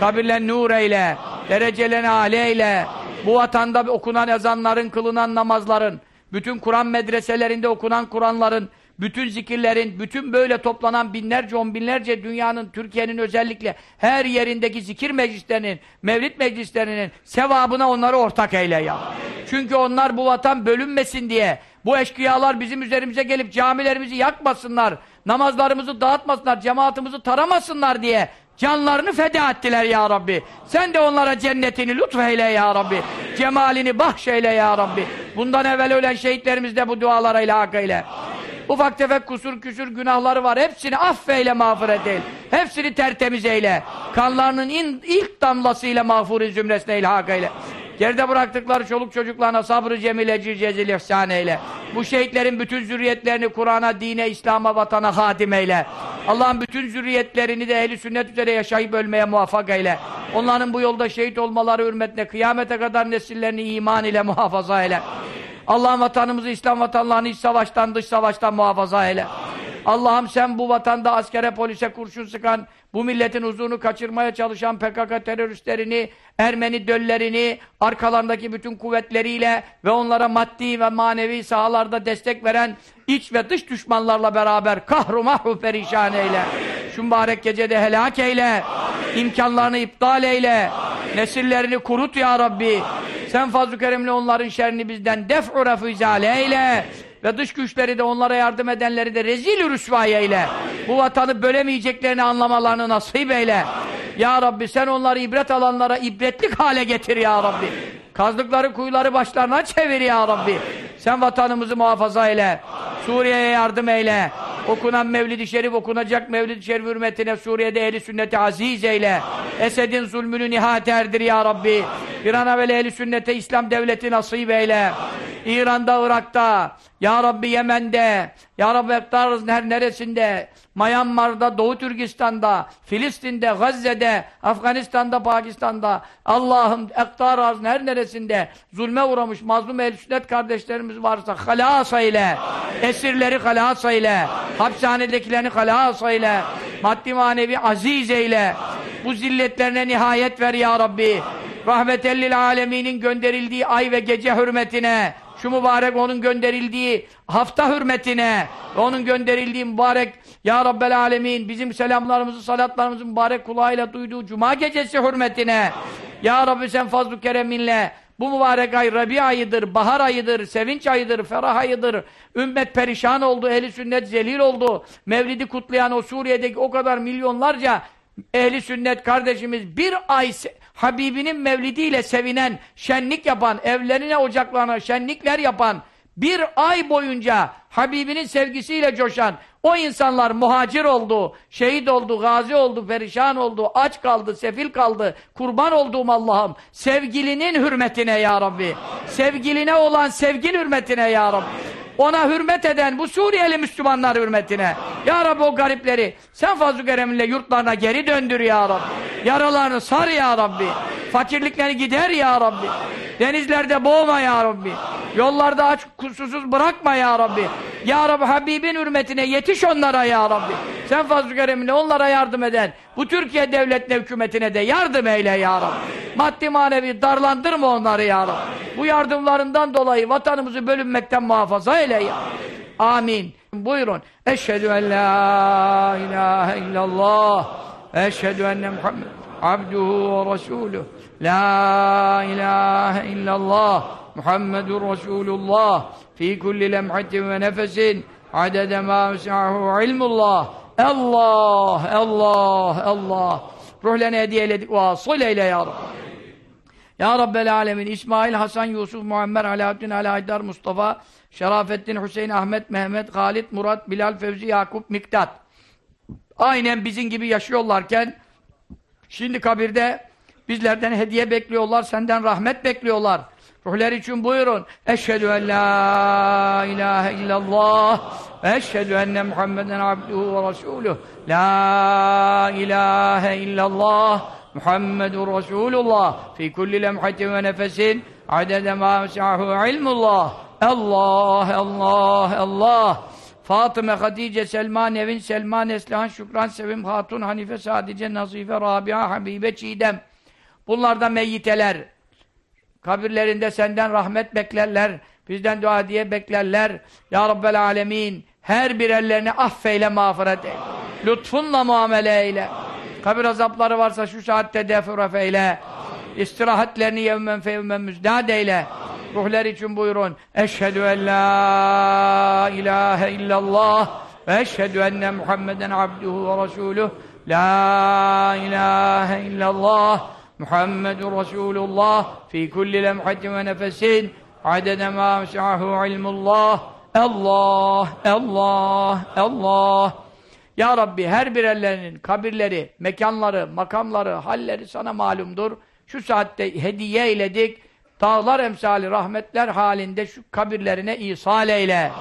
Kabirlen nur eyle. Derecelerini âli eyle. Bu vatanda okunan ezanların, kılınan namazların, bütün Kur'an medreselerinde okunan Kur'anların, bütün zikirlerin, bütün böyle toplanan binlerce, on binlerce dünyanın, Türkiye'nin özellikle her yerindeki zikir meclislerinin, mevlid meclislerinin sevabına onları ortak eyle ya. Çünkü onlar bu vatan bölünmesin diye, bu eşkıyalar bizim üzerimize gelip camilerimizi yakmasınlar, namazlarımızı dağıtmasınlar, cemaatimizi taramasınlar diye canlarını feda ettiler ya Rabbi. Sen de onlara cennetini lütfeyle ya Rabbi. Cemalini bahşeyle ya Rabbi. Bundan evvel ölen şehitlerimiz de bu dualarıyla hak eyle. Ufak tefek kusur küsür günahları var. Hepsini affeyle mağfiret eyle. Hepsini tertemiz eyle. Kanlarının ilk damlasıyla mağfurin zümresine ilhak eyle. Geride bıraktıkları çoluk çocuklarına sabrı cemil ecir cezil ihsan eyle. Bu şehitlerin bütün zürriyetlerini Kur'an'a, dine, İslam'a, vatana hadim eyle. Allah'ın bütün zürriyetlerini de ehli sünnet üzere yaşayıp ölmeye muvaffak eyle. Onların bu yolda şehit olmaları hürmetine kıyamete kadar nesillerini iman ile muhafaza eyle. Allah'ın vatanımızı, İslam vatanlarını iç savaştan, dış savaştan muhafaza eyle. Allah'ım sen bu vatanda askere, polise kurşun sıkan, bu milletin huzurunu kaçırmaya çalışan PKK teröristlerini, Ermeni döllerini, arkalarındaki bütün kuvvetleriyle ve onlara maddi ve manevi sahalarda destek veren iç ve dış düşmanlarla beraber kahru mahru perişan eyle. Şu mübarek gecede helak eyle. imkanlarını iptal eyle. Nesillerini kurut ya Rabbi. Sen fazl-ı onların şerrini bizden def'u eyle. Ve dış güçleri de onlara yardım edenleri de rezil rüsvay eyle. Bu vatanı bölemeyeceklerini anlamalarını nasip eyle. Ya Rabbi sen onları ibret alanlara ibretlik hale getir ya Rabbi. Kazdıkları kuyuları başlarına çevir ya Rabbi. Sen vatanımızı muhafaza eyle. Suriye'ye yardım eyle. Okunan Mevlid-i Şerif okunacak Mevlid-i Şerif hürmetine Suriye'de ehli sünneti aziz eyle. Esed'in zulmünü nihayet erdir ya Rabbi. Bir an evvel ehli sünnete İslam devleti nasip eyle. İran'da, Irak'ta, Ya Rabbi Yemen'de, Ya Rabbi her neresinde, Myanmar'da, Doğu Türkistan'da, Filistin'de, Gazze'de, Afganistan'da, Pakistan'da, Allah'ım Ektar her neresinde zulme uğramış mazlum el sünnet kardeşlerimiz varsa halas eyle, esirleri halas eyle, hapishanedekilerini halas eyle, maddi manevi aziz eyle, bu zilletlerine nihayet ver ya Rabbi. Rahmetellil aleminin gönderildiği ay ve gece hürmetine, şu mübarek onun gönderildiği hafta hürmetine, onun gönderildiği mübarek Ya Rabbel Alemin bizim selamlarımızı, salatlarımızı mübarek kulağıyla duyduğu cuma gecesi hürmetine Ya Rabbi sen fazl-ı kereminle bu mübarek ay Rabi ayıdır, bahar ayıdır, sevinç ayıdır, ferah ayıdır. Ümmet perişan oldu, ehli sünnet zelil oldu. Mevlidi kutlayan o Suriye'deki o kadar milyonlarca ehli sünnet kardeşimiz bir ay Habibinin mevlidiyle sevinen, şenlik yapan, evlerine ocaklarına şenlikler yapan, bir ay boyunca Habibinin sevgisiyle coşan o insanlar muhacir oldu, şehit oldu, gazi oldu, perişan oldu, aç kaldı, sefil kaldı. Kurban olduğum Allah'ım. Sevgilinin hürmetine ya Rabbi. Sevgiline olan sevgin hürmetine ya Rabbi. Ona hürmet eden bu Suriyeli Müslümanlar hürmetine. Ya Rabbi o garipleri sen fazl-ı kereminle yurtlarına geri döndür ya Rabbi. Yaralarını sar ya Rabbi. Fakirlikleri gider ya Rabbi. Denizlerde boğma ya Rabbi. Yollarda aç kusursuz bırakma ya Rabbi. Ya Rabbi Habibin hürmetine yetiş onlara ya Rabbi. Sen fazl-ı kereminle onlara yardım eden bu Türkiye devletine hükümetine de yardım eyle ya Rabbi. Maddi manevi darlandırma onları ya Rabbi. Bu yardımlarından dolayı vatanımızı bölünmekten muhafaza eyle ya. Amin. Buyurun. Eşhedü en la ilahe illallah. Eşhedü enne Muhammed abduhu ve resuluh. La ilahe illallah. Muhammedur Resulullah. Fi kulli lemhatin ve nefesin. Adede ma ilmullah. Allah, Allah, Allah. Ruhlarını hediye eyledik. Vasıl eyle ya Rabbi. Ya Rabbel Alemin, İsmail, Hasan, Yusuf, Muammer, Alaaddin, Alaeddar, Mustafa, Şerafettin, Hüseyin, Ahmet, Mehmet, Halid, Murat, Bilal, Fevzi, Yakup, Miktat. Aynen bizim gibi yaşıyorlarken, şimdi kabirde Bizlerden hediye bekliyorlar, senden rahmet bekliyorlar. Ruhlar için buyurun. Eşhedü en la ilahe illallah ve eşhedü enne Muhammeden abduhu ve resuluh. La ilahe illallah Muhammedun Resulullah fi kulli lemhatin ve nefesin adede ma mes'ahu ilmullah. Allah, Allah, Allah. Fatıma, Hatice, Selma, Nevin, Selma, Neslihan, Şükran, Sevim, Hatun, Hanife, Sadice, Nazife, Rabia, Habibe, Çiğdem. Bunlar da meyyiteler. Kabirlerinde senden rahmet beklerler. Bizden dua diye beklerler. Ya Rabbel Alemin. Her birerlerini affeyle, mağfiret eyle. Lütfunla muamele eyle. Kabir azapları varsa şu saatte defuraf eyle. İstirahatlerini yevmen fevmen müzdad eyle. Ruhlar için buyurun. Eşhedü en la ilahe illallah ve eşhedü enne Muhammeden abduhu ve resuluh. La ilahe illallah Muhammedun Resulullah fi kulli lemhatin ve nefesin adede ma mes'ahu ilmullah. Allah, Allah, Allah. Ya Rabbi her birerlerinin kabirleri, mekanları, makamları, halleri sana malumdur. Şu saatte hediye eyledik. Dağlar emsali rahmetler halinde şu kabirlerine ihsal eyle.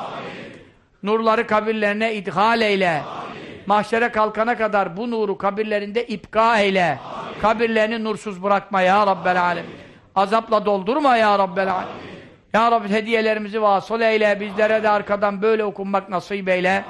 Nurları kabirlerine idhal eyle. Amin. Mahşere kalkana kadar bu nuru kabirlerinde ipka eyle. Kabirlerini nursuz bırakma ya Rabbel Alem. Azapla doldurma ya Rabbel Alem. Ya Rabbi hediyelerimizi vasıl eyle. Bizlere de arkadan böyle okunmak nasip eyle.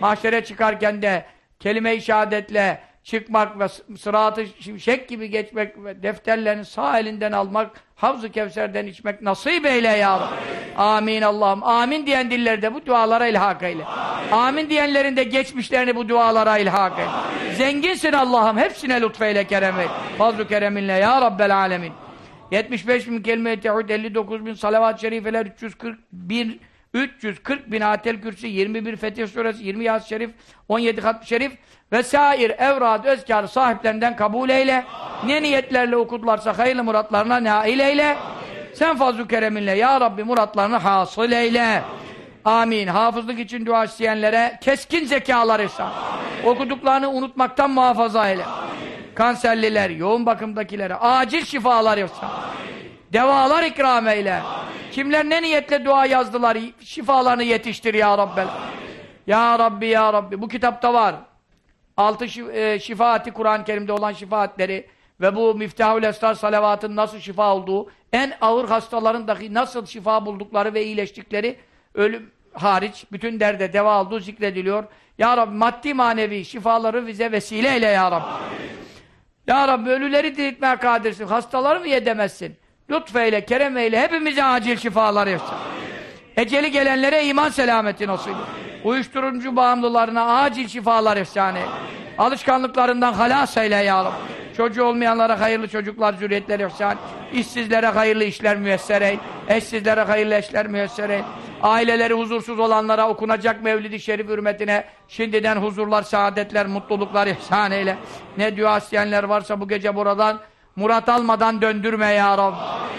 Mahşere çıkarken de kelime-i şehadetle çıkmak ve sıratı şimşek gibi geçmek ve defterlerini sağ elinden almak, Havz-ı Kevser'den içmek nasip eyle ya Rabbi. Amin Allah'ım. Amin diyen dillerde bu dualara ilhak eyle. Amin, Amin diyenlerin de geçmişlerini bu dualara ilhak eyle. Amin. Zenginsin Allah'ım. Hepsine lütfeyle, kerem eyle. Fazl-ı kereminle ya Rabbel alemin. 75 bin kelime-i tevhid, 59 bin salavat-ı şerifeler, 341 340 bin atel kürsü, 21 Fetih suresi, 20 Yas şerif, 17 hat şerif vesair evrad özkar sahiplerinden kabul eyle. Amin. Ne niyetlerle okudularsa hayırlı muratlarına nail eyle. Amin. Sen fazl-ı kereminle ya Rabbi muratlarını hasıl eyle. Amin. Amin. Hafızlık için dua isteyenlere keskin zekalar ihsan. Okuduklarını unutmaktan muhafaza eyle. Amin. Kanserliler, yoğun bakımdakilere acil şifalar ihsan. Devalar ikram eyle. Amin. Kimler ne niyetle dua yazdılar, şifalarını yetiştir ya Rabbel. Ya Rabbi, Ya Rabbi. Bu kitapta var. Altı şif e, şifaati Kur'an-ı Kerim'de olan şifaatleri ve bu Miftahül Esrar salavatın nasıl şifa olduğu, en ağır hastaların dahi nasıl şifa buldukları ve iyileştikleri ölüm hariç bütün derde deva olduğu zikrediliyor. Ya Rabbi maddi manevi şifaları bize vesile eyle Ya Rabbi. Amin. Ya Rabbi ölüleri diriltmeye kadirsin. Hastaları mı yedemezsin? Lütfeyle, kerem eyle, hepimize acil şifalar yapsın. Eceli gelenlere iman selameti nasip. Uyuşturucu bağımlılarına acil şifalar ihsan eyle. Alışkanlıklarından halas eyle ya Rabbi. Çocuğu olmayanlara hayırlı çocuklar, zürriyetler ihsan. İşsizlere hayırlı işler müyesser eyle. Eşsizlere hayırlı eşler müyesser eyle. Aileleri huzursuz olanlara okunacak Mevlid-i Şerif hürmetine şimdiden huzurlar, saadetler, mutluluklar ihsan eyle. Ne dua isteyenler varsa bu gece buradan Murat almadan döndürme ya Rab.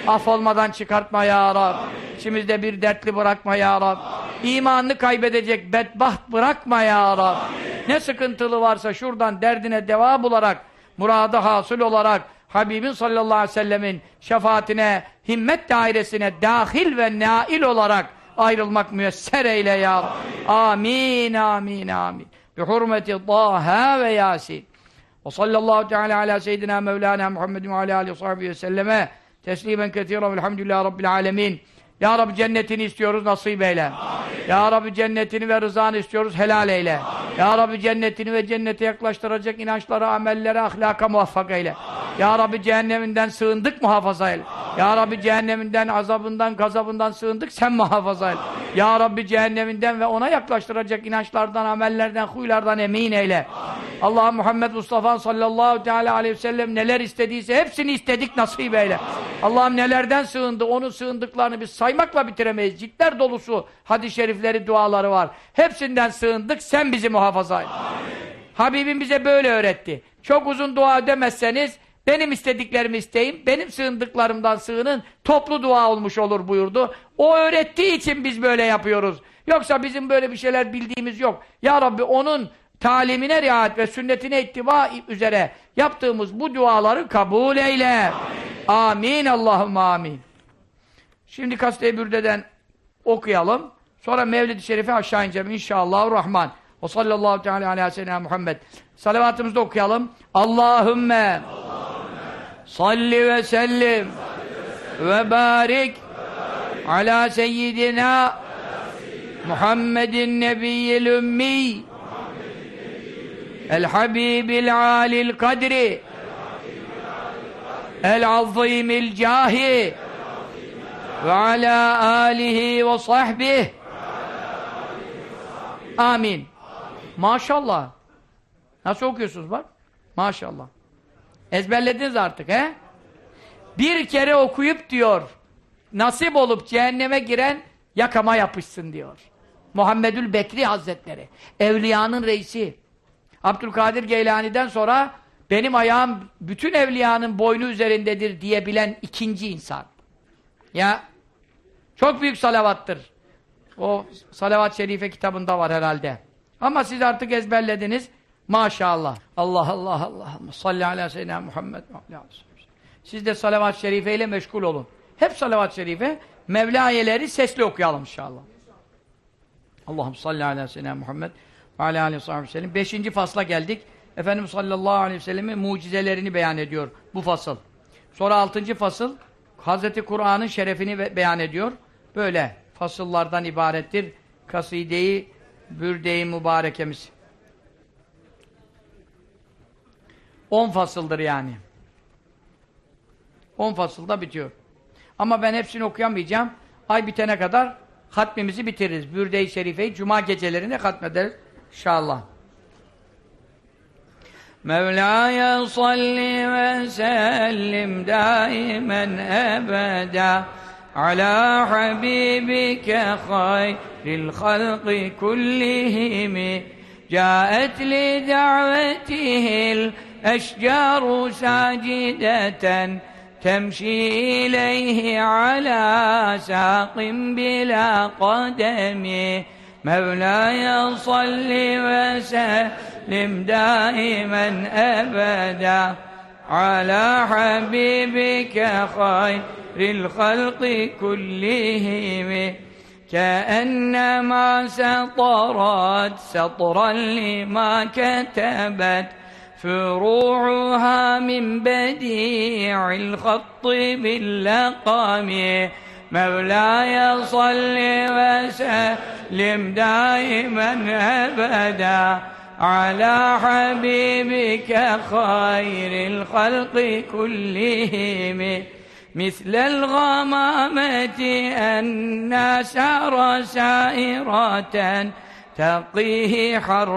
Af olmadan çıkartma ya Rab. Amin. İçimizde bir dertli bırakma ya Rab. Amin. İmanını kaybedecek bedbaht bırakma ya Rab. Amin. Ne sıkıntılı varsa şuradan derdine deva bularak, muradı hasıl olarak Habibin sallallahu aleyhi ve sellemin şefaatine, himmet dairesine dahil ve nail olarak ayrılmak müyesser eyle ya Rab. Amin, amin, amin. Bi hurmeti Taha ve Yasin. Ve sallallahu teala ala seyyidina Mevlana Muhammedin ve ala aleyhi ve selleme teslimen kethiren velhamdülillahi rabbil alemin. Ya Rabbi cennetini istiyoruz nasip eyle. Amin. Ya Rabbi cennetini ve rızanı istiyoruz helal eyle. Amin. Ya Rabbi cennetini ve cennete yaklaştıracak inançlara, amellere, ahlaka muvaffak eyle. Amin. Ya Rabbi cehenneminden sığındık muhafaza eyle. Amin. Ya Rabbi cehenneminden, azabından, gazabından sığındık sen muhafaza eyle. Amin. Ya Rabbi cehenneminden ve ona yaklaştıracak inançlardan, amellerden, huylardan emin eyle. Allah Muhammed Mustafa sallallahu teala aleyhi ve sellem neler istediyse hepsini istedik nasip eyle. Allah'ım nelerden sığındı, onu sığındıklarını biz saymakla bitiremeyiz. Ciltler dolusu hadis-i şerifleri, duaları var. Hepsinden sığındık, sen bizi muhafaza et. Habibim bize böyle öğretti. Çok uzun dua edemezseniz, benim istediklerimi isteyin, benim sığındıklarımdan sığının, toplu dua olmuş olur buyurdu. O öğrettiği için biz böyle yapıyoruz. Yoksa bizim böyle bir şeyler bildiğimiz yok. Ya Rabbi onun talimine riayet ve sünnetine ittiba üzere yaptığımız bu duaları kabul eyle. Amin. amin. Allahümme amin. Şimdi Kaside-i Bürde'den okuyalım. Sonra Mevlid-i Şerif'e aşağı ineceğim inşallah. Rahman. O sallallahu teala aleyhi ve sellem Muhammed. Salavatımızı da okuyalım. Allahümme, salli ve sellim ve barik ala seyyidina Muhammedin nebiyyil ümmi el habibil alil kadri el azimil cahi ve ala alihi ve sahbihi. Amin. Maşallah. Nasıl okuyorsunuz bak? Maşallah. Ezberlediniz artık he? Bir kere okuyup diyor nasip olup cehenneme giren yakama yapışsın diyor. Muhammedül Bekri Hazretleri evliyanın reisi. Abdülkadir Geylani'den sonra benim ayağım bütün evliyanın boynu üzerindedir diyebilen ikinci insan. Ya çok büyük salavattır. O salavat-ı şerife kitabında var herhalde. Ama siz artık ezberlediniz. Maşallah. Allah Allah Allah. Salli ala seyyidina Muhammed. Siz de salavat-ı şerife ile meşgul olun. Hep salavat-ı şerife. Mevlayeleri sesli okuyalım inşallah. Allah'ım salli ala seyyidina Muhammed ve ala aleyhi ve sellem. Beşinci fasla geldik. Efendimiz sallallahu aleyhi ve sellem'in mucizelerini beyan ediyor bu fasıl. Sonra altıncı fasıl Hazreti Kur'an'ın şerefini beyan ediyor. Böyle fasıllardan ibarettir. Kaside-i Bürde-i Mübarekemiz. On fasıldır yani. On fasılda bitiyor. Ama ben hepsini okuyamayacağım. Ay bitene kadar hatmimizi bitiririz. Bürde-i Şerife'yi cuma gecelerinde hatmederiz. İnşallah. مولاي صل وسلم دائما أبدا على حبيبك خير الخلق كلهم. جاءت لدعوته الأشجار ساجدة تمشي إليه على ساق بلا قدمه مولاي صل وسلم دائما أبدا على حبيبك خير الخلق كلهم. كأنما سطرت سطرا لما كتبت فروعها من بديع الخط باللقم مولاي صل وسلم دائما أبدا على حبيبك خير الخلق كلهم. مثل الغمامة أن سار سائرة تقيه حر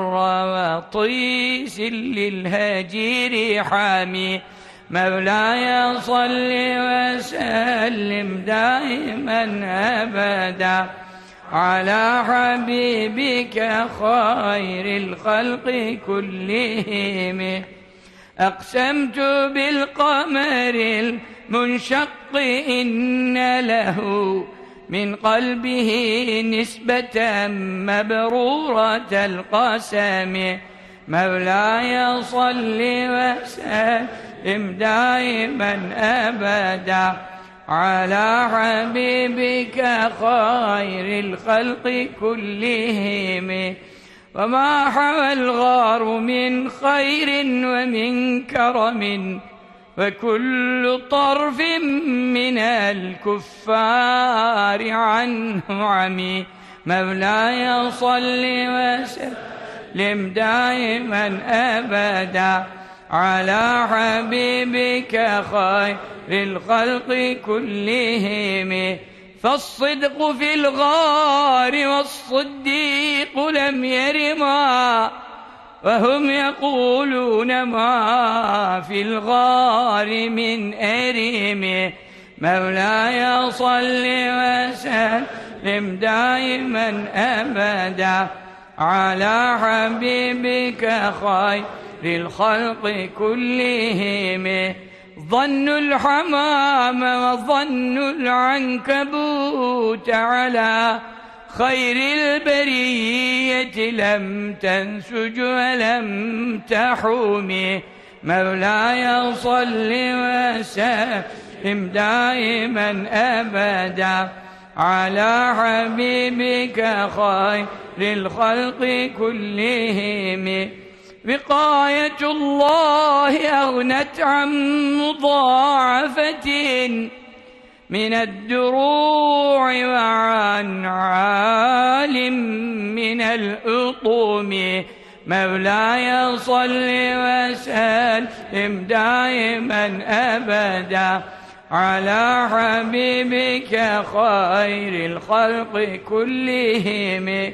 وطيس للهجير حامي. مولاي صل وسلم دائما أبدا على حبيبك خير الخلق كلهم. أقسمت بالقمر المنشق إن له من قلبه نسبة مبرورة القسم. مولاي صل وسلم دائما أبدا على حبيبك خير الخلق كلهم. وما حوى الغار من خير ومن كرم وكل طرف من الكفار عنه عمي. مولاي صل وسلم دائما أبدا على حبيبك خير الخلق كلهم. فالصدق في الغار والصديق لم يرما وهم يقولون ما في الغار من أريم. مولاي صل وسلم دائما أبدا على حبيبك خير الخلق كلهم. ظن الحمام وظن العنكبوت على خير البرية لم تنسج ولم تحوم. مولاي صل وسلم دائما أبدا. على حبيبك خير الخلق كلهم. وقاية الله أغنت عن مضاعفة من الدروع وعن عالم من الأطوم. مولاي صل وسلم دائما أبدا. على حبيبك خير الخلق كلهم.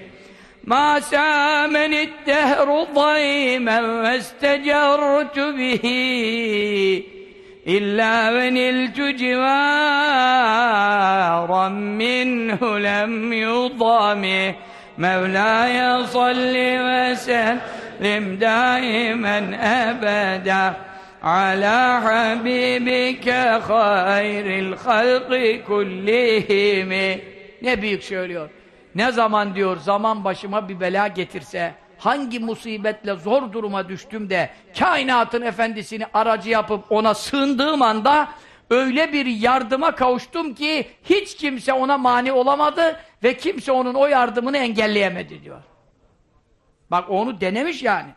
ما سامني الدهر ضيما واستجرت به إلا ونلت جوارا منه لم يضام مولاي صل وسلم دائما أبدا. على حبيبك خير الخلق كلهم Ne büyük söylüyor. Ne zaman diyor zaman başıma bir bela getirse hangi musibetle zor duruma düştüm de kainatın efendisini aracı yapıp ona sığındığım anda öyle bir yardıma kavuştum ki hiç kimse ona mani olamadı ve kimse onun o yardımını engelleyemedi diyor. Bak onu denemiş yani.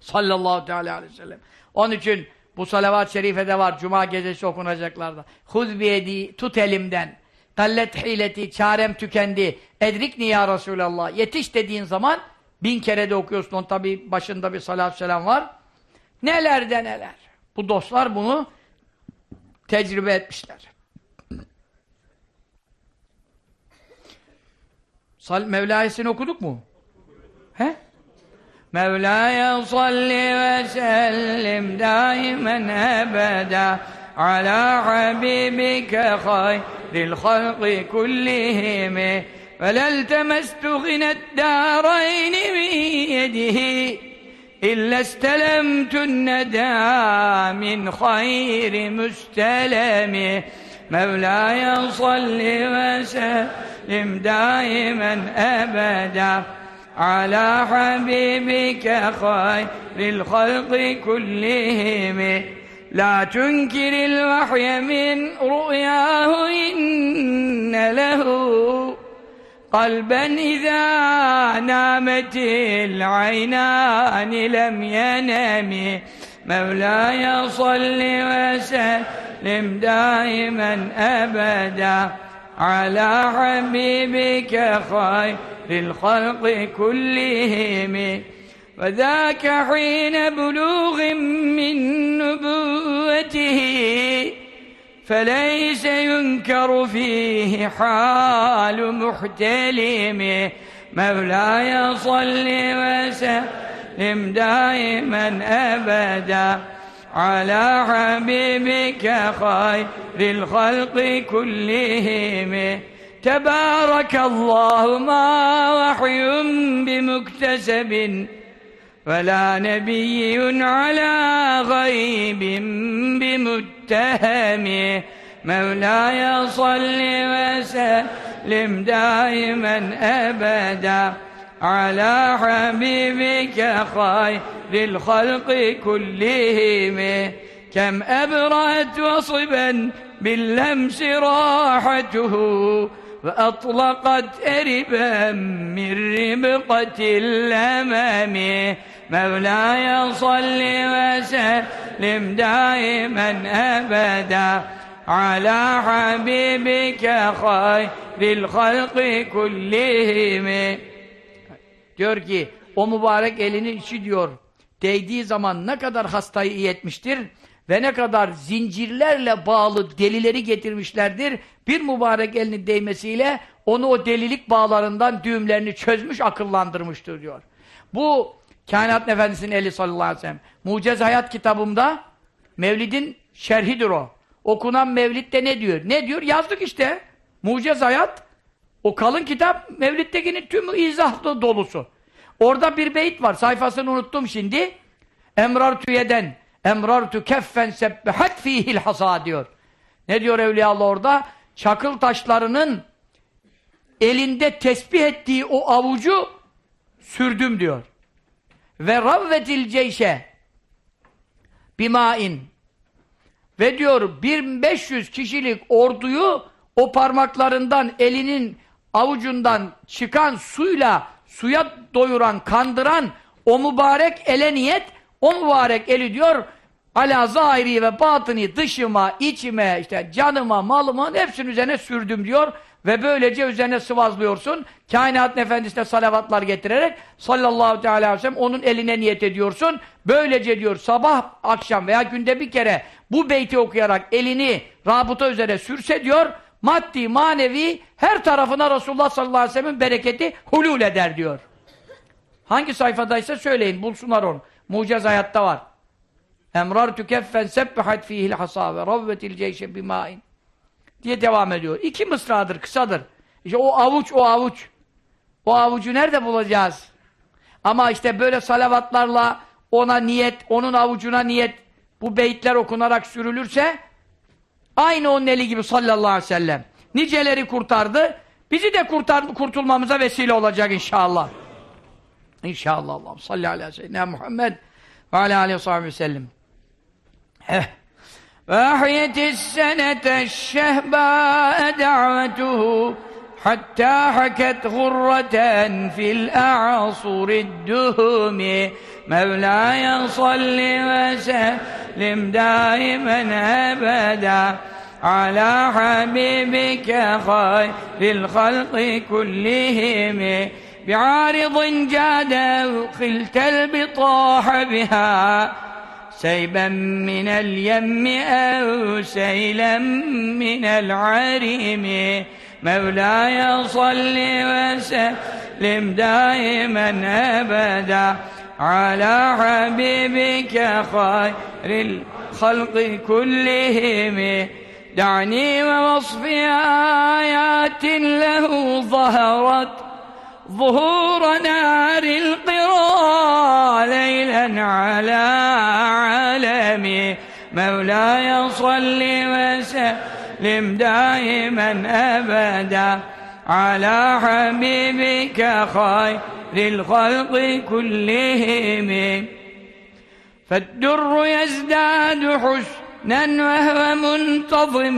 Sallallahu teala aleyhi ve sellem. Onun için bu salavat-ı şerifede var. Cuma gecesi okunacaklarda. Huz biyedi, tut elimden. Gallet hileti, çarem tükendi. Edrikni ya Resulallah. Yetiş dediğin zaman bin kere de okuyorsun. Onun tabi başında bir salat selam var. Neler de neler. Bu dostlar bunu tecrübe etmişler. Mevla'yesini okuduk mu? He? مولاي صل وسلم دائما أبدا على حبيبك خير الخلق كلهم. فلا التمست غنى الدارين بيده إلا استلمت الندى من خير مستلم. مولاي صل وسلم دائما أبدا على حبيبك خير الخلق كلهم. لا تنكر الوحي من رؤياه إن له قلبا إذا نامت العينان لم ينام مولاي صل وسلم دائما أبدا. على حبيبك خير الخلق كلهم. وذاك حين بلوغ من نبوته فليس ينكر فيه حال محتلم. مولاي صل وسلم دائما أبدا على حبيبك خير الخلق كلهم. تبارك الله ما وحي بمكتسب ولا نبي على غيب بمتهم. مولاي صل وسلم دائما أبدا على حبيبك خير الخلق كلهم. كم أبرأت وصبا باللمس راحته. وأطلقت أربا من ربقة الأمام مولاي صل وسلم دائما أبدا على حبيبك خير الخلق كلهم Diyor ki o mübarek elinin içi diyor değdiği zaman ne kadar hastayı iyi etmiştir Ve ne kadar zincirlerle bağlı delileri getirmişlerdir. Bir mübarek elinin değmesiyle onu o delilik bağlarından düğümlerini çözmüş, akıllandırmıştır diyor. Bu Kainat Efendisi'nin eli sallallahu aleyhi ve sellem. Mucez Hayat kitabımda Mevlid'in şerhidir o. Okunan Mevlid'de ne diyor? Ne diyor? Yazdık işte. Mucez Hayat o kalın kitap Mevlid'tekinin tüm izahlı dolusu. Orada bir beyit var. Sayfasını unuttum şimdi. Emrar tüyeden emrartu keffen sebbehat fihil hasa diyor. Ne diyor Evliyaullah orada? Çakıl taşlarının elinde tesbih ettiği o avucu sürdüm diyor. Ve ravvetil ceyşe bimain ve diyor 1500 kişilik orduyu o parmaklarından elinin avucundan çıkan suyla suya doyuran, kandıran o mübarek ele niyet o mübarek eli diyor ala zahiri ve batını dışıma, içime, işte canıma, malıma hepsinin üzerine sürdüm diyor ve böylece üzerine sıvazlıyorsun. Kainat efendisine salavatlar getirerek sallallahu teala aleyhi ve sellem onun eline niyet ediyorsun. Böylece diyor sabah, akşam veya günde bir kere bu beyti okuyarak elini rabıta üzere sürse diyor maddi, manevi her tarafına Resulullah sallallahu aleyhi ve sellem'in bereketi hulul eder diyor. Hangi sayfadaysa söyleyin, bulsunlar onu. Mucaz hayatta var. Emrar tükeffen sebbehat fihil hasa ve ravvetil ceyşe bimain diye devam ediyor. İki mısradır, kısadır. İşte o avuç, o avuç. O avucu nerede bulacağız? Ama işte böyle salavatlarla ona niyet, onun avucuna niyet bu beyitler okunarak sürülürse aynı onun eli gibi sallallahu aleyhi ve sellem. Niceleri kurtardı. Bizi de kurtar, kurtulmamıza vesile olacak inşallah. İnşallah Allah'ım salli aleyhi ve sellem Muhammed ve aleyhi ve sellem. وأحيت السنة الشهباء دعوته حتى حكت غرة في الأعصر الدهم. مولاي صل وسلم دائما أبدا على حبيبك خير الخلق كلهم. بعارض جاد خلت البطاح بها سيبا من اليم أو سيلا من العريم. مولاي صل وسلم دائما أبدا على حبيبك خير الخلق كلهم. دعني ووصف آيات له ظهرت ظهور نار القرى ليلا على عالمي مولاي صل وسلم دائما أبدا على حبيبك خير الخلق كلهم. فالدر يزداد حسنا وهو منتظم.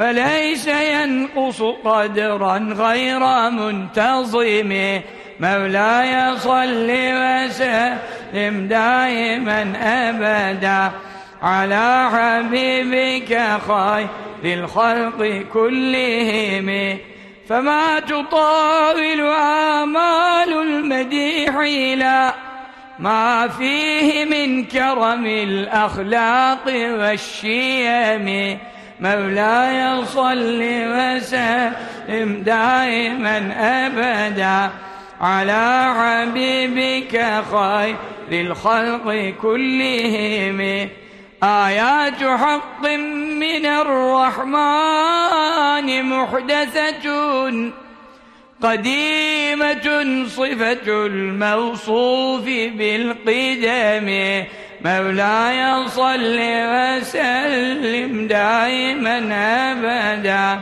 وليس ينقص قدرا غير منتظم. مولاي صل وسلم دائما أبدا على حبيبك خير الخلق كلهم. فما تطاول آمال المديح إلى ما فيه من كرم الأخلاق والشيم. مولاي صل وسلم دائما أبدا على حبيبك خير الخلق كلهم. آيات حق من الرحمن محدثة قديمة صفة الموصوف بالقدم. مولاي صل وسلم دائما أبدا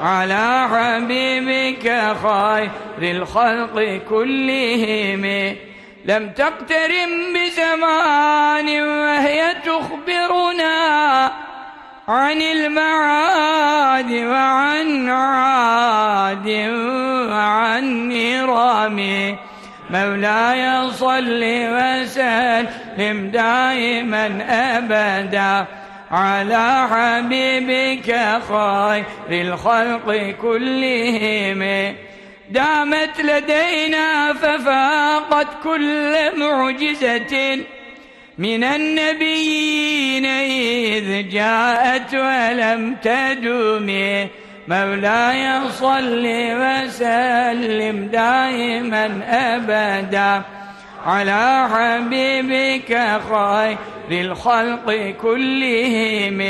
على حبيبك خير الخلق كلهم. لم تقترن بزمان وهي تخبرنا عن المعاد وعن عاد وعن نيرام مولاي صل وسلم دائما أبدا على حبيبك خير الخلق كلهم. دامت لدينا ففاقت كل معجزة من النبيين إذ جاءت ولم تدوم مولاي صل وسلم دائما أبدا على حبيبك خير الخلق كلهم.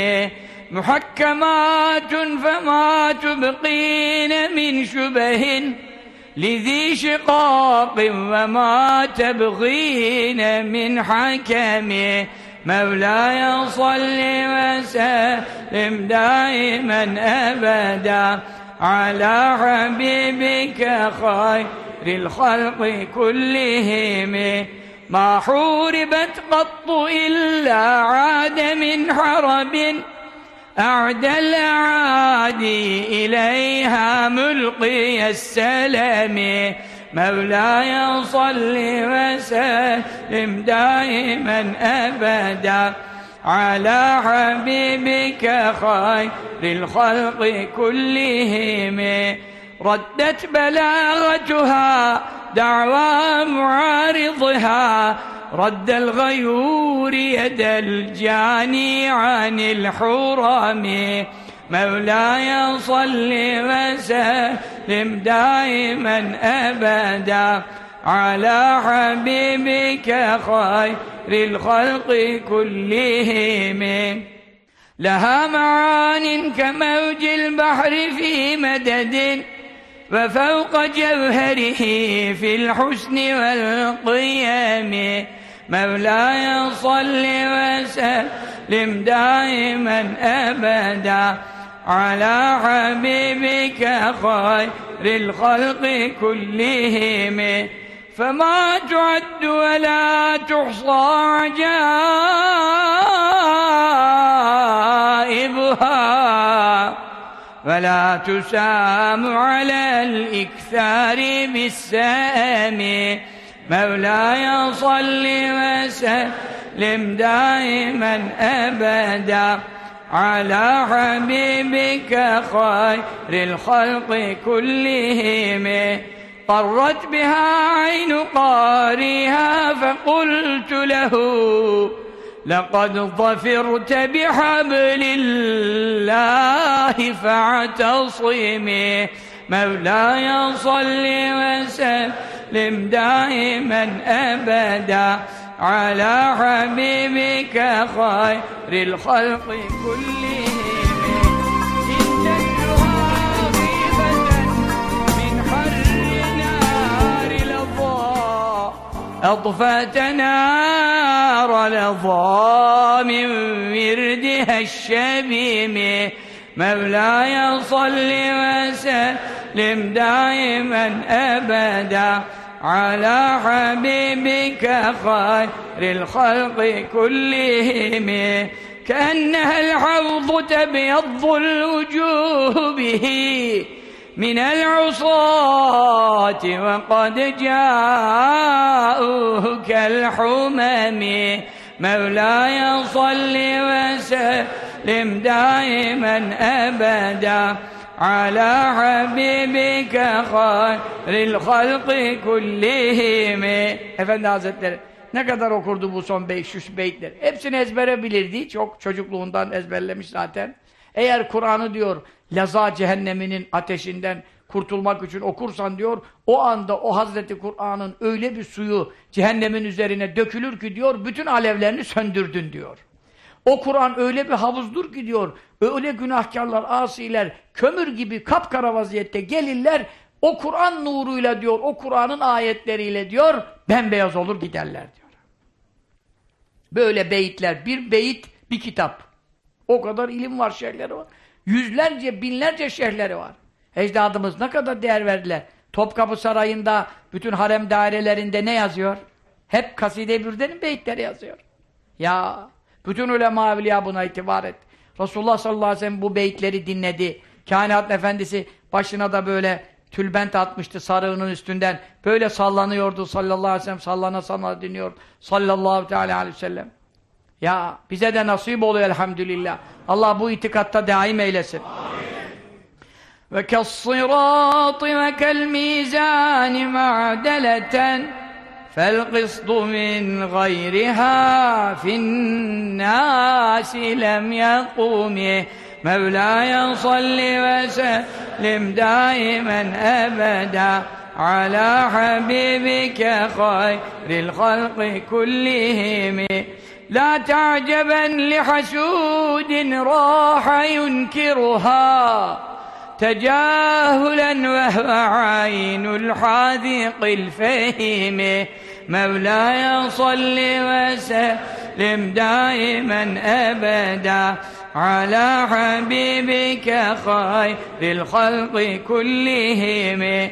محكمات فما تبقين من شبه لذي شقاق وما تبغين من حكم. مولاي صل وسلم دائما أبدا على حبيبك خير الخلق كلهم. ما حوربت قط إلا عاد من حرب. أعدى الأعادي إليها ملقي السلام. مولاي صل وسلم دائما أبدا على حبيبك خير الخلق كلهم. ردت بلاغتها دعوى معارضها. رد الغيور يد الجاني عن الحرم. مولاي صل وسلم دائما ابدا على حبيبك خير الخلق كلهم. لها معان كموج البحر في مدد وفوق جوهره في الحسن والقيام مولاي صل وسلم دائما ابدا على حبيبك خير الخلق كلهم. فما تعد ولا تحصى عجائبها. ولا تسام على الإكثار بالسام. مولاي صل وسلم دائما أبدا. على حبيبك خير الخلق كلهم. قرت بها عين قاريها فقلت له لقد ظفرت بحبل الله فاعتصمي مولاي صل وسلم دائما ابدا. على حبيبك خير الخلق كلهم. أطفأت نار لظى من وردها الشميم. مولاي صل وسلم دائما أبدا. على حبيبك خير الخلق كلهم. كأنها الحوض تبيض الوجوه به من العصاة وقد جاءوه كالحمم مولاي صل وسلم دائما أبدا. على حبيبك خير الخلق كلهم Efendi Hazretleri ne kadar okurdu bu son 500 beytler. Hepsini ezbere bilirdi. Çok çocukluğundan ezberlemiş zaten. Eğer Kur'an'ı diyor laza cehenneminin ateşinden kurtulmak için okursan diyor o anda o Hazreti Kur'an'ın öyle bir suyu cehennemin üzerine dökülür ki diyor bütün alevlerini söndürdün diyor. O Kur'an öyle bir havuzdur ki diyor, öyle günahkarlar, asiler, kömür gibi kapkara vaziyette gelirler, o Kur'an nuruyla diyor, o Kur'an'ın ayetleriyle diyor, bembeyaz olur giderler diyor. Böyle beyitler, bir beyit, bir kitap. O kadar ilim var, şerhleri var. Yüzlerce, binlerce şerhleri var. Ecdadımız ne kadar değer verdiler. Topkapı Sarayı'nda, bütün harem dairelerinde ne yazıyor? Hep Kaside-i beyitleri yazıyor. Ya bütün ulema evliya buna itibar et. Resulullah sallallahu aleyhi ve sellem bu beyitleri dinledi. Kainat efendisi başına da böyle tülbent atmıştı sarığının üstünden. Böyle sallanıyordu sallallahu aleyhi ve sellem. Sallana sallana dinliyor. Sallallahu aleyhi ve sellem. Ya bize de nasip oluyor elhamdülillah. Allah bu itikatta daim eylesin. Ve kes-sirâti ve kel-mîzâni ma'deleten فالقسط من غيرها في الناس لم يقوم. مولاي صل وسلم دائما أبدا على حبيبك خير الخلق كلهم. لا تعجبا لحسود راح ينكرها. تجاهلا وهو عين الحاذق الفهم. مولاي صل وسلم دائما أبدا على حبيبك خير الخلق كلهم.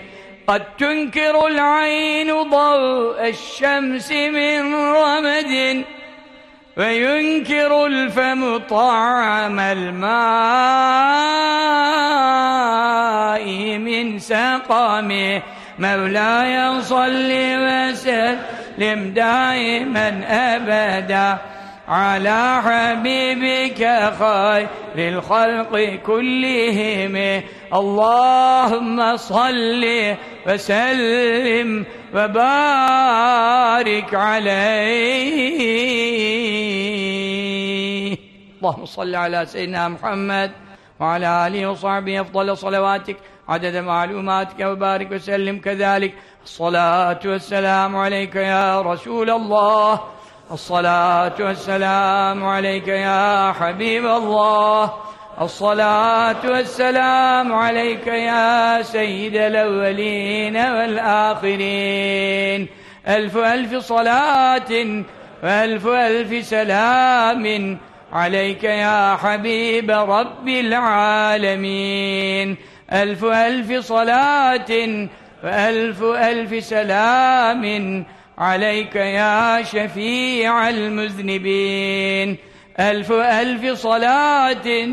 قد تنكر العين ضوء الشمس من رمد وينكر الفم طعم الماء من سقم مولاي صل وسلم دائما ابدا. على حبيبك خير الخلق كلهم. اللهم صل وسلم وبارك عليه. اللهم صل على سيدنا محمد وعلى آله وصحبه أفضل صلواتك عدد معلوماتك وبارك وسلم. كذلك الصلاة والسلام عليك يا رسول الله. الصلاة والسلام عليك يا حبيب الله. الصلاة والسلام عليك يا سيد الأولين والآخرين. ألف ألف صلاة وألف ألف سلام عليك يا حبيب رب العالمين. ألف ألف صلاة وألف ألف سلام عليك يا شفيع المذنبين. ألف ألف صلاة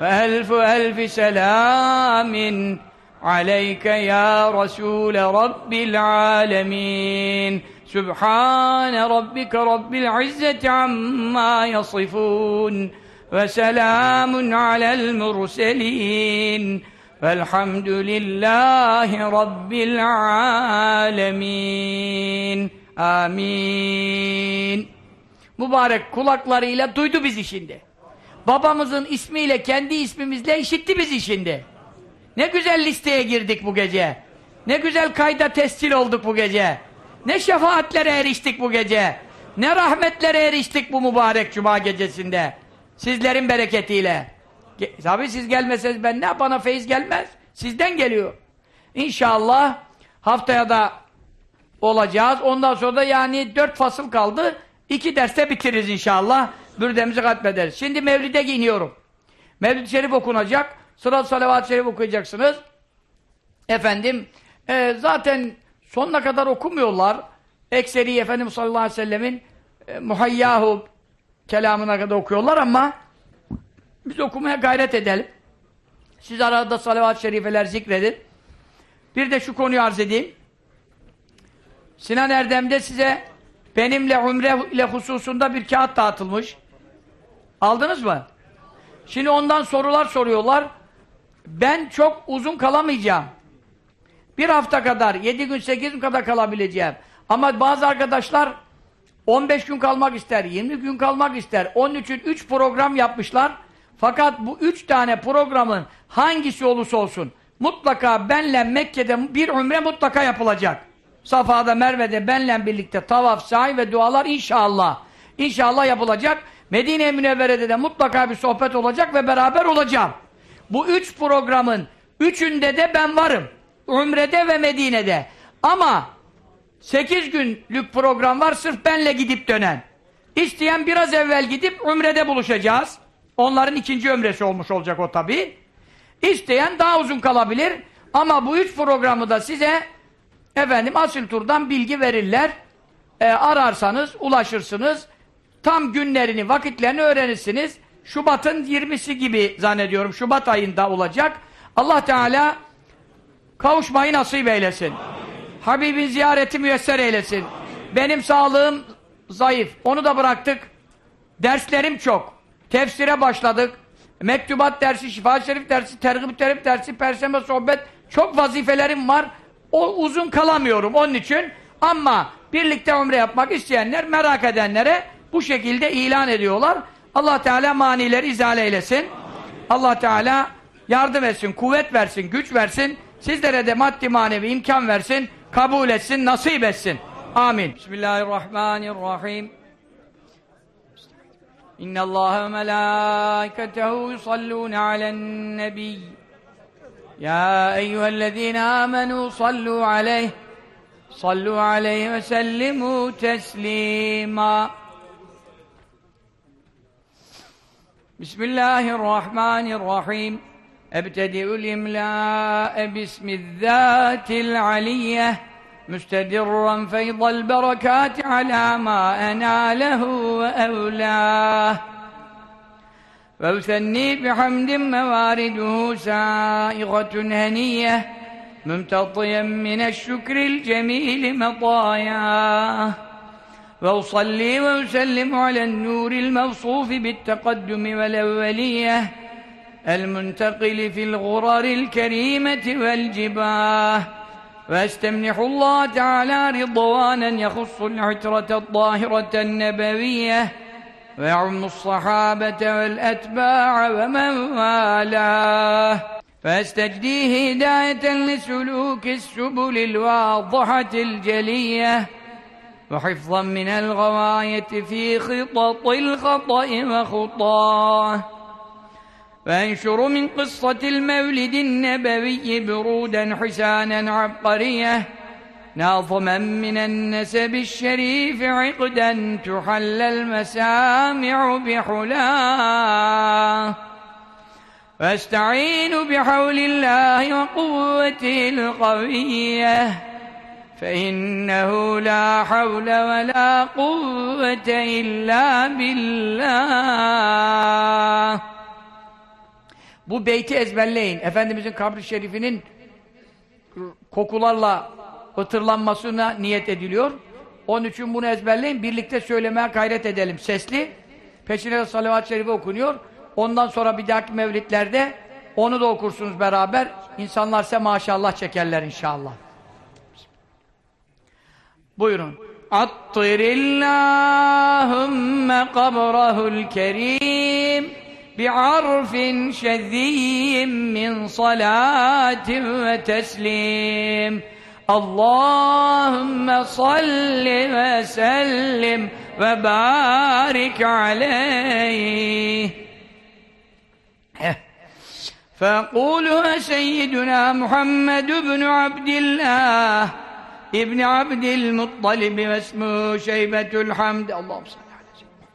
وألف ألف سلام. عليك يا رسول رب العالمين. سبحان ربك رب العزة عما يصفون. وسلام على المرسلين. والحمد لله رب العالمين. Amin. Mübarek kulaklarıyla duydu bizi şimdi. Babamızın ismiyle, kendi ismimizle işitti bizi şimdi. Ne güzel listeye girdik bu gece. Ne güzel kayda tescil olduk bu gece. Ne şefaatlere eriştik bu gece. Ne rahmetlere eriştik bu mübarek cuma gecesinde. Sizlerin bereketiyle. Tabi siz gelmeseniz ben ne bana feyiz gelmez. Sizden geliyor. İnşallah haftaya da olacağız. Ondan sonra da yani dört fasıl kaldı. İki derste bitiririz inşallah. Bürdemizi katmederiz. Şimdi Mevlid'e iniyorum. Mevlid-i Şerif okunacak. Sırat salavat-ı şerif okuyacaksınız. Efendim, e, zaten sonuna kadar okumuyorlar. Ekseri Efendimiz sallallahu aleyhi ve sellemin e, muhayyahu kelamına kadar okuyorlar ama biz okumaya gayret edelim. Siz arada salavat-ı şerifeler zikredin. Bir de şu konuyu arz edeyim. Sinan Erdem'de size benimle umre ile hususunda bir kağıt dağıtılmış. Aldınız mı? Şimdi ondan sorular soruyorlar. Ben çok uzun kalamayacağım. Bir hafta kadar, yedi gün, sekiz gün kadar kalabileceğim. Ama bazı arkadaşlar 15 gün kalmak ister, 20 gün kalmak ister. Onun için 3 program yapmışlar. Fakat bu 3 tane programın hangisi olursa olsun mutlaka benle Mekke'de bir umre mutlaka yapılacak. Safa'da, Merve'de benle birlikte tavaf, sahi ve dualar inşallah. İnşallah yapılacak. Medine-i Münevvere'de de mutlaka bir sohbet olacak ve beraber olacağım. Bu üç programın üçünde de ben varım. Umre'de ve Medine'de. Ama sekiz günlük program var sırf benle gidip dönen. İsteyen biraz evvel gidip Umre'de buluşacağız. Onların ikinci ömresi olmuş olacak o tabi. İsteyen daha uzun kalabilir. Ama bu üç programı da size efendim asil turdan bilgi verirler. E, ararsanız ulaşırsınız. Tam günlerini, vakitlerini öğrenirsiniz. Şubat'ın 20'si gibi zannediyorum. Şubat ayında olacak. Allah Teala kavuşmayı nasip eylesin. Habibin ziyareti müyesser eylesin. Benim sağlığım zayıf. Onu da bıraktık. Derslerim çok. Tefsire başladık. Mektubat dersi, şifa şerif dersi, tergib terip dersi, perşembe sohbet. Çok vazifelerim var. O uzun kalamıyorum onun için. Ama birlikte umre yapmak isteyenler, merak edenlere bu şekilde ilan ediyorlar. Allah Teala manileri izale eylesin. Allah Teala yardım etsin, kuvvet versin, güç versin. Sizlere de maddi manevi imkan versin, kabul etsin, nasip etsin. Amin. Bismillahirrahmanirrahim. İnna Allah ve melâiketehu yusallûne alen nebiy. يا أيها الذين آمنوا صلوا عليه صلوا عليه وسلموا تسليما. بسم الله الرحمن الرحيم. أبتدئ الإملاء باسم الذات العلية مستدرا فيض البركات على ما أناله وأولاه. فأثني بحمد موارده سائغة هنية ممتطيا من الشكر الجميل مطاياه وأصلي وأسلم على النور الموصوف بالتقدم والأولية المنتقل في الغرر الكريمة والجباه. وأستمنح الله تعالى رضوانا يخص العترة الطاهرة النبوية ويعم الصحابة والأتباع ومن والاه. فاستجديه هداية لسلوك السبل الواضحة الجلية. وحفظا من الغواية في خطط الخطأ وخطاه. وانشر من قصة المولد النبوي برودا حسانا عبقرية. ناظما من النسب الشريف عقدا تحل المسامع بحلاه واستعين بحول الله وقوته القويه فإنه لا حول ولا قوة إلا بالله Bu beyti ezberleyin. Efendimizin kabri şerifinin kokularla ıtırlanmasına niyet ediliyor. Onun için bunu ezberleyin. Birlikte söylemeye gayret edelim. Sesli. Peşine de salavat-ı şerife okunuyor. Ondan sonra bir dahaki mevlitlerde onu da okursunuz beraber. İnsanlar ise maşallah çekerler inşallah. Buyurun. Attırillahümme kabrahul kerim bi'arfin şezziyyin min salatin ve teslim. Salli ve sellim ve barik aleyh. فيقولها سيدنا محمد بن عبد الله. ابن عبد المطلب واسمه شيبة الحمد. اللهم صل على سيدنا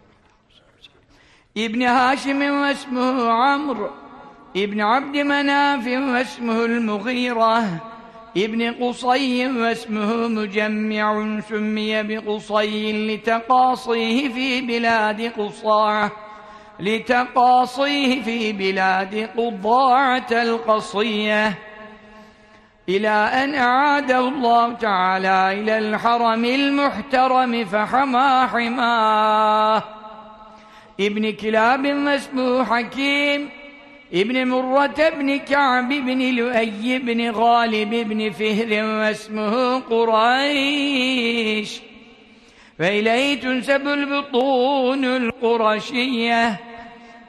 ابن هاشم واسمه عمرو. ابن عبد مناف واسمه المغيرة. ابن قصي واسمه مجمع سمي بقصي لتقاصيه في بلاد قصاعة لتقاصيه في بلاد قضاعة القصية. إلى أن أعاده الله تعالى إلى الحرم المحترم فحمى حماه. ابن كلاب واسمه حكيم ابن مرة بن كعب بن لؤي بن غالب بن فهر واسمه قريش. فإليه تنسب البطون القرشية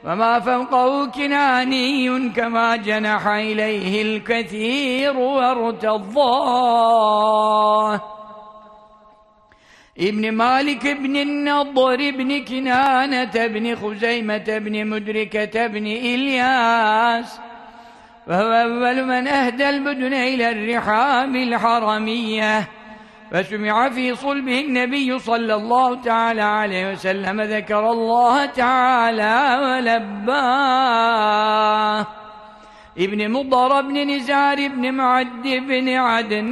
وما فوقه كناني كما جنح إليه الكثير وارتضاه. ابن مالك بن النضر بن كنانة بن خزيمة بن مدركة بن إلياس وهو أول من أهدى البدن إلى الرحاب الحرمية. فسمع في صلبه النبي صلى الله تعالى عليه وسلم ذكر الله تعالى ولباه. ابن مضر بن نزار بن معد بن عدنان.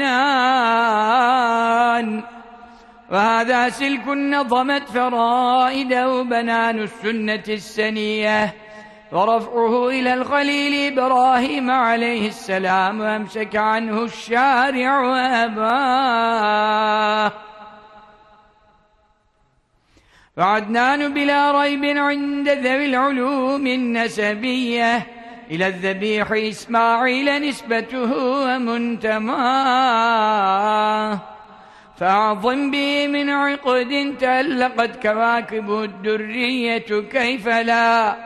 وهذا سلك نظمت فرائده بنان السنة السنية ورفعه إلى الخليل إبراهيم عليه السلام وأمسك عنه الشارع وأباه. فعدنان بلا ريب عند ذوي العلوم النسبية إلى الذبيح إسماعيل نسبته ومنتماه. فأعظم به من عقد تألقت كواكب الدرية كيف لا؟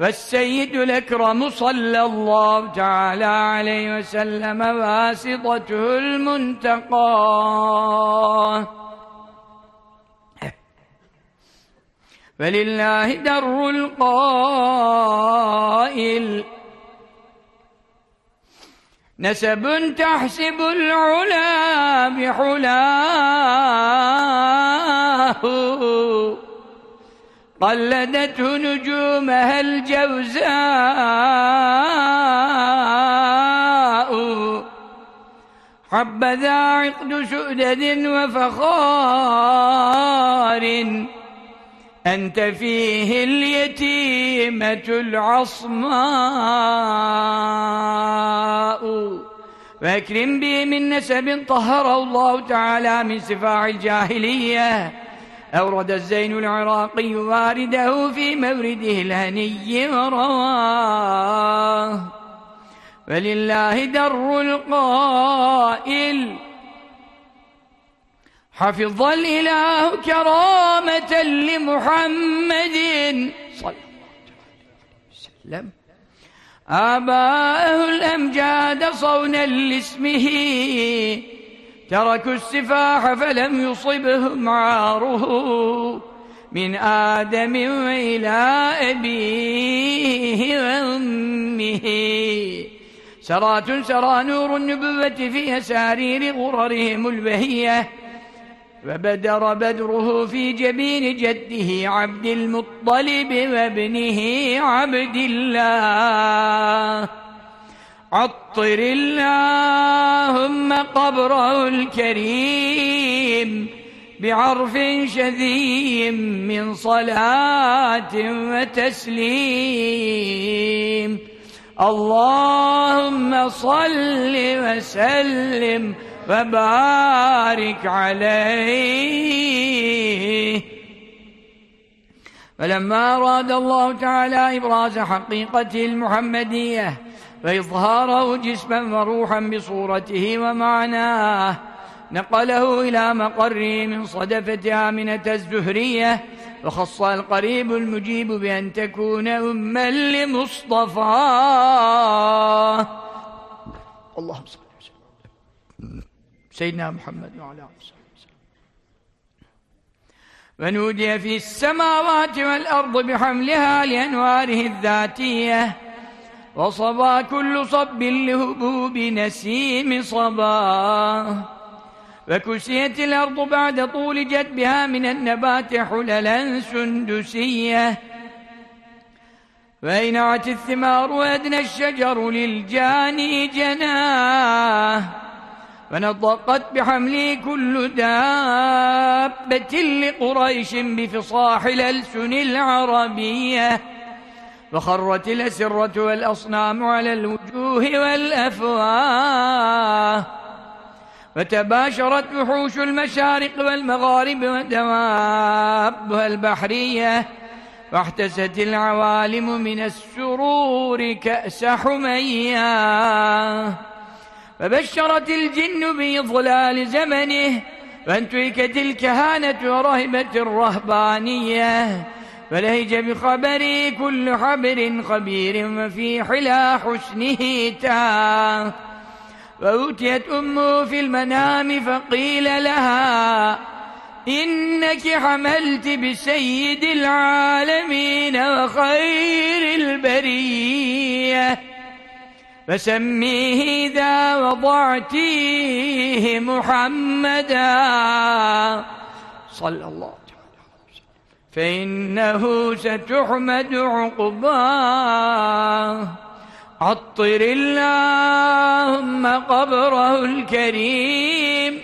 والسيد الأكرم صلى الله تعالى عليه وسلم واسطته المنتقى. فلله در القائل. نسب تحسب العلا بحلاه. قلدته نجومها الجوزاء. حبذا عقد سؤدد وفخار. أنت فيه اليتيمة العصماء. وأكرم به من نسب طهره الله تعالى من سفاح الجاهلية. أورد الزين العراقي وارده في مورده الهني ورواه. ولله در القائل حفظ الإله كرامة لمحمد. صلى الله عليه وسلم. آباءه الأمجاد صونا لاسمه. تركوا السفاح فلم يصبهم عاره. من آدم وإلى أبيه وأمه. سرات سرى نور النبوة في أسارير غررهم البهية. وبدر بدره في جبين جده عبد المطلب وابنه عبد الله. عطر اللهم قبره الكريم بعرف شذي من صلاة وتسليم. اللهم صل وسلم وبارك عليه. فلما أراد الله تعالى إبراز حقيقته المحمدية وإظهاره جسما وروحا بصورته ومعناه نقله إلى مقره من صدفة آمنة الزهرية وخص القريب المجيب بأن تكون أما لمصطفاه اللهم صل وسلم سيدنا محمد وعلى آله وصحبه ونودي في السماوات والأرض بحملها لأنواره الذاتية وصبا كل صب لهبوب نسيم صبا. وكسيت الأرض بعد طول جدبها من النبات حللا سندسية. وأينعت الثمار وأدنى الشجر للجاني جناه. ونطقت بحمله كل دابة لقريش بفصاح الألسن العربية وخرت الأسرة والأصنام على الوجوه والأفواه. وتباشرت وحوش المشارق والمغارب ودوابها البحرية واحتست العوالم من السرور كأس حمياه فبشرت الجن بإضلال زمنه وانتهكت الكهانة ورهبت الرهبانية. فلهج بخبري كل حبر خبير وفي حلا حسنه تاه وأوتيت أمه في المنام فقيل لها إنك حملت بسيد العالمين وخير البرية. فسميه إذا وضعتيه محمدا. صلى الله فإنه ستحمد عقباه. عطر اللهم قبره الكريم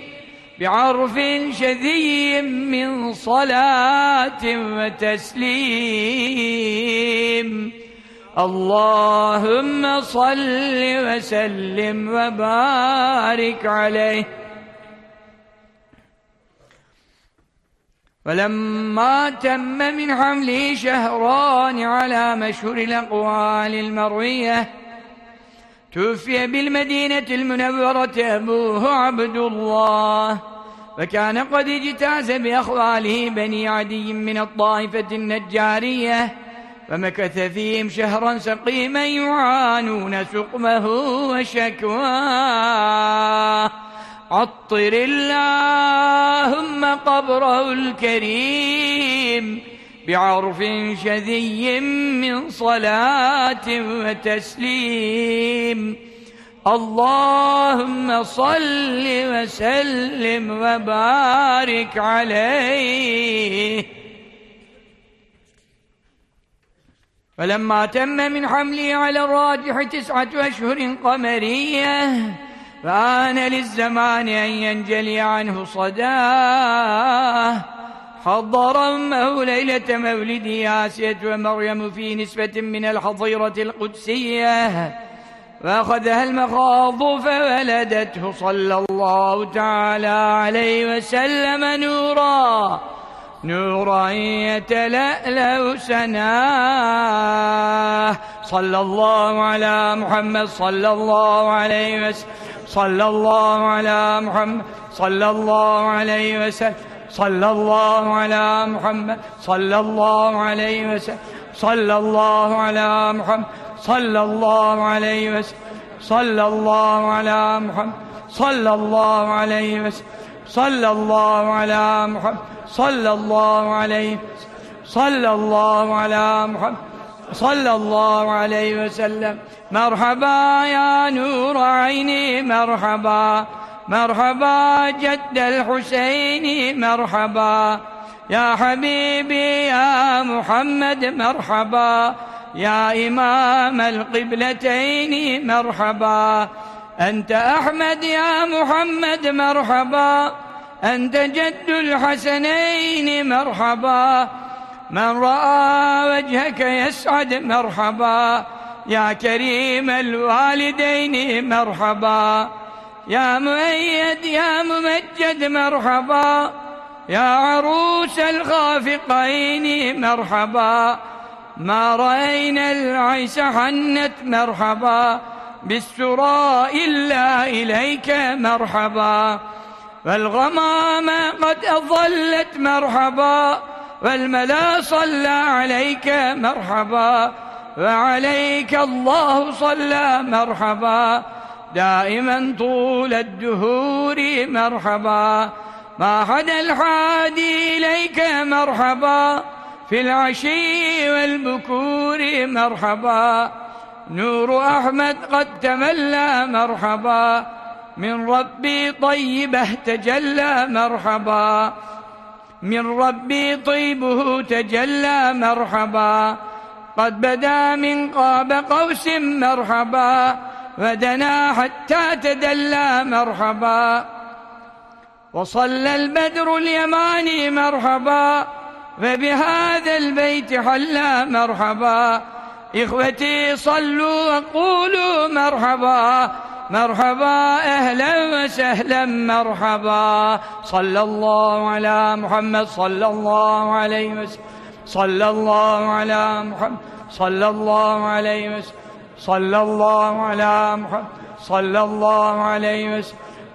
بعرف شذي من صلاة وتسليم. اللهم صل وسلم وبارك عليه. ولما تم من حمله شهران على مشهور الأقوال المروية توفي بالمدينة المنورة أبوه عبد الله فكان قد اجتاز بأخواله بني عدي من الطائفة النجارية. فمكث فيهم شهرا سقيما يعانون سقمه وشكواه. عطر اللهم قبره الكريم بعرف شذي من صلاة وتسليم. اللهم صل وسلم وبارك عليه. فلما تم من حمله على الراجح تسعة أشهر قمرية فآن للزمان أن ينجلي عنه صداه. حضر أمه ليلة مولد آسية ومريم في نسبة من الحظيرة القدسية فأخذها المخاض فولدته صلى الله تعالى عليه وسلم نورا. نورا يتلألأ سناه صلى الله على محمد صلى الله عليه وسلم صلى الله على محمد صلى الله عليه وسلم صلى الله على محمد صلى الله عليه وسلم صلى الله على محمد صلى الله عليه وسلم صلى الله على محمد صلى الله عليه وسلم صلى الله على محمد صلى الله عليه صلى الله على محمد صلى الله عليه وسلم. مرحبا يا نور عيني مرحبا مرحبا جد الحسين مرحبا. يا حبيبي يا محمد مرحبا. يا إمام القبلتين مرحبا. أنت أحمد يا محمد مرحبا. أنت جد الحسنين مرحبا. من رأى وجهك يسعد مرحبا. يا كريم الوالدين مرحبا. يا مؤيد يا ممجد مرحبا. يا عروس الخافقين مرحبا. ما رأينا العيس حنت مرحبا. بالسراء إلا إليك مرحبا. والغمام قد أظلت مرحبا والملا صلى عليك مرحبا وعليك الله صلى مرحبا. دائما طول الدهور مرحبا. ما حدا الحادي إليك مرحبا. في العشي والبكور مرحبا. نور أحمد قد تملى مرحبا. من ربي طيبة تجلى مرحبا. من ربي طيبه تجلى مرحبا. قد بدا من قاب قوس مرحبا. فدنا حتى تدلى مرحبا. وصلى البدر اليماني مرحبا. فبهذا البيت حلى مرحبا. إخوتي صلوا وقولوا مرحبا. merhaba ehlen ve sehlen merhaba. Sallallahu ala Muhammed sallallahu aleyhi ve sallallahu ala Muhammed sallallahu aleyhi ve sallallahu ala Muhammed sallallahu aleyhi ve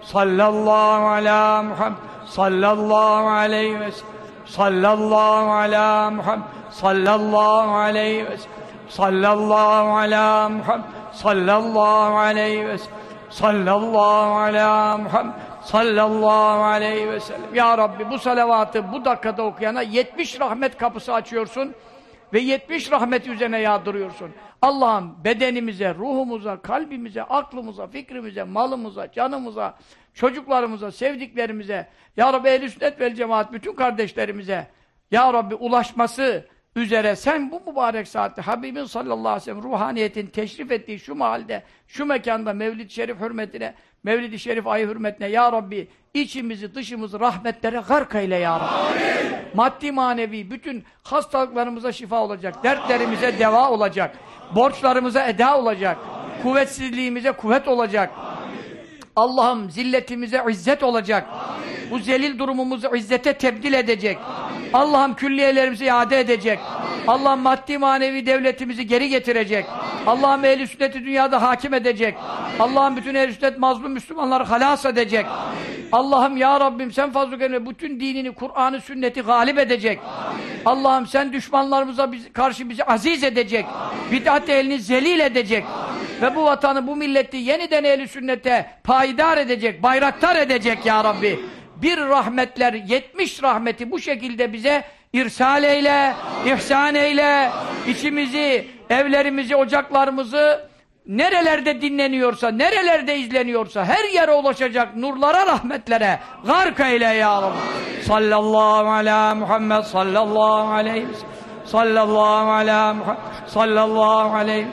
sallallahu ala Muhammed sallallahu aleyhi ve sallallahu ala Muhammed sallallahu aleyhi ve sallallahu ala Muhammed sallallahu aleyhi ve sellem sallallahu ala Muhammed sallallahu aleyhi ve sellem. Ya Rabbi bu salavatı bu dakikada okuyana 70 rahmet kapısı açıyorsun ve 70 rahmet üzerine yağdırıyorsun. Allah'ım bedenimize, ruhumuza, kalbimize, aklımıza, fikrimize, malımıza, canımıza, çocuklarımıza, sevdiklerimize, Ya Rabbi ehl sünnet vel cemaat bütün kardeşlerimize, Ya Rabbi ulaşması, üzere sen bu mübarek saatte Habibin sallallahu aleyhi ve sellem ruhaniyetin teşrif ettiği şu mahalde, şu mekanda Mevlid-i Şerif hürmetine, Mevlid-i Şerif ayı hürmetine Ya Rabbi içimizi dışımızı rahmetlere gark eyle Ya Rabbi. Amin. Maddi manevi bütün hastalıklarımıza şifa olacak, dertlerimize deva olacak, borçlarımıza eda olacak, Amin. kuvvetsizliğimize kuvvet olacak. Allah'ım zilletimize izzet olacak. Amin. Bu zelil durumumuzu izzete tebdil edecek. Allah'ım külliyelerimizi iade edecek. Allah maddi manevi devletimizi geri getirecek. Allah'ım ehl sünneti dünyada hakim edecek. Allah'ım bütün ehl sünnet mazlum Müslümanları halas edecek. Allah'ım ya Rabbim sen fazl bütün dinini, Kur'an'ı, sünneti galip edecek. Allah'ım sen düşmanlarımıza biz, karşı bizi aziz edecek. Bid'at elini zelil edecek. Amin. Ve bu vatanı, bu milleti yeniden ehli sünnete payidar edecek, bayraktar edecek ya Rabbi bir rahmetler, yetmiş rahmeti bu şekilde bize irsal eyle, ihsan eyle, içimizi, evlerimizi, ocaklarımızı nerelerde dinleniyorsa, nerelerde izleniyorsa her yere ulaşacak nurlara, rahmetlere gark eyle ya Allah. Sallallahu ala Muhammed sallallahu aleyhi ve. Sallallahu ala Muhammed sallallahu aleyhi ve.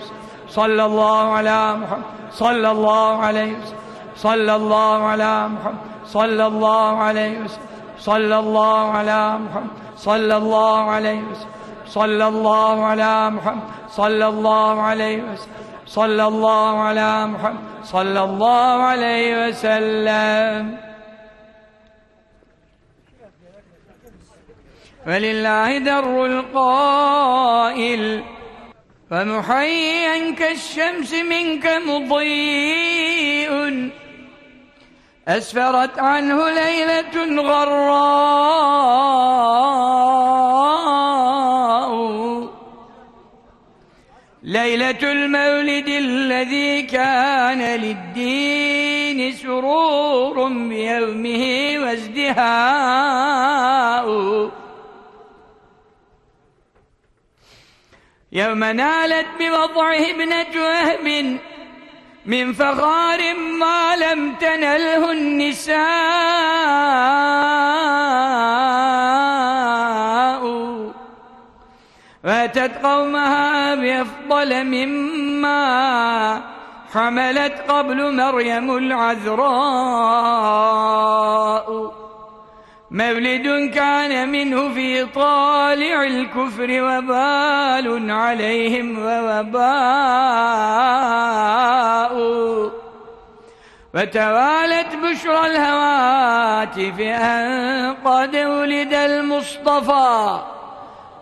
Sallallahu ala Muhammed sallallahu aleyhi ve. Sallallahu ala Muhammed صلى الله عليه وسلم. صلى الله على محمد. صلى الله عليه وسلم. صلى الله على محمد. صلى الله عليه وسلم. صلى الله على محمد. صلى الله عليه وسلم. ولله در القائل. فمحيا كالشمس منك مضيء أسفرت عنه ليلة غراء. ليلة المولد الذي كان للدين سرور بيومه وازدهاء. يوم نالت بوضعه ابنة وهب من فخار ما لم تنله النساء. واتت قومها بأفضل مما حملت قبل مريم العذراء. مولد كان منه في طالع الكفر وبال عليهم ووباء وتوالت بشرى الهواتف أن قد ولد المصطفى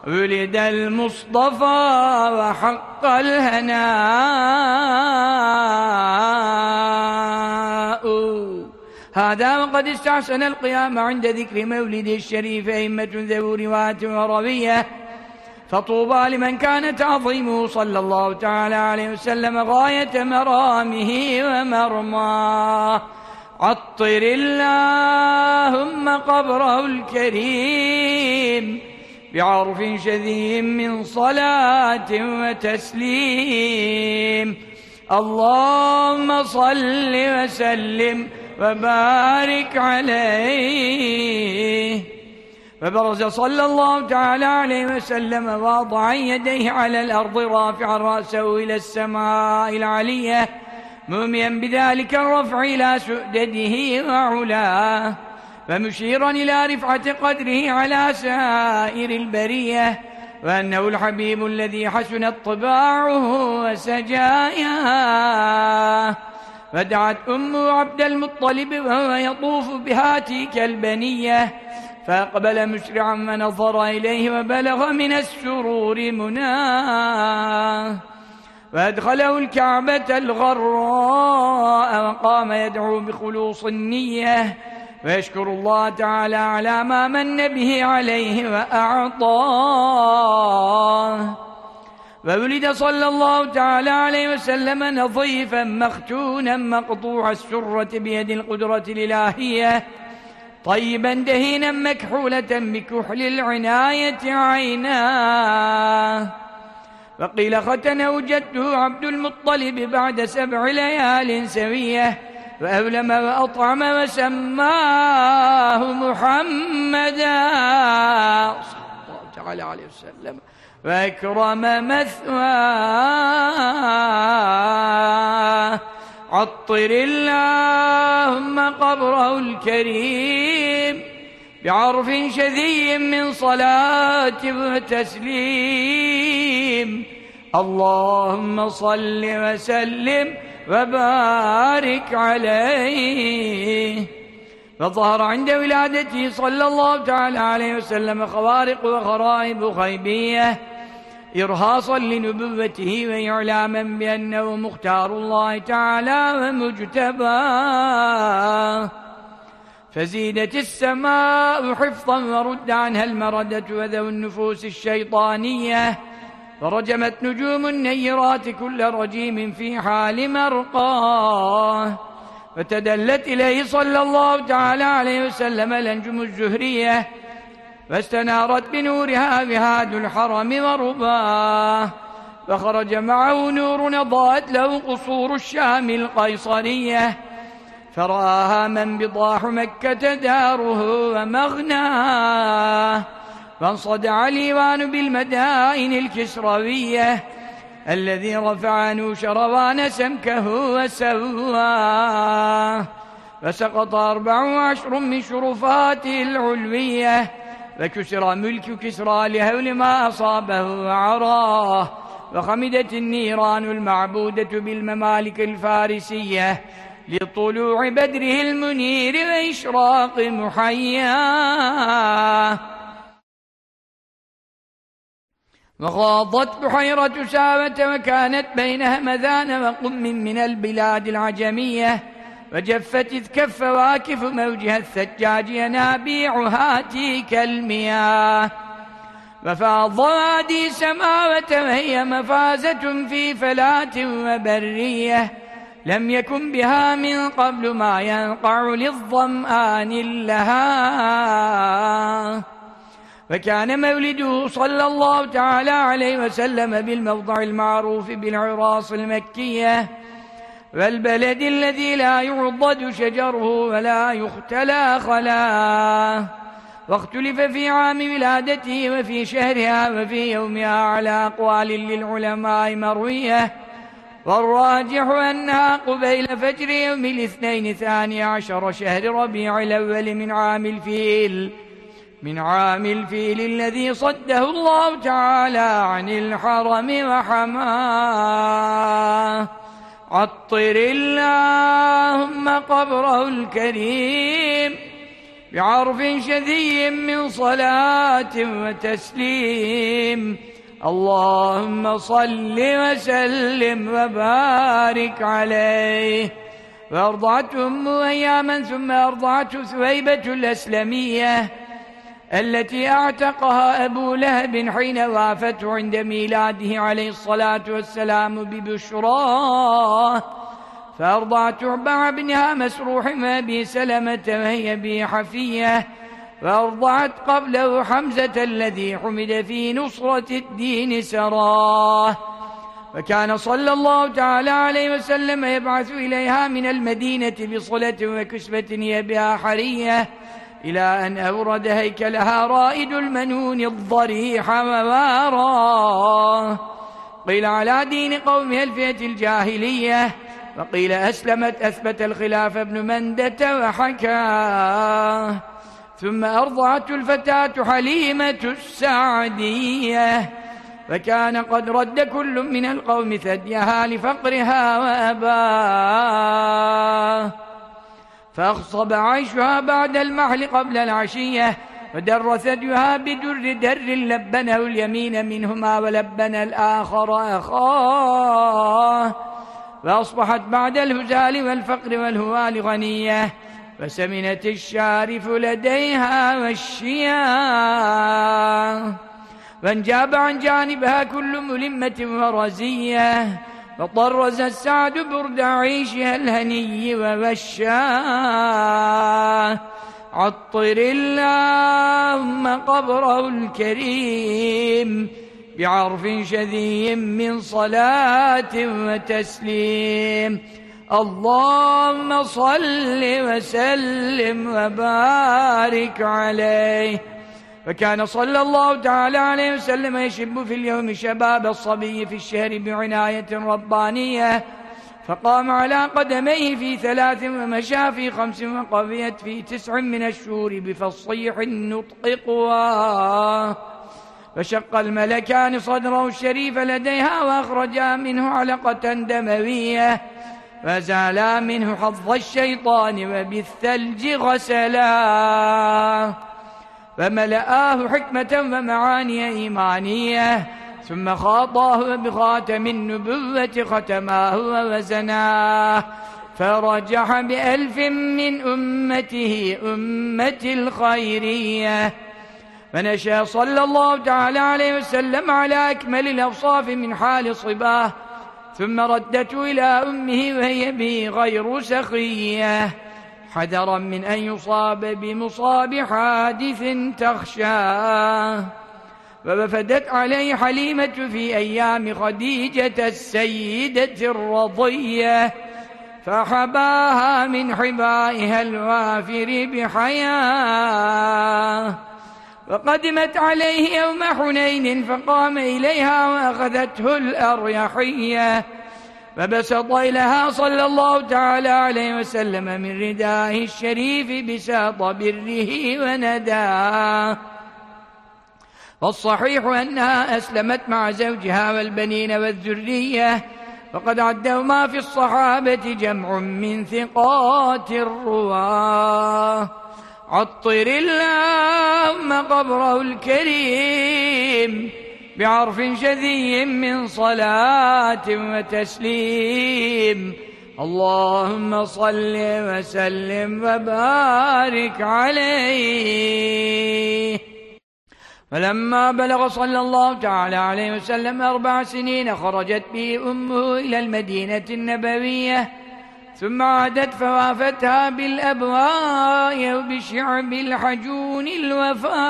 ولد المصطفى وحق الهناء هذا وقد استحسن القيام عند ذكر مولد الشريف أئمة ذو رواية وروية. فطوبى لمن كان تعظيمه صلى الله تعالى عليه وسلم غاية مرامه ومرماه. عطر اللهم قبره الكريم بعرف شذي من صلاة وتسليم. اللهم صل وسلم وبارك عليه. فبرز صلى الله تعالى عليه وسلم واضعا يديه على الأرض رافعا رأسه إلى السماء العلية موميا بذلك الرفع إلى سؤدده وعلاه فمشيرا إلى رفعة قدره على سائر البرية وأنه الحبيب الذي حسنت طباعه وسجاياه. فدعت أمه عبد المطلب وهو يطوف بهاتيك البنية فأقبل مسرعا ونظر إليه وبلغ من السرور مناة. وأدخله الكعبة الغراء وقام يدعو بخلوص النية ويشكر الله تعالى على ما من به عليه وأعطاه. وولد صلى الله تعالى عليه وسلم نظيفا مختونا مقطوع السرة بيد القدرة الإلهية طيبا دهينا مكحولة بكحل العناية عيناه وقيل ختن وجدته عبد المطلب بعد سبع ليال سوية وأولم وأطعم وسماه محمدا. صلى الله تعالى عليه وسلم. وأكرم مثواه. عطر اللهم قبره الكريم بعرف شذي من صلاة وتسليم. اللهم صل وسلم وبارك عليه. فظهر عند ولادته صلى الله تعالى عليه وسلم خوارق وغرائب غيبيه إرهاصا لنبوته وإعلاما بأنه مختار الله تعالى ومجتباه فزيدت السماء حفظا ورد عنها المردة وذو النفوس الشيطانية. ورجمت نجوم النيرات كل رجيم في حال مرقاه فتدلت إليه صلى الله تعالى عليه وسلم الأنجم الزهرية. فاستنارت بنورها بهاد الحرم ورباه فخرج معه نور ضاءت له قصور الشام القيصرية فرآها من بضاح مكة داره ومغناه وانصدع الإيوان بالمدائن الكسروية الذي رفع نوش روان سمكه وسواه فسقط أربع وعشر من شرفاته ve küsra mülkü kisra lihevli ma asabehu ve arah ve hamidetin niranul ma'budetü bil memalikel farisiyye لطلوع بدره المنير وإشراق محياه وغاضت بحيرة ساوة وكانت بين همذان وقم من البلاد العجمية وجفت إذ كف واكف موجها الثجاج ينابيعها تيك المياه وفاض وادي سماوة وهي مفازة في فلاة وبرية. لم يكن بها من قبل ما ينقع للظمآن لها. فكان مولده صلى الله تعالى عليه وسلم بالموضع المعروف بالعراس المكية. والبلد الذي لا يعضد شجره ولا يختلى خلاه. واختلف في عام ولادته وفي شهرها وفي يومها على أقوال للعلماء مروية. والراجح أنها قبيل فجر يوم الاثنين ثاني عشر شهر ربيع الأول من عام الفيل. من عام الفيل الذي صده الله تعالى عن الحرم وحماه. عطر اللهم قبره الكريم بعرف شذي من صلاة وتسليم. اللهم صل وسلم وبارك عليه. وأرضعته أمه أياما ثم أرضعته ثويبة الأسلمية. التي أعتقها أبو لهب حين وافته عند ميلاده عليه الصلاة والسلام ببشراه فأرضعت عبع ابنها مسروح وأبي سلمة وهي بي حفية وأرضعت قبله حمزة الذي حمد في نصرة الدين سراه وكان صلى الله تعالى عليه وسلم يبعث إليها من المدينة بصلة وكسبة هي بها حرية. إلى أن أورد هيكلها رائد المنون الضريح وواراه قيل على دين قومها الفئة الجاهلية. وقيل أسلمت أثبت الخلاف ابن مندة وحكاه ثم أرضعت الفتاة حليمة السعدية. فكان قد رد كل من القوم ثديها لفقرها وأباه فأخصب عيشها بعد المحل قبل العشية فدر ثديها بدر در لبنه اليمين منهما ولبن الآخر أخاه. فأصبحت بعد الهزال والفقر والهوال غنية فسمنت الشارف لديها والشياه. فانجاب عن جانبها كل ملمة ورزية فطرز السعد برد عيشها الهني وبشاه. عطر اللهم قبره الكريم بعرف شذي من صلاة وتسليم. اللهم صل وسلم وبارك عليه. فكان صلى الله تعالى عليه وسلم يشب في اليوم شباب الصبي في الشهر بعناية ربانية فقام على قدميه في ثلاث ومشى في خمس وقضيت في تسع من الشهور بفصيح النطق قواه. فشق الملكان صدره الشريف لديها وأخرجا منه علقة دموية فزالا منه حظ الشيطان وبالثلج غسلاه فملآه حكمة ومعاني إيمانية ثم خاطاه بخاتم النبوة ختماه ووزناه. فرجح بألف من أمته أمة الخيرية. فنشأ صلى الله تعالى عليه وسلم على أكمل الأوصاف من حال صباه ثم ردته إلى أمه وهي به غير سخية. حذرا من أن يصاب بمصاب حادث تخشاه. فوفدت عليه حليمة في أيام خديجة السيدة الرضية فحباها من حبائها الوافر بحياة. فقدمت عليه يوم حنين فقام إليها وأخذته الأريحية. فبسط إليها صلى الله تعالى عليه وسلم من ردائه الشريف بساط بره ونداه. والصحيح أنها أسلمت مع زوجها والبنين والذرية فقد عدهما في الصحابة جمع من ثقات الرواة. عطر اللهم قبره الكريم. بعرف شذي من صلاة وتسليم. اللهم صل وسلم وبارك عليه. فلما بلغ صلى الله تعالى عليه وسلم أربع سنين خرجت به أمه إلى المدينة النبوية. ثم عادت فوافتها بالأبواء وبشعب الحجون الوفاة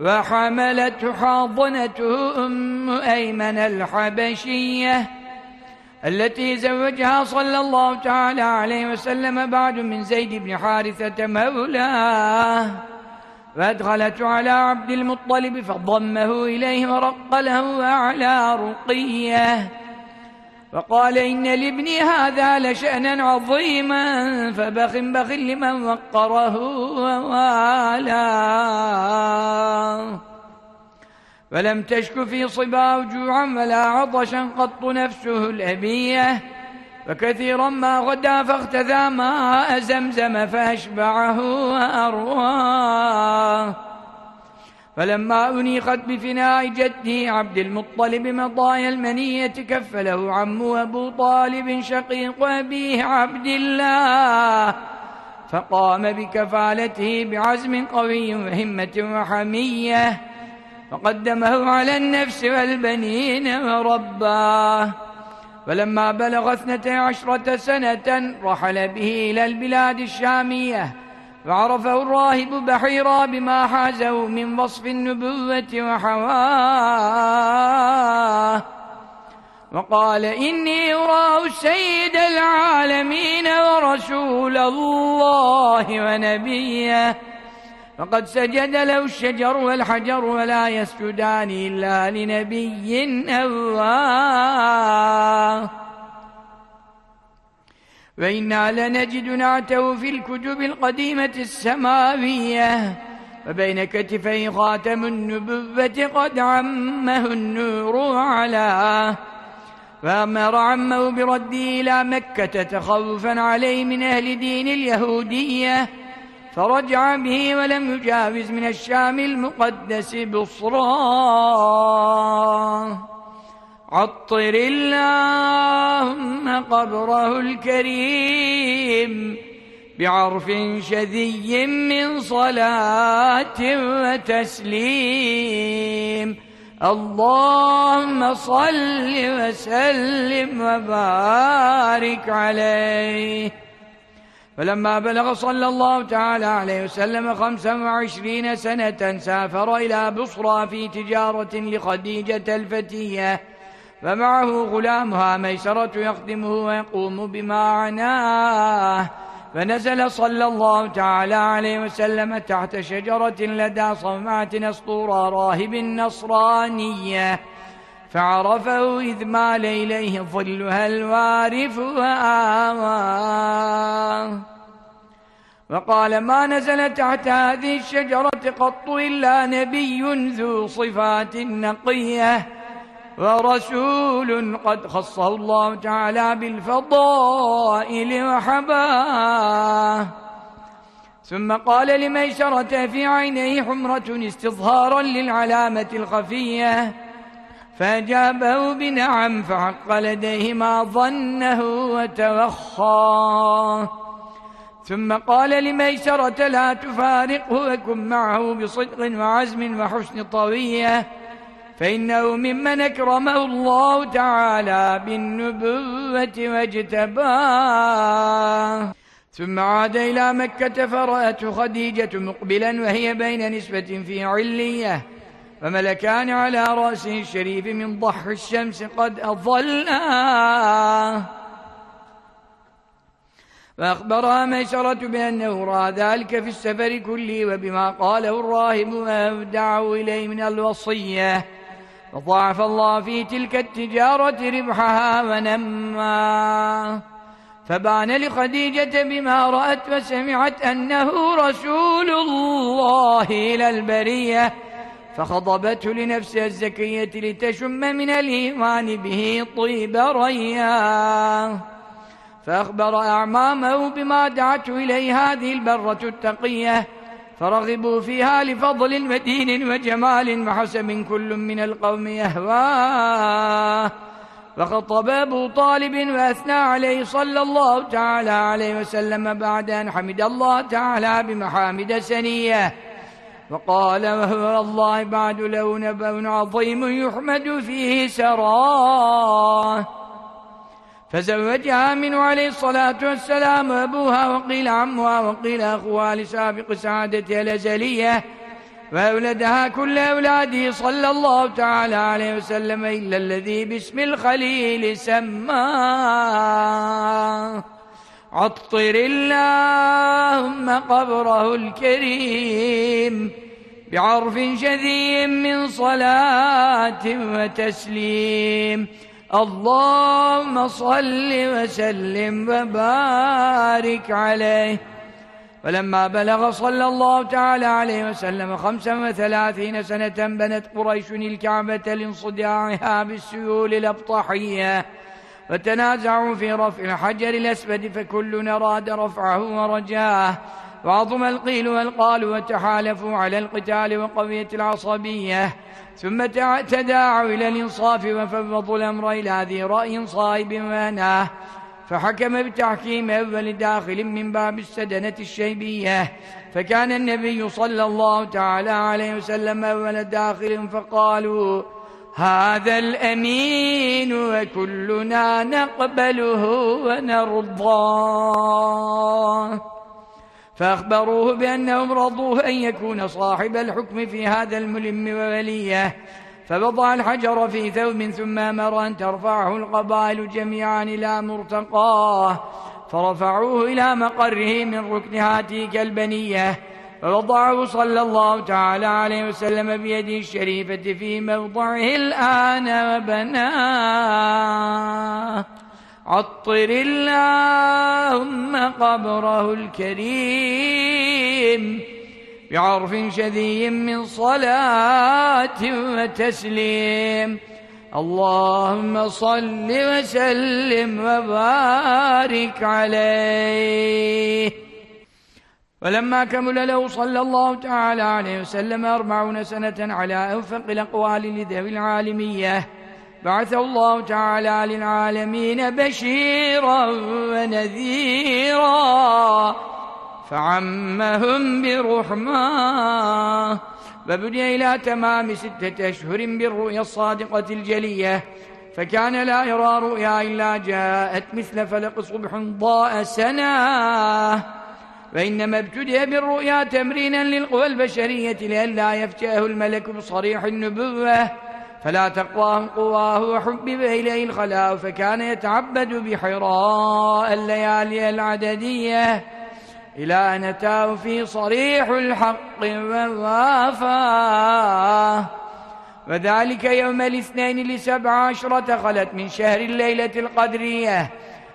وحملته حاضنته أم أيمن الحبشية التي زوجها صلى الله تعالى عليه وسلم بعد من زيد بن حارثة مولاه. فأدخلته على عبد المطلب فضمه إليه ورق له أعلى رقية. فقال إن لابني هذا لشأنا عظيما فبخ بخ لمن وقره ووالاه فلم تشك في صباه جوعا ولا عطشا قط نفسه الأبية. فكثيرا ما غدا فاختذى ماء زمزم فأشبعه وأرواه. فلما أنيخت بفناء جده عبد المطلب مطايا المنية كفله عمه أبو طالب شقيق أبيه عبد الله. فقام بكفالته بعزم قوي وهمة وحمية. فقدمه على النفس والبنين ورباه. فلما بلغ اثنتي عشرة سنة رحل به إلى البلاد الشامية فعرفه الراهب بحيرا بما حازه من وصف النبوة وحواه. وقال إني أراه سيد العالمين ورسول الله ونبيه. فقد سجد له الشجر والحجر ولا يسجدان إلا لنبي أواه وإنا لنجد نعته في الكتب القديمة السماوية وبين كتفي خاتم النبوة قد عمه النور علاه فأمر عمه برده إلى مكة تخوفا عليه من أهل دين اليهودية فرجع به ولم يجاوز من الشام المقدس بصرا. عطر اللهم قبره الكريم بعرف شذي من صلاة وتسليم. اللهم صل وسلم وبارك عليه. فلما بلغ صلى الله تعالى عليه وسلم خمسا وعشرين سنة سافر إلى بصرى في تجارة لخديجة الفتية فمعه غلامها ميسرة يخدمه ويقوم بما عناه. فنزل صلى الله تعالى عليه وسلم تحت شجرة لدى صومعة نسطورة راهب نصرانية. فعرفه إذ مال إليه ظلها الوارف وآواه وقال ما نزل تحت هذه الشجرة قط إلا نبي ذو صفات نقية ورسول قد خصه الله تعالى بالفضائل وحباه. ثم قال لميسرة في عينيه حمرة استظهارا للعلامة الخفية. فأجابه بنعم فحق لديه ما ظنه وتوخاه ثم قال لميسرة لا تفارقه وكن معه بصدق وعزم وحسن طوية. فإنه ممن أكرمه الله تعالى بالنبوة واجتباه. ثم عاد إلى مكة فرأته خديجة مقبلا وهي بين نسبة في علية. فملكان على رأسه الشريف من ضح الشمس قد أضلاه فأخبرها ميسرة بأنه رأى ذلك في السفر كله وبما قاله الراهب وأبدعه إليه من الوصية. فضاعف الله في تلك التجارة ربحها ونما فبان لخديجة بما رأت وسمعت أنه رسول الله إلى البرية. فخضبته لنفسها الزكية لتشم من الإيمان به طيب رياه فأخبر أعمامه بما دعته إليه هذه البرة التقية. فرغبوا فيها لفضل ودين وجمال وحسب كل من القوم يهواه فخطب أبو طالب وأثنى عليه صلى الله تعالى عليه وسلم بعد أن حمد الله تعالى بمحامد سنية. وقال وهو الله بعد له نبأ عظيم يحمد فيه سراه. فزوجها منه عليه الصلاة والسلام أبوها وقيل عمها وقيل أخوها لسابق سعادتها الأزلية. وأولدها كل أولاده صلى الله تعالى عليه وسلم إلا الذي باسم الخليل سماه. عطر اللهم قبره الكريم بعرف شذي من صلاة وتسليم. اللهم صل وسلم وبارك عليه. فلما بلغ صلى الله تعالى عليه وسلم خمسا وثلاثين سنة بنت قريش الكعبة لانصداعها بالسيول الأبطحية. فتنازعوا في رفع الحجر الأسود فكل أراد رفعه ورجاه. وعظم القيل والقال وتحالفوا على القتال وقوية العصبية. ثم تداعوا إلى الإنصاف وفوضوا الأمر إلى ذي رأي صائب وأناه فحكم بتحكيم أول داخل من باب السدنة الشيبية. فكان النبي صلى الله تعالى عليه وسلم أول داخل فقالوا هذا الأمين وكلنا نقبله ونرضاه فأخبروه بأنهم رضوه أن يكون صاحب الحكم في هذا الملم ووليه. فوضع الحجر في ثوب ثم أمر أن ترفعه القبائل جميعا إلى مرتقاه. فرفعوه إلى مقره من ركن هاتيك البنية. فوضعه صلى الله تعالى عليه وسلم بيده الشريفة في موضعه الآن وبناه. عطر اللهم قبره الكريم بعرف شذي من صلاة وتسليم. اللهم صل وسلم وبارك عليه. ولما كمل له صلى الله تعالى عليه وسلم أربعون سنة على أوفق الأقوال لذوي العالمية. بعث الله تعالى للعالمين بشيرا ونذيرا. فعمهم برحمة. وبدي إلى تمام ستة أشهر بالرؤيا الصادقة الجلية. فكان لا يرى رؤيا إلا جاءت مثل فلق صبح ضاء سنة. وإنما ابتدأ بالرؤيا تمرينا للقوى البشرية لئلا يفتأه الملك بصريح النبوة فلا تقواهم قواه وحبب إليه الخلاء فكان يتعبد بحراء الليالي العددية. إلى أن أتاه في صريح الحق ووافاه وذلك يوم الاثنين لسبع عشرة خلت من شهر الليلة القدرية.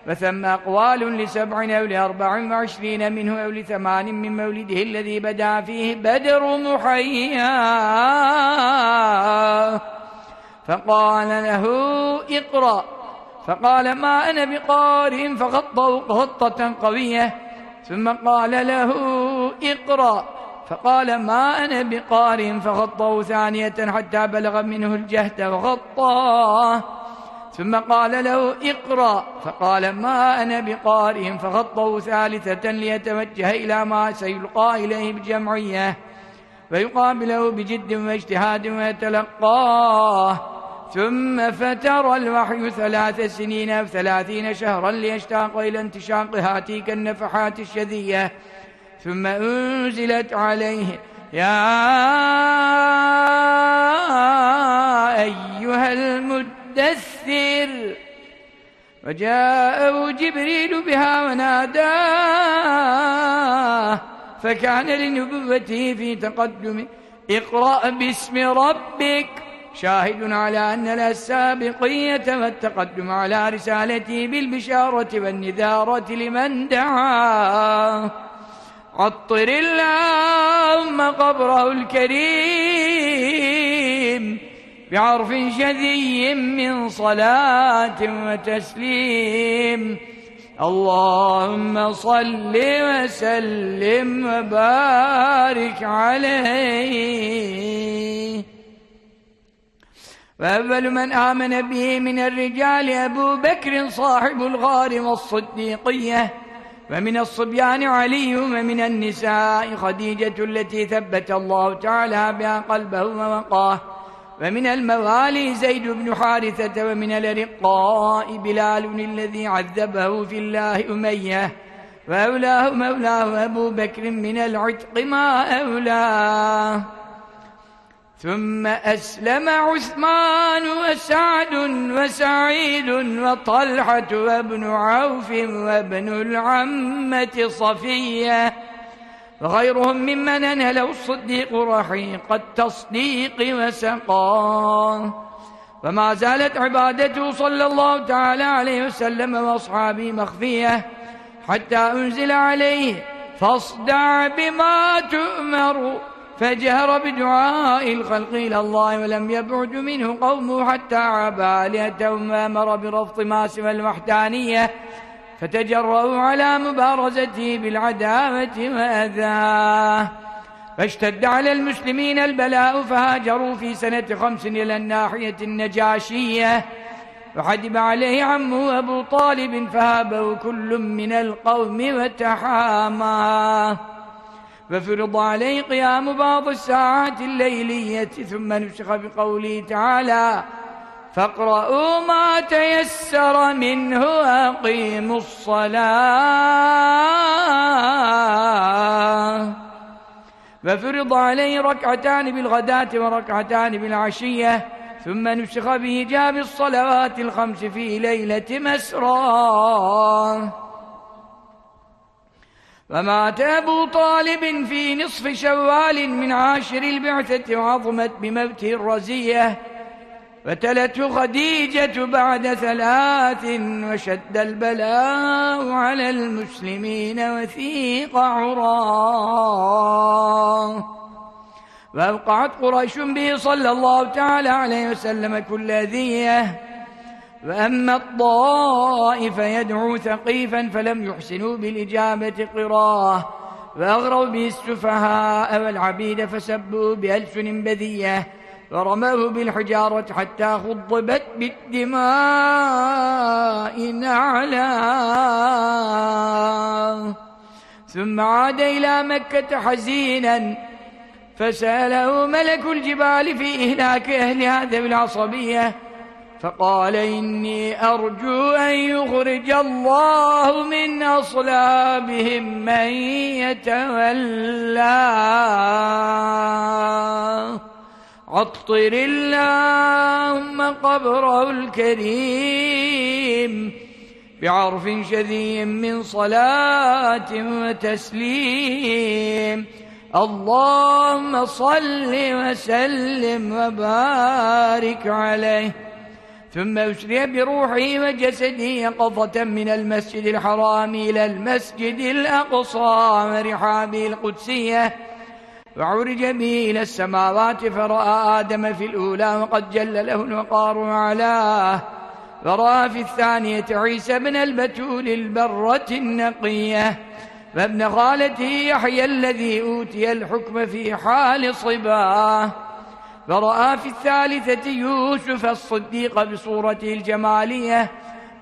وثم أقوال لسبع أو لأربع وعشرين منه أو لثمان من مولده الذي بدا فيه بدر محياه فقال له اقرأ. فقال ما أنا بقارئ فغطوا غطة قوية. ثم قال له اقرأ. فقال ما أنا بقارئ فغطوا ثانية حتى بلغ منه الجهد وغطاه. ثم قال له اقرأ. فقال ما أنا بقارئ فغطوا ثالثة ليتوجه إلى ما سيلقى إليه بجمعية ويقابله بجد واجتهاد ويتلقاه. ثم فتر الوحي ثلاث سنين أو ثلاثين شهرا ليشتاق إلى انتشاق هاتيك النفحات الشذية. ثم أنزلت عليه يا أيها المدثر. وجاءه جبريل بها وناداه فكان لنبوته في تقدم اقرأ باسم ربك. شاهد على أن السابقية والتقدم على رسالته بالبشارة والنذارة لمن دعاه عطر اللهم قبره الكريم. بعرف شذي من صلاة وتسليم. اللهم صل وسلم وبارك عليه. وأول من آمن به من الرجال أبو بكر صاحب الغار والصديقية ومن الصبيان علي ومن النساء خديجة التي ثبت الله تعالى بها قلبه ووقاه. ومن الموالي زيد بن حارثة ومن الرقاء بلال الذي عذبه في الله أمية وأولاه مولاه أبو بكر من العتق ما أولاه. ثم أسلم عثمان وسعد وسعيد وطلحة وابن عوف وابن العمة صفية وغيرهم ممن أنهله الصديق رحيق التصديق وسقاه. وما زالت عبادته صلى الله تعالى عليه وسلم وأصحابه مخفية حتى أنزل عليه فاصدع بما تؤمر فجهر بدعاء الخلق إلى الله ولم يبعد منه قومه حتى عاب آلهتهم وأمر برفض ما سوى الوحدانية فتجرؤوا على مبارزته بالعداوة وأذاه فاشتد على المسلمين البلاء فهاجروا في سنة خمس إلى الناحية النجاشية. فحجب عليه عمه أبو طالب فهابه كل من القوم وتحاماه ففرض عليه قيام بعض الساعات الليلية ثم نسخ بقوله تعالى فاقرؤوا ما تيسر منه وأقيموا الصلاة. ففرض عليه ركعتان بالغداة وركعتان بالعشية ثم نسخ بإيجاب الصلوات الخمس في ليلة مسراه ومات أبو طالب في نصف شوال من عاشر البعثة وعظمت بموته الرزية فتلته خديجة بعد ثلاث وشد البلاء على المسلمين وثيق عراه. وأوقعت قريش به صلى الله تعالى عليه وسلم كل أذية وأما الطائف يدعو ثقيفا فلم يحسنوا بالإجابة قراه. وأغروا به السفهاء والعبيد فسبوا بألسن بذية. ورموه بالحجارة حتى خضبت بالدماء نعلاه ثم عاد إلى مكة حزينا فسأله ملك الجبال في إهلاك أهل هذه العصبية فقال إني أرجو أن يخرج الله من أصلابهم من يتولى. عطر اللهم قبره الكريم بعرف شذي من صلاة وتسليم. اللهم صل وسلم وبارك عليه. ثم أسري بروحه وجسده يقظة من المسجد الحرام إلى المسجد الأقصى ورحابه القدسية. وعرج به إلى السماوات فرأى آدم في الأولى وقد جل له الوقار علاه ورأى في الثانية عيسى بن البتول البرة النقية. وابن خالته يحيى الذي أوتي الحكم في حال صباه ورأى في الثالثة يوسف الصديق بصورته الجمالية.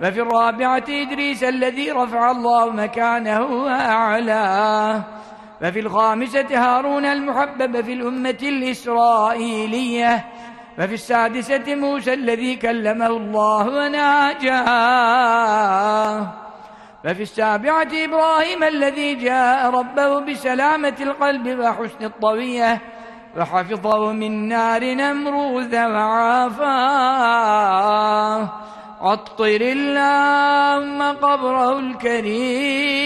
وفي الرابعة إدريس الذي رفع الله مكانه وأعلاه. وفي الخامسة هارون المحبب في الأمة الإسرائيلية وفي السادسة موسى الذي كلمه الله وناجاه وفي السابعة إبراهيم الذي جاء ربه بسلامة القلب وحسن الطوية وحفظه من نار نمروذ وعافاه عطر اللهم قبره الكريم.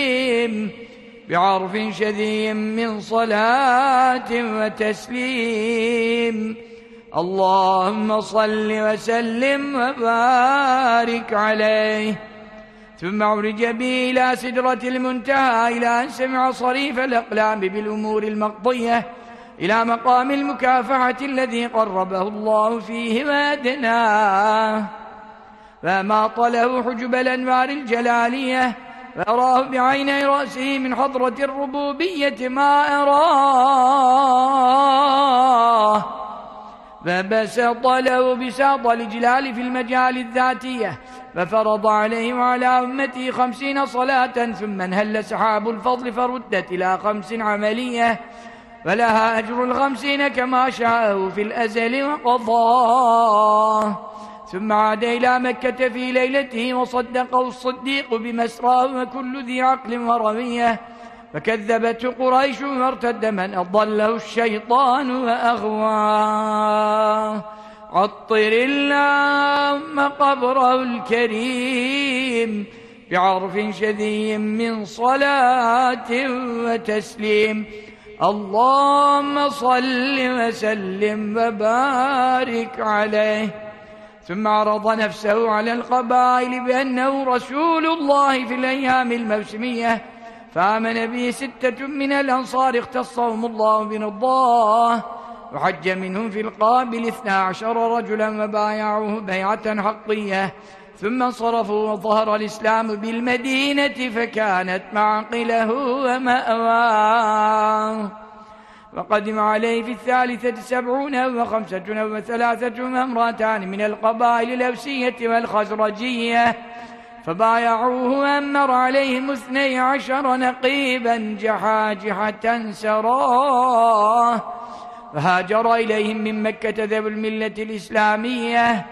بعرف شذي من صلاة وتسليم. اللهم صل وسلم وبارك عليه. ثم عرج به إلى سدرة المنتهى إلى أن سمع صريف الأقلام بالأمور المقضية إلى مقام المكافحة الذي قربه الله فيه وأدناه. فأماط له حجب الأنوار الجلالية فأراه بعيني رأسه من حضرة الربوبية ما أراه. فبسط له بساط الإجلال في المجال الذاتية ففرض عليه وعلى أمته خمسين صلاة ثم انهل سحاب الفضل فردت إلى خمس عملية فلها أجر الخمسين كما شاءه في الأزل وقضاه. ثم عاد إلى مكة في ليلته وصدقه الصديق بمسراه وكل ذي عقل وروية فكذبته قريش وارتد من أضله الشيطان وأغواه. عطر اللهم قبره الكريم بعرف شذي من صلاة وتسليم. اللهم صل وسلم وبارك عليه. ثم عرض نفسه على القبائل بأنه رسول الله في الأيام الموسمية فآمن به ستة من الأنصار اختصهم الله برضاه وحج منهم في القابل اثنا عشر رجلا وبايعوه بيعة حقية ثم انصرفوا وظهر الإسلام بالمدينة فكانت معقله ومأواه. وقدم عليه في الثالثة سبعون وخمسة وثلاثة وامرأتان من القبائل الأوسية والخزرجية فبايعوه وأمر عليهم اثني عشر نقيبا جحاجحة سراه فهاجر إليهم من مكة ذو الملة الإسلامية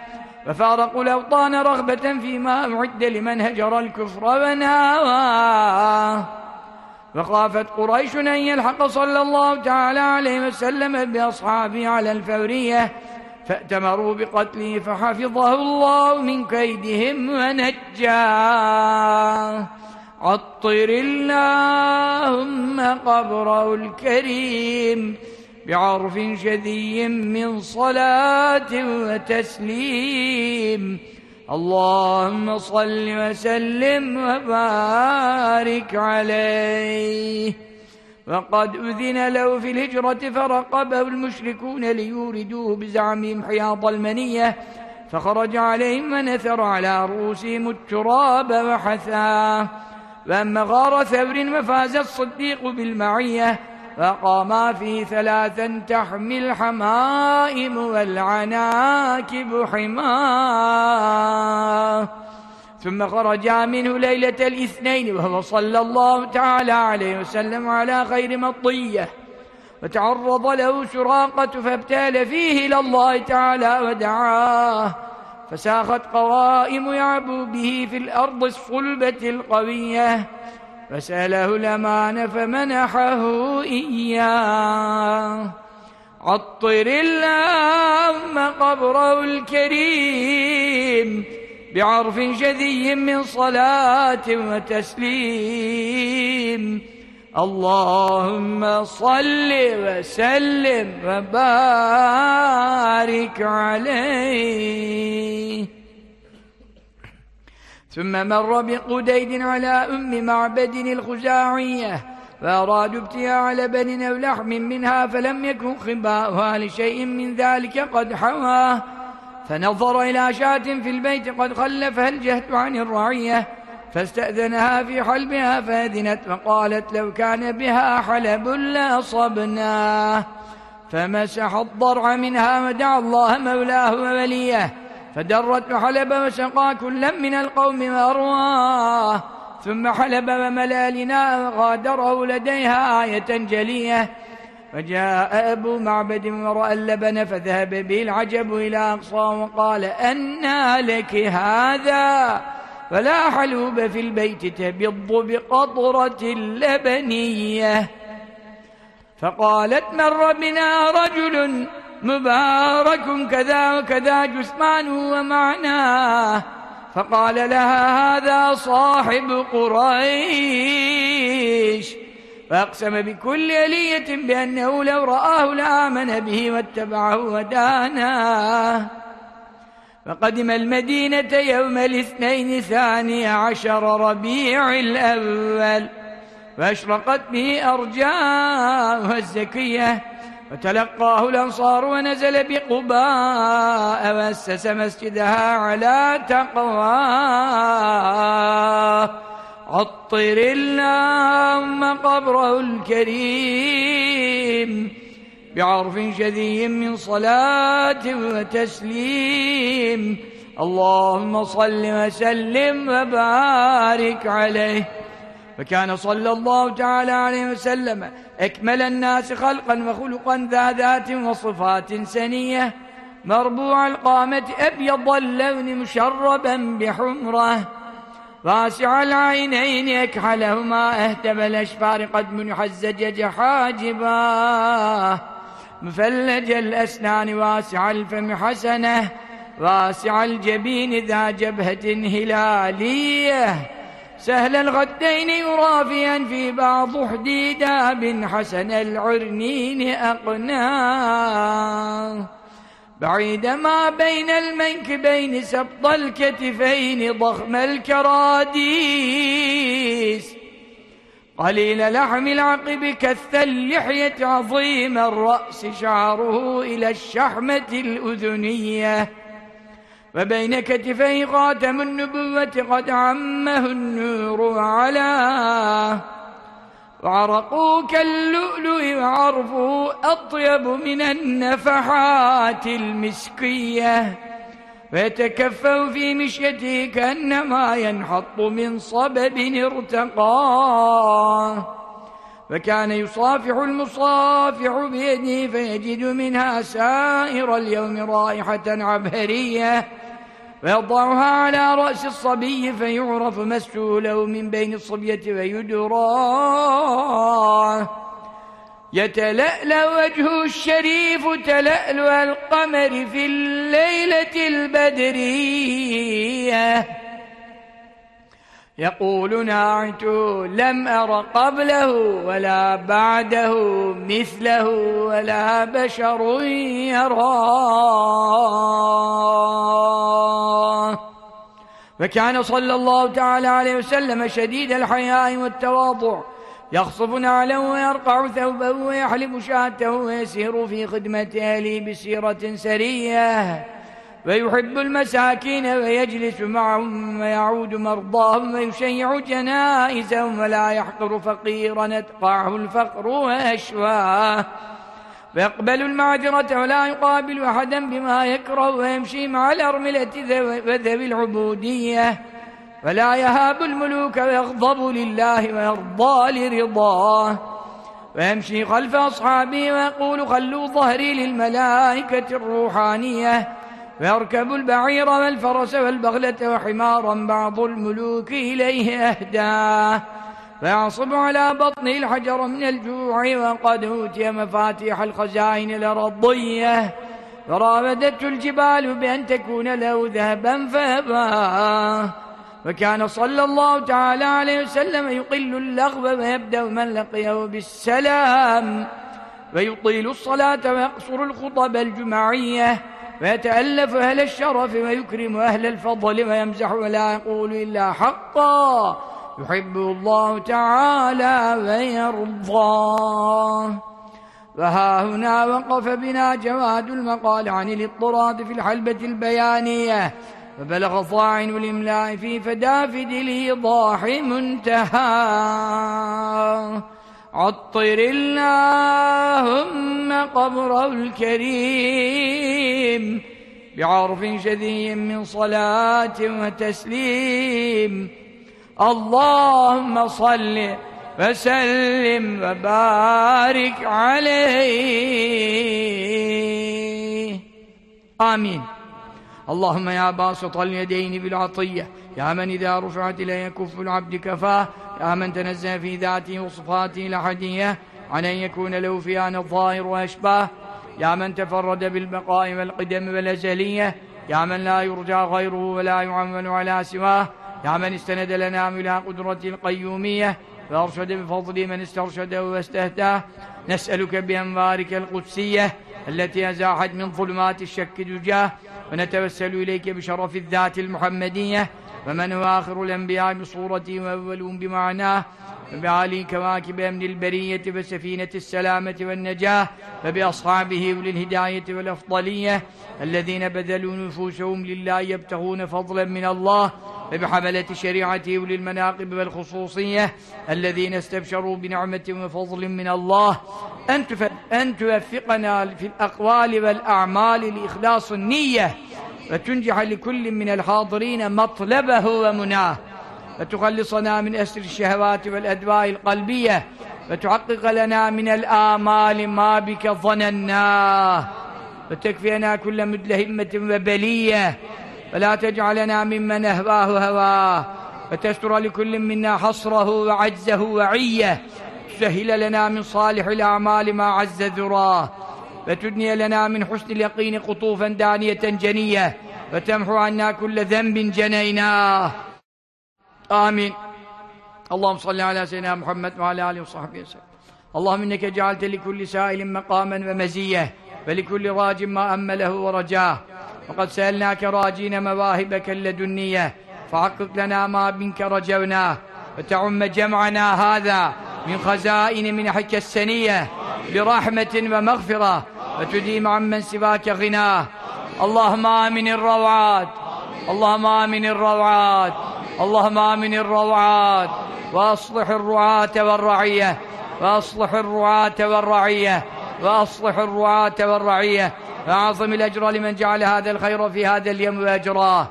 ففارقوا الأوطان رغبة فيما أعد لمن هجر الكفر وناواه فخافت قريش أن يلحق صلى الله تعالى عليه وسلم بأصحابه على الفورية فأتمروا بقتله فحفظه الله من كيدهم ونجاه عطر اللهم قبره الكريم بعرف شذي من صلاة وتسليم. اللهم صل وسلم وبارك عليه. وقد أذن له في الهجرة فرقبه المشركون ليوردوه بزعمهم حياض المنية فخرج عليهم ونثر على رؤوسهم التراب وحثاه وأما غار ثور وفاز الصديق بالمعية فقاما فيه ثلاثا تحمي الحمائم والعناكب حماه. ثم خرجا منه ليلة الاثنين وهو صلى الله تعالى عليه وسلم على خير مطية. وتعرض له سراقة فابتال فيه إلى الله تعالى ودعاه. فساخت قوائم يعبو به في الأرض الصلبة القوية. فسأله الأمان فمنحه إياه. عطر اللهم قبره الكريم بعرف شذي من صلاة وتسليم. اللهم صل وسلم وبارك عليه. ثم مر بقديد على أم معبد الخزاعية فأرادوا ابتياع لبن أو لحم منها فلم يكن خباؤها لشيء من ذلك قد حواه فنظر إلى شاة في البيت قد خلفها الجهد عن الرعية؟ فاستأذنها في حلبها فأذنت وقالت لو كان بها حلب لأصبناه فمسح الضرع منها ودعا الله مولاه ووليه. فدرت وحلب وسقى كلا من القوم وأرواه. ثم حلب وملأ لنا وغادره لديها آية جلية. فجاء أبو معبد ورأى اللبن فذهب به العجب إلى أقصى وقال أنى لك هذا. فلا حلوب في البيت تبض بقطرة اللبنية فقالت مر بنا رجل مبارك كذا وكذا جثمانه ومعناه فقال لها هذا صاحب قريش. فأقسم بكل ألية بأنه لو رآه لآمن به واتبعه وداناه فقدم المدينة يوم الاثنين ثاني عشر ربيع الأول فأشرقت به أرجاءها الزكية فتلقاه الأنصار ونزل بقباء وأسس مسجدها على تقواه. عطر اللهم قبره الكريم بعرف شذي من صلاة وتسليم. اللهم صل وسلم وبارك عليه. فكان صلى الله تعالى عليه وسلم أكمل الناس خلقا وخلقا ذا ذات وصفات سنية. مربوع القامة أبيض اللون مشربا بحمرة. واسع العينين أكحلهما أهتب الأشفار قد منحزج حاجباه مفلج الأسنان واسع الفم حسنة. واسع الجبين ذا جبهة هلالية. سهل الغدين يرافيا في بعض حديدا حسن العرنين أقناه. بعيد ما بين المنكبين سبط الكتفين ضخم الكراديس. قليل لحم العقب كث اللحية عظيم الرأس شعره إلى الشحمة الأذنية. وبين كتفيه خاتم النبوة قد عمه النور وعلاه وعرقه كاللؤلؤ وعرفه أطيب من النفحات المسكية. ويتكفأ في مشيته كأنما ينحط من صبب ارتقاه. فكان يصافح المصافح بيده فيجد منها سائر اليوم رائحة عبهرية ويضعها على رأس الصبي فيعرف مسه له من بين الصبية ويدراه يتلألأ وجهه الشريف تلألؤ القمر في الليلة البدرية. يقول ناعت لم أر قبله ولا بعده مثله ولا بشر يراه. فكان صلى الله تعالى عليه وسلم شديد الحياء والتواضع. يخصف نعله ويرقع ثوبه ويحلب شاته ويسير في خدمة أهله بسيرة سرية. ويحب المساكين ويجلس معهم ويعود مرضاهم ويشيع جنائزهم ولا يحقر فقيرا اتقعه الفقر وأشواه ويقبل المعذرة ولا يقابل أحدا بما يكره ويمشي مع الأرملة وذوي العبودية. ولا يهاب الملوك ويغضب لله ويرضى لرضاه. ويمشي خلف أصحابه ويقول خلوا ظهري للملائكة الروحانية. ويركب البعير والفرس والبغلة وحمارا بعض الملوك إليه أهداه فيعصب على بطنه الحجر من الجوع وقد أوتي مفاتيح الخزائن الأرضية. فراودته الجبال بأن تكون له ذهبا فأباه وكان صلى الله تعالى عليه وسلم يقل اللغو ويبدأ من لقيه بالسلام. ويطيل الصلاة ويقصر الخطب الجماعية ويتألف أهل الشرف ويكرم أهل الفضل ويمزح ولا يقول إلا حقا. يحب الله تعالى ويرضاه فها هنا وقف بنا جواد المقال عن الاضطراد في الحلبة البيانية. فبلغ طاعن الإملاء في فدافد الإيضاح منتهى. عطر اللهم قبره الكريم بعرف شذي من صلاة وتسليم. اللهم صل وسلم وبارك عليه. آمين. اللهم يا باسط اليدين بالعطية يا من إذا رفعت إليه كف العبد كفاه يا من تنزه في ذاته وصفاته الأحدية عن أن يكون له فيان الظاهر وأشباه يا من تفرد بالبقاء والقدم والأزلية يا من لا يرجى غيره ولا يعمل على سواه يا من استند لنا إلى قدرته القيومية وأرشد بفضل من استرشده واستهداه. نسألك بأنوارك القدسية التي أزاحت من ظلمات الشك دجاه ونتوسل إليك بشرف الذات المحمدية ومن هو آخر الأنبياء بصورته وأولهم بمعناه؟ وبعلي كواكب أمن البرية وسفينة السلامة والنجاة وبأصحابه أولي الهداية والأفضلية الذين بذلوا نفوسهم لله يبتغون فضلا من الله وبحملة شريعته أولي المناقب والخصوصية الذين استبشروا بنعمة وفضل من الله. أن توفقنا في الأقوال والأعمال لإخلاص النية. وتنجح لكل من الحاضرين مطلبه ومناه. وتخلصنا من أسر الشهوات والأدواء القلبية. وتحقق لنا من الآمال ما بك ظنناه وتكفينا كل مدلهمة وبلية. ولا تجعلنا ممن أهواه هواه وتستر لكل منا حصره وعجزه وعيه. تسهل لنا من صالح الأعمال ما عز ذراه. وتدني لنا من حسن اليقين قطوفا دانية جنية وتمحو عنا كل ذنب جنيناه. آمين. اللهم صل على سيدنا محمد وعلى آله وصحبه وسلم. اللهم إنك جعلت لكل سائل مقاما ومزية ولكل راج ما أمله ورجاه. وقد سألناك راجين مواهبك اللدنية فحقق لنا ما منك رجوناه. وتعم جمعنا هذا من خزائن منحك السنية برحمة ومغفرة. وتديم عمن سواك غناه. اللهم آمن الروعات. اللهم آمن الروعات. اللهم آمن الروعات. وأصلح الرعاة والرعية. وأصلح الرعاة والرعية. وأصلح الرعاة والرعية. وأعظم الأجر لمن جعل هذا الخير في هذا اليوم وأجراه.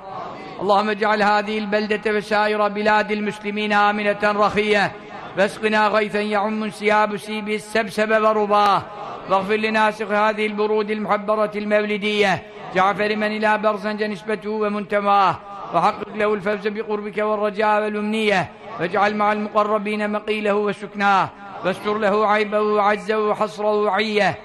اللهم اجعل هذه البلدة وسائر بلاد المسلمين آمنة رخية. فاسقنا غيثا يعم انسياب سيبه السبسب ورباه. واغفر لناسخ هذه البرود المحبرة المولدية. جعفر من إلى برزنج نسبته ومنتماه وحقق له الفوز بقربك والرجاء والأمنية. واجعل مع المقربين مقيله وسكناه. واستر له عيبه وعزه وحصره وعيه.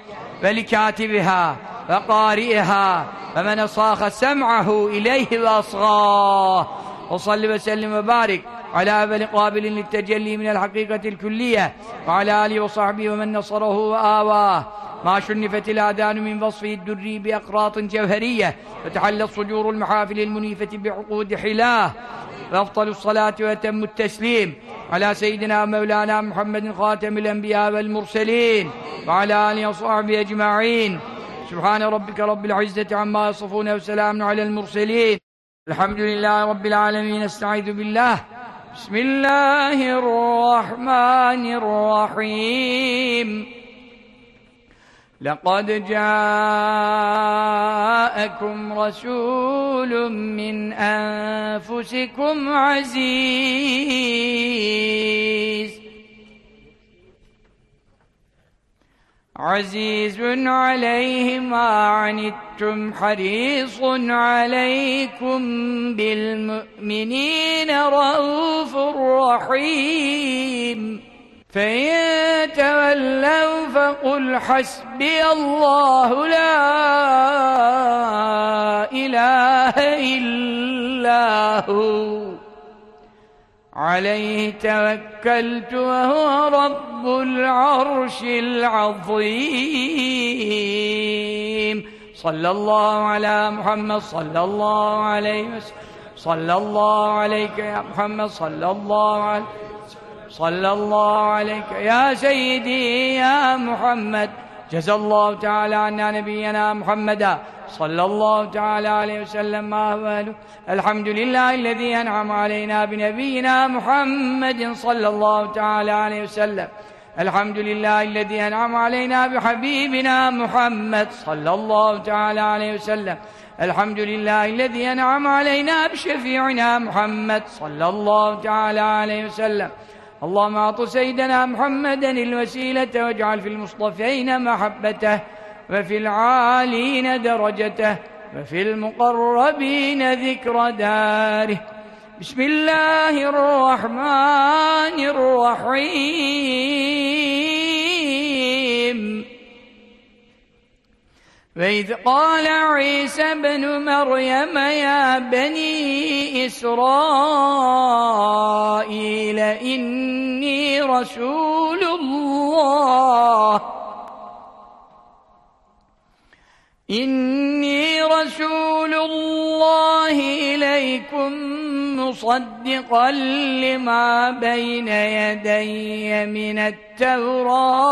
ولكاتبها وقارئها. فمن صاخ سمعه إليه وأصغاه. وصل وسلم وبارك على أبل قابل للتجلي من الحقيقة الكلية. وعلى آله وصحبه ومن نصره وآواه ما شنفت الآذان من وصفه الدري بأقراط جوهرية. وتحلت صدور المحافل المنيفة بعقود حلاه. وأفضل الصلاة وأتم التسليم. على سيدنا مولانا محمد خاتم الأنبياء والمرسلين. وعلى آله وصحبه أجمعين. سبحان ربك رب العزة عما يصفون وسلام على المرسلين. الحمد لله رب العالمين. استعيذ بالله. بسم الله الرحمن الرحيم. لقد جاءكم رسول من أنفسكم عزيز. عزيز عليه ما عنتم حريص عليكم بالمؤمنين رؤوف رحيم. فإن تولوا فقل حسبي الله لا إله إلا هو. عليه توكلت وهو رب العرش العظيم. صلى الله على محمد صلى الله عليه وسلم. صلى الله عليك يا محمد صلى الله عليه صلى الله عليك يا سيدي يا محمد. جزى الله تعالى عنا نبينا محمدا. صلى الله تعالى عليه وسلم ما هو الحمد لله الذي أنعم علينا بنبينا محمد صلى الله تعالى عليه وسلم. الحمد لله الذي أنعم علينا بحبيبنا محمد صلى الله تعالى عليه وسلم. الحمد لله الذي أنعم علينا بشفيعنا محمد صلى الله تعالى عليه وسلم. اللهم أعط سيدنا محمدا الوسيلة واجعل في المصطفين محبته. وفي العالين درجته وفي المقربين ذكر داره. بسم الله الرحمن الرحيم. وإذ قال عيسى ابن مريم يا بني إسرائيل إني رسول الله. إني رسول الله إليكم مصدقا لما بين يدي من التوراة.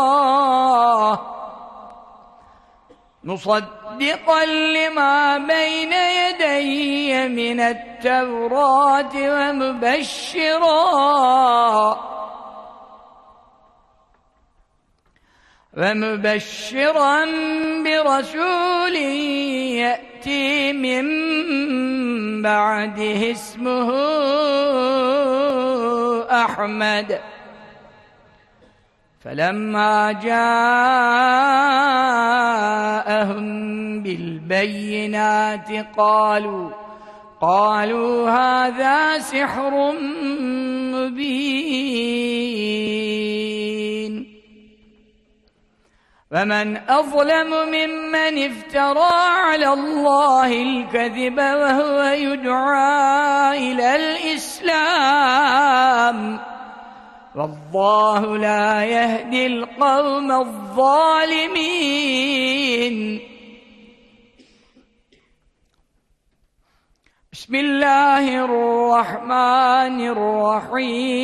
مصدقا لما بين يدي من التوراة ومبشرا. ومبشرا برسول يأتي من بعده اسمه أحمد. فلما جاءهم بالبينات قالوا قالوا هذا سحر مبين. فمن أظلم ممن افترى على الله الكذب وهو يدعى إلى الإسلام والله لا يهدي القوم الظالمين. بسم الله الرحمن الرحيم.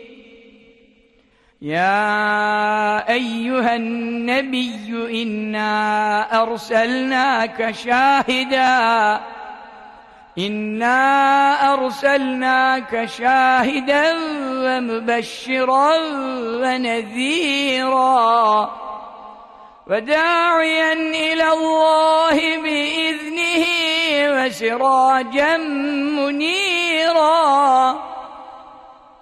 يا أيها النبي إنا أرسلناك شاهدا. إنا أرسلناك شاهدا ومبشرا ونذيرا. وداعيا إلى الله بإذنه وسراجا منيرا.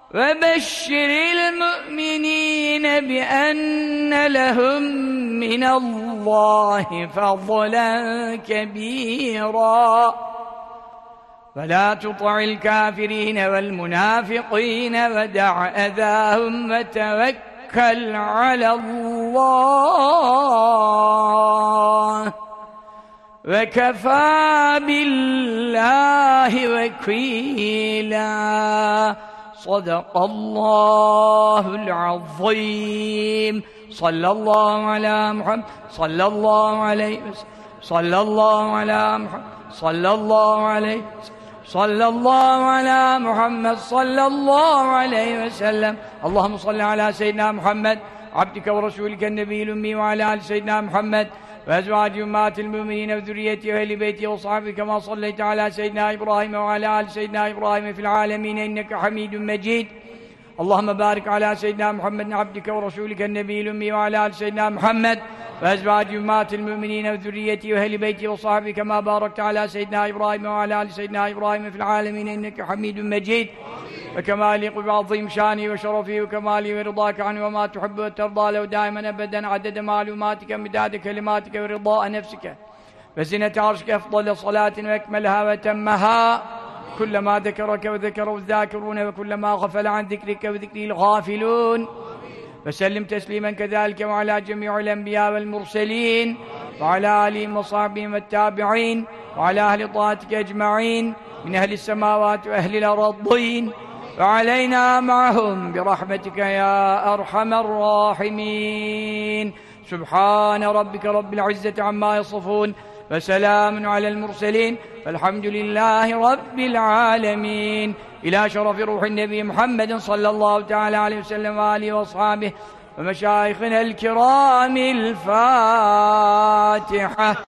وبشر المؤمنين بأن لهم من الله فضلا كبيرا. فلا تطع الكافرين والمنافقين ودع أذاهم وتوكل على الله. وكفى بالله وكيلا. صدق الله العظيم. صلى الله على محمد صلى الله عليه صلى الله على محمد صلى الله عليه صلى الله على محمد صلى الله عليه وسلم. اللهم صل على سيدنا محمد عبدك ورسولك النبي الأمي وعلى آل سيدنا محمد. وأزواج أمهات المؤمنين وذريته وأهل بيته وصحبه كما صليت على سيدنا إبراهيم وعلى آل سيدنا إبراهيم في العالمين إنك حميد مجيد. اللهم بارك على سيدنا محمد عبدك ورسولك النبي الأمي وعلى آل سيدنا محمد. وأزواج أمهات المؤمنين وذريته وأهل بيته وصحبه كما باركت على سيدنا إبراهيم وعلى آل سيدنا إبراهيم في العالمين إنك حميد مجيد. وكما يليق بعظيم شانه وشرفه وكماله ورضاك عنه وما تحب وترضى له دائما أبدا عدد معلوماتك مداد كلماتك ورضاء نفسك. وزنة عرشك أفضل صلاة وأكملها وتمها. كلما ذكرك وذكره الذاكرون وكلما غفل عن ذكرك وذكره الغافلون. وسلم تسليما كذلك وعلى جميع الأنبياء والمرسلين. وعلى آلهم وصحبهم والتابعين. وعلى أهل طاعتك أجمعين. من أهل السماوات وأهل الأرضين. وعلينا معهم برحمتك يا أرحم الراحمين. سبحان ربك رب العزة عما يصفون وسلام على المرسلين والحمد لله رب العالمين. إلى شرف روح النبي محمد صلى الله تعالى عليه وسلم وآله وأصحابه ومشايخنا الكرام الفاتحة.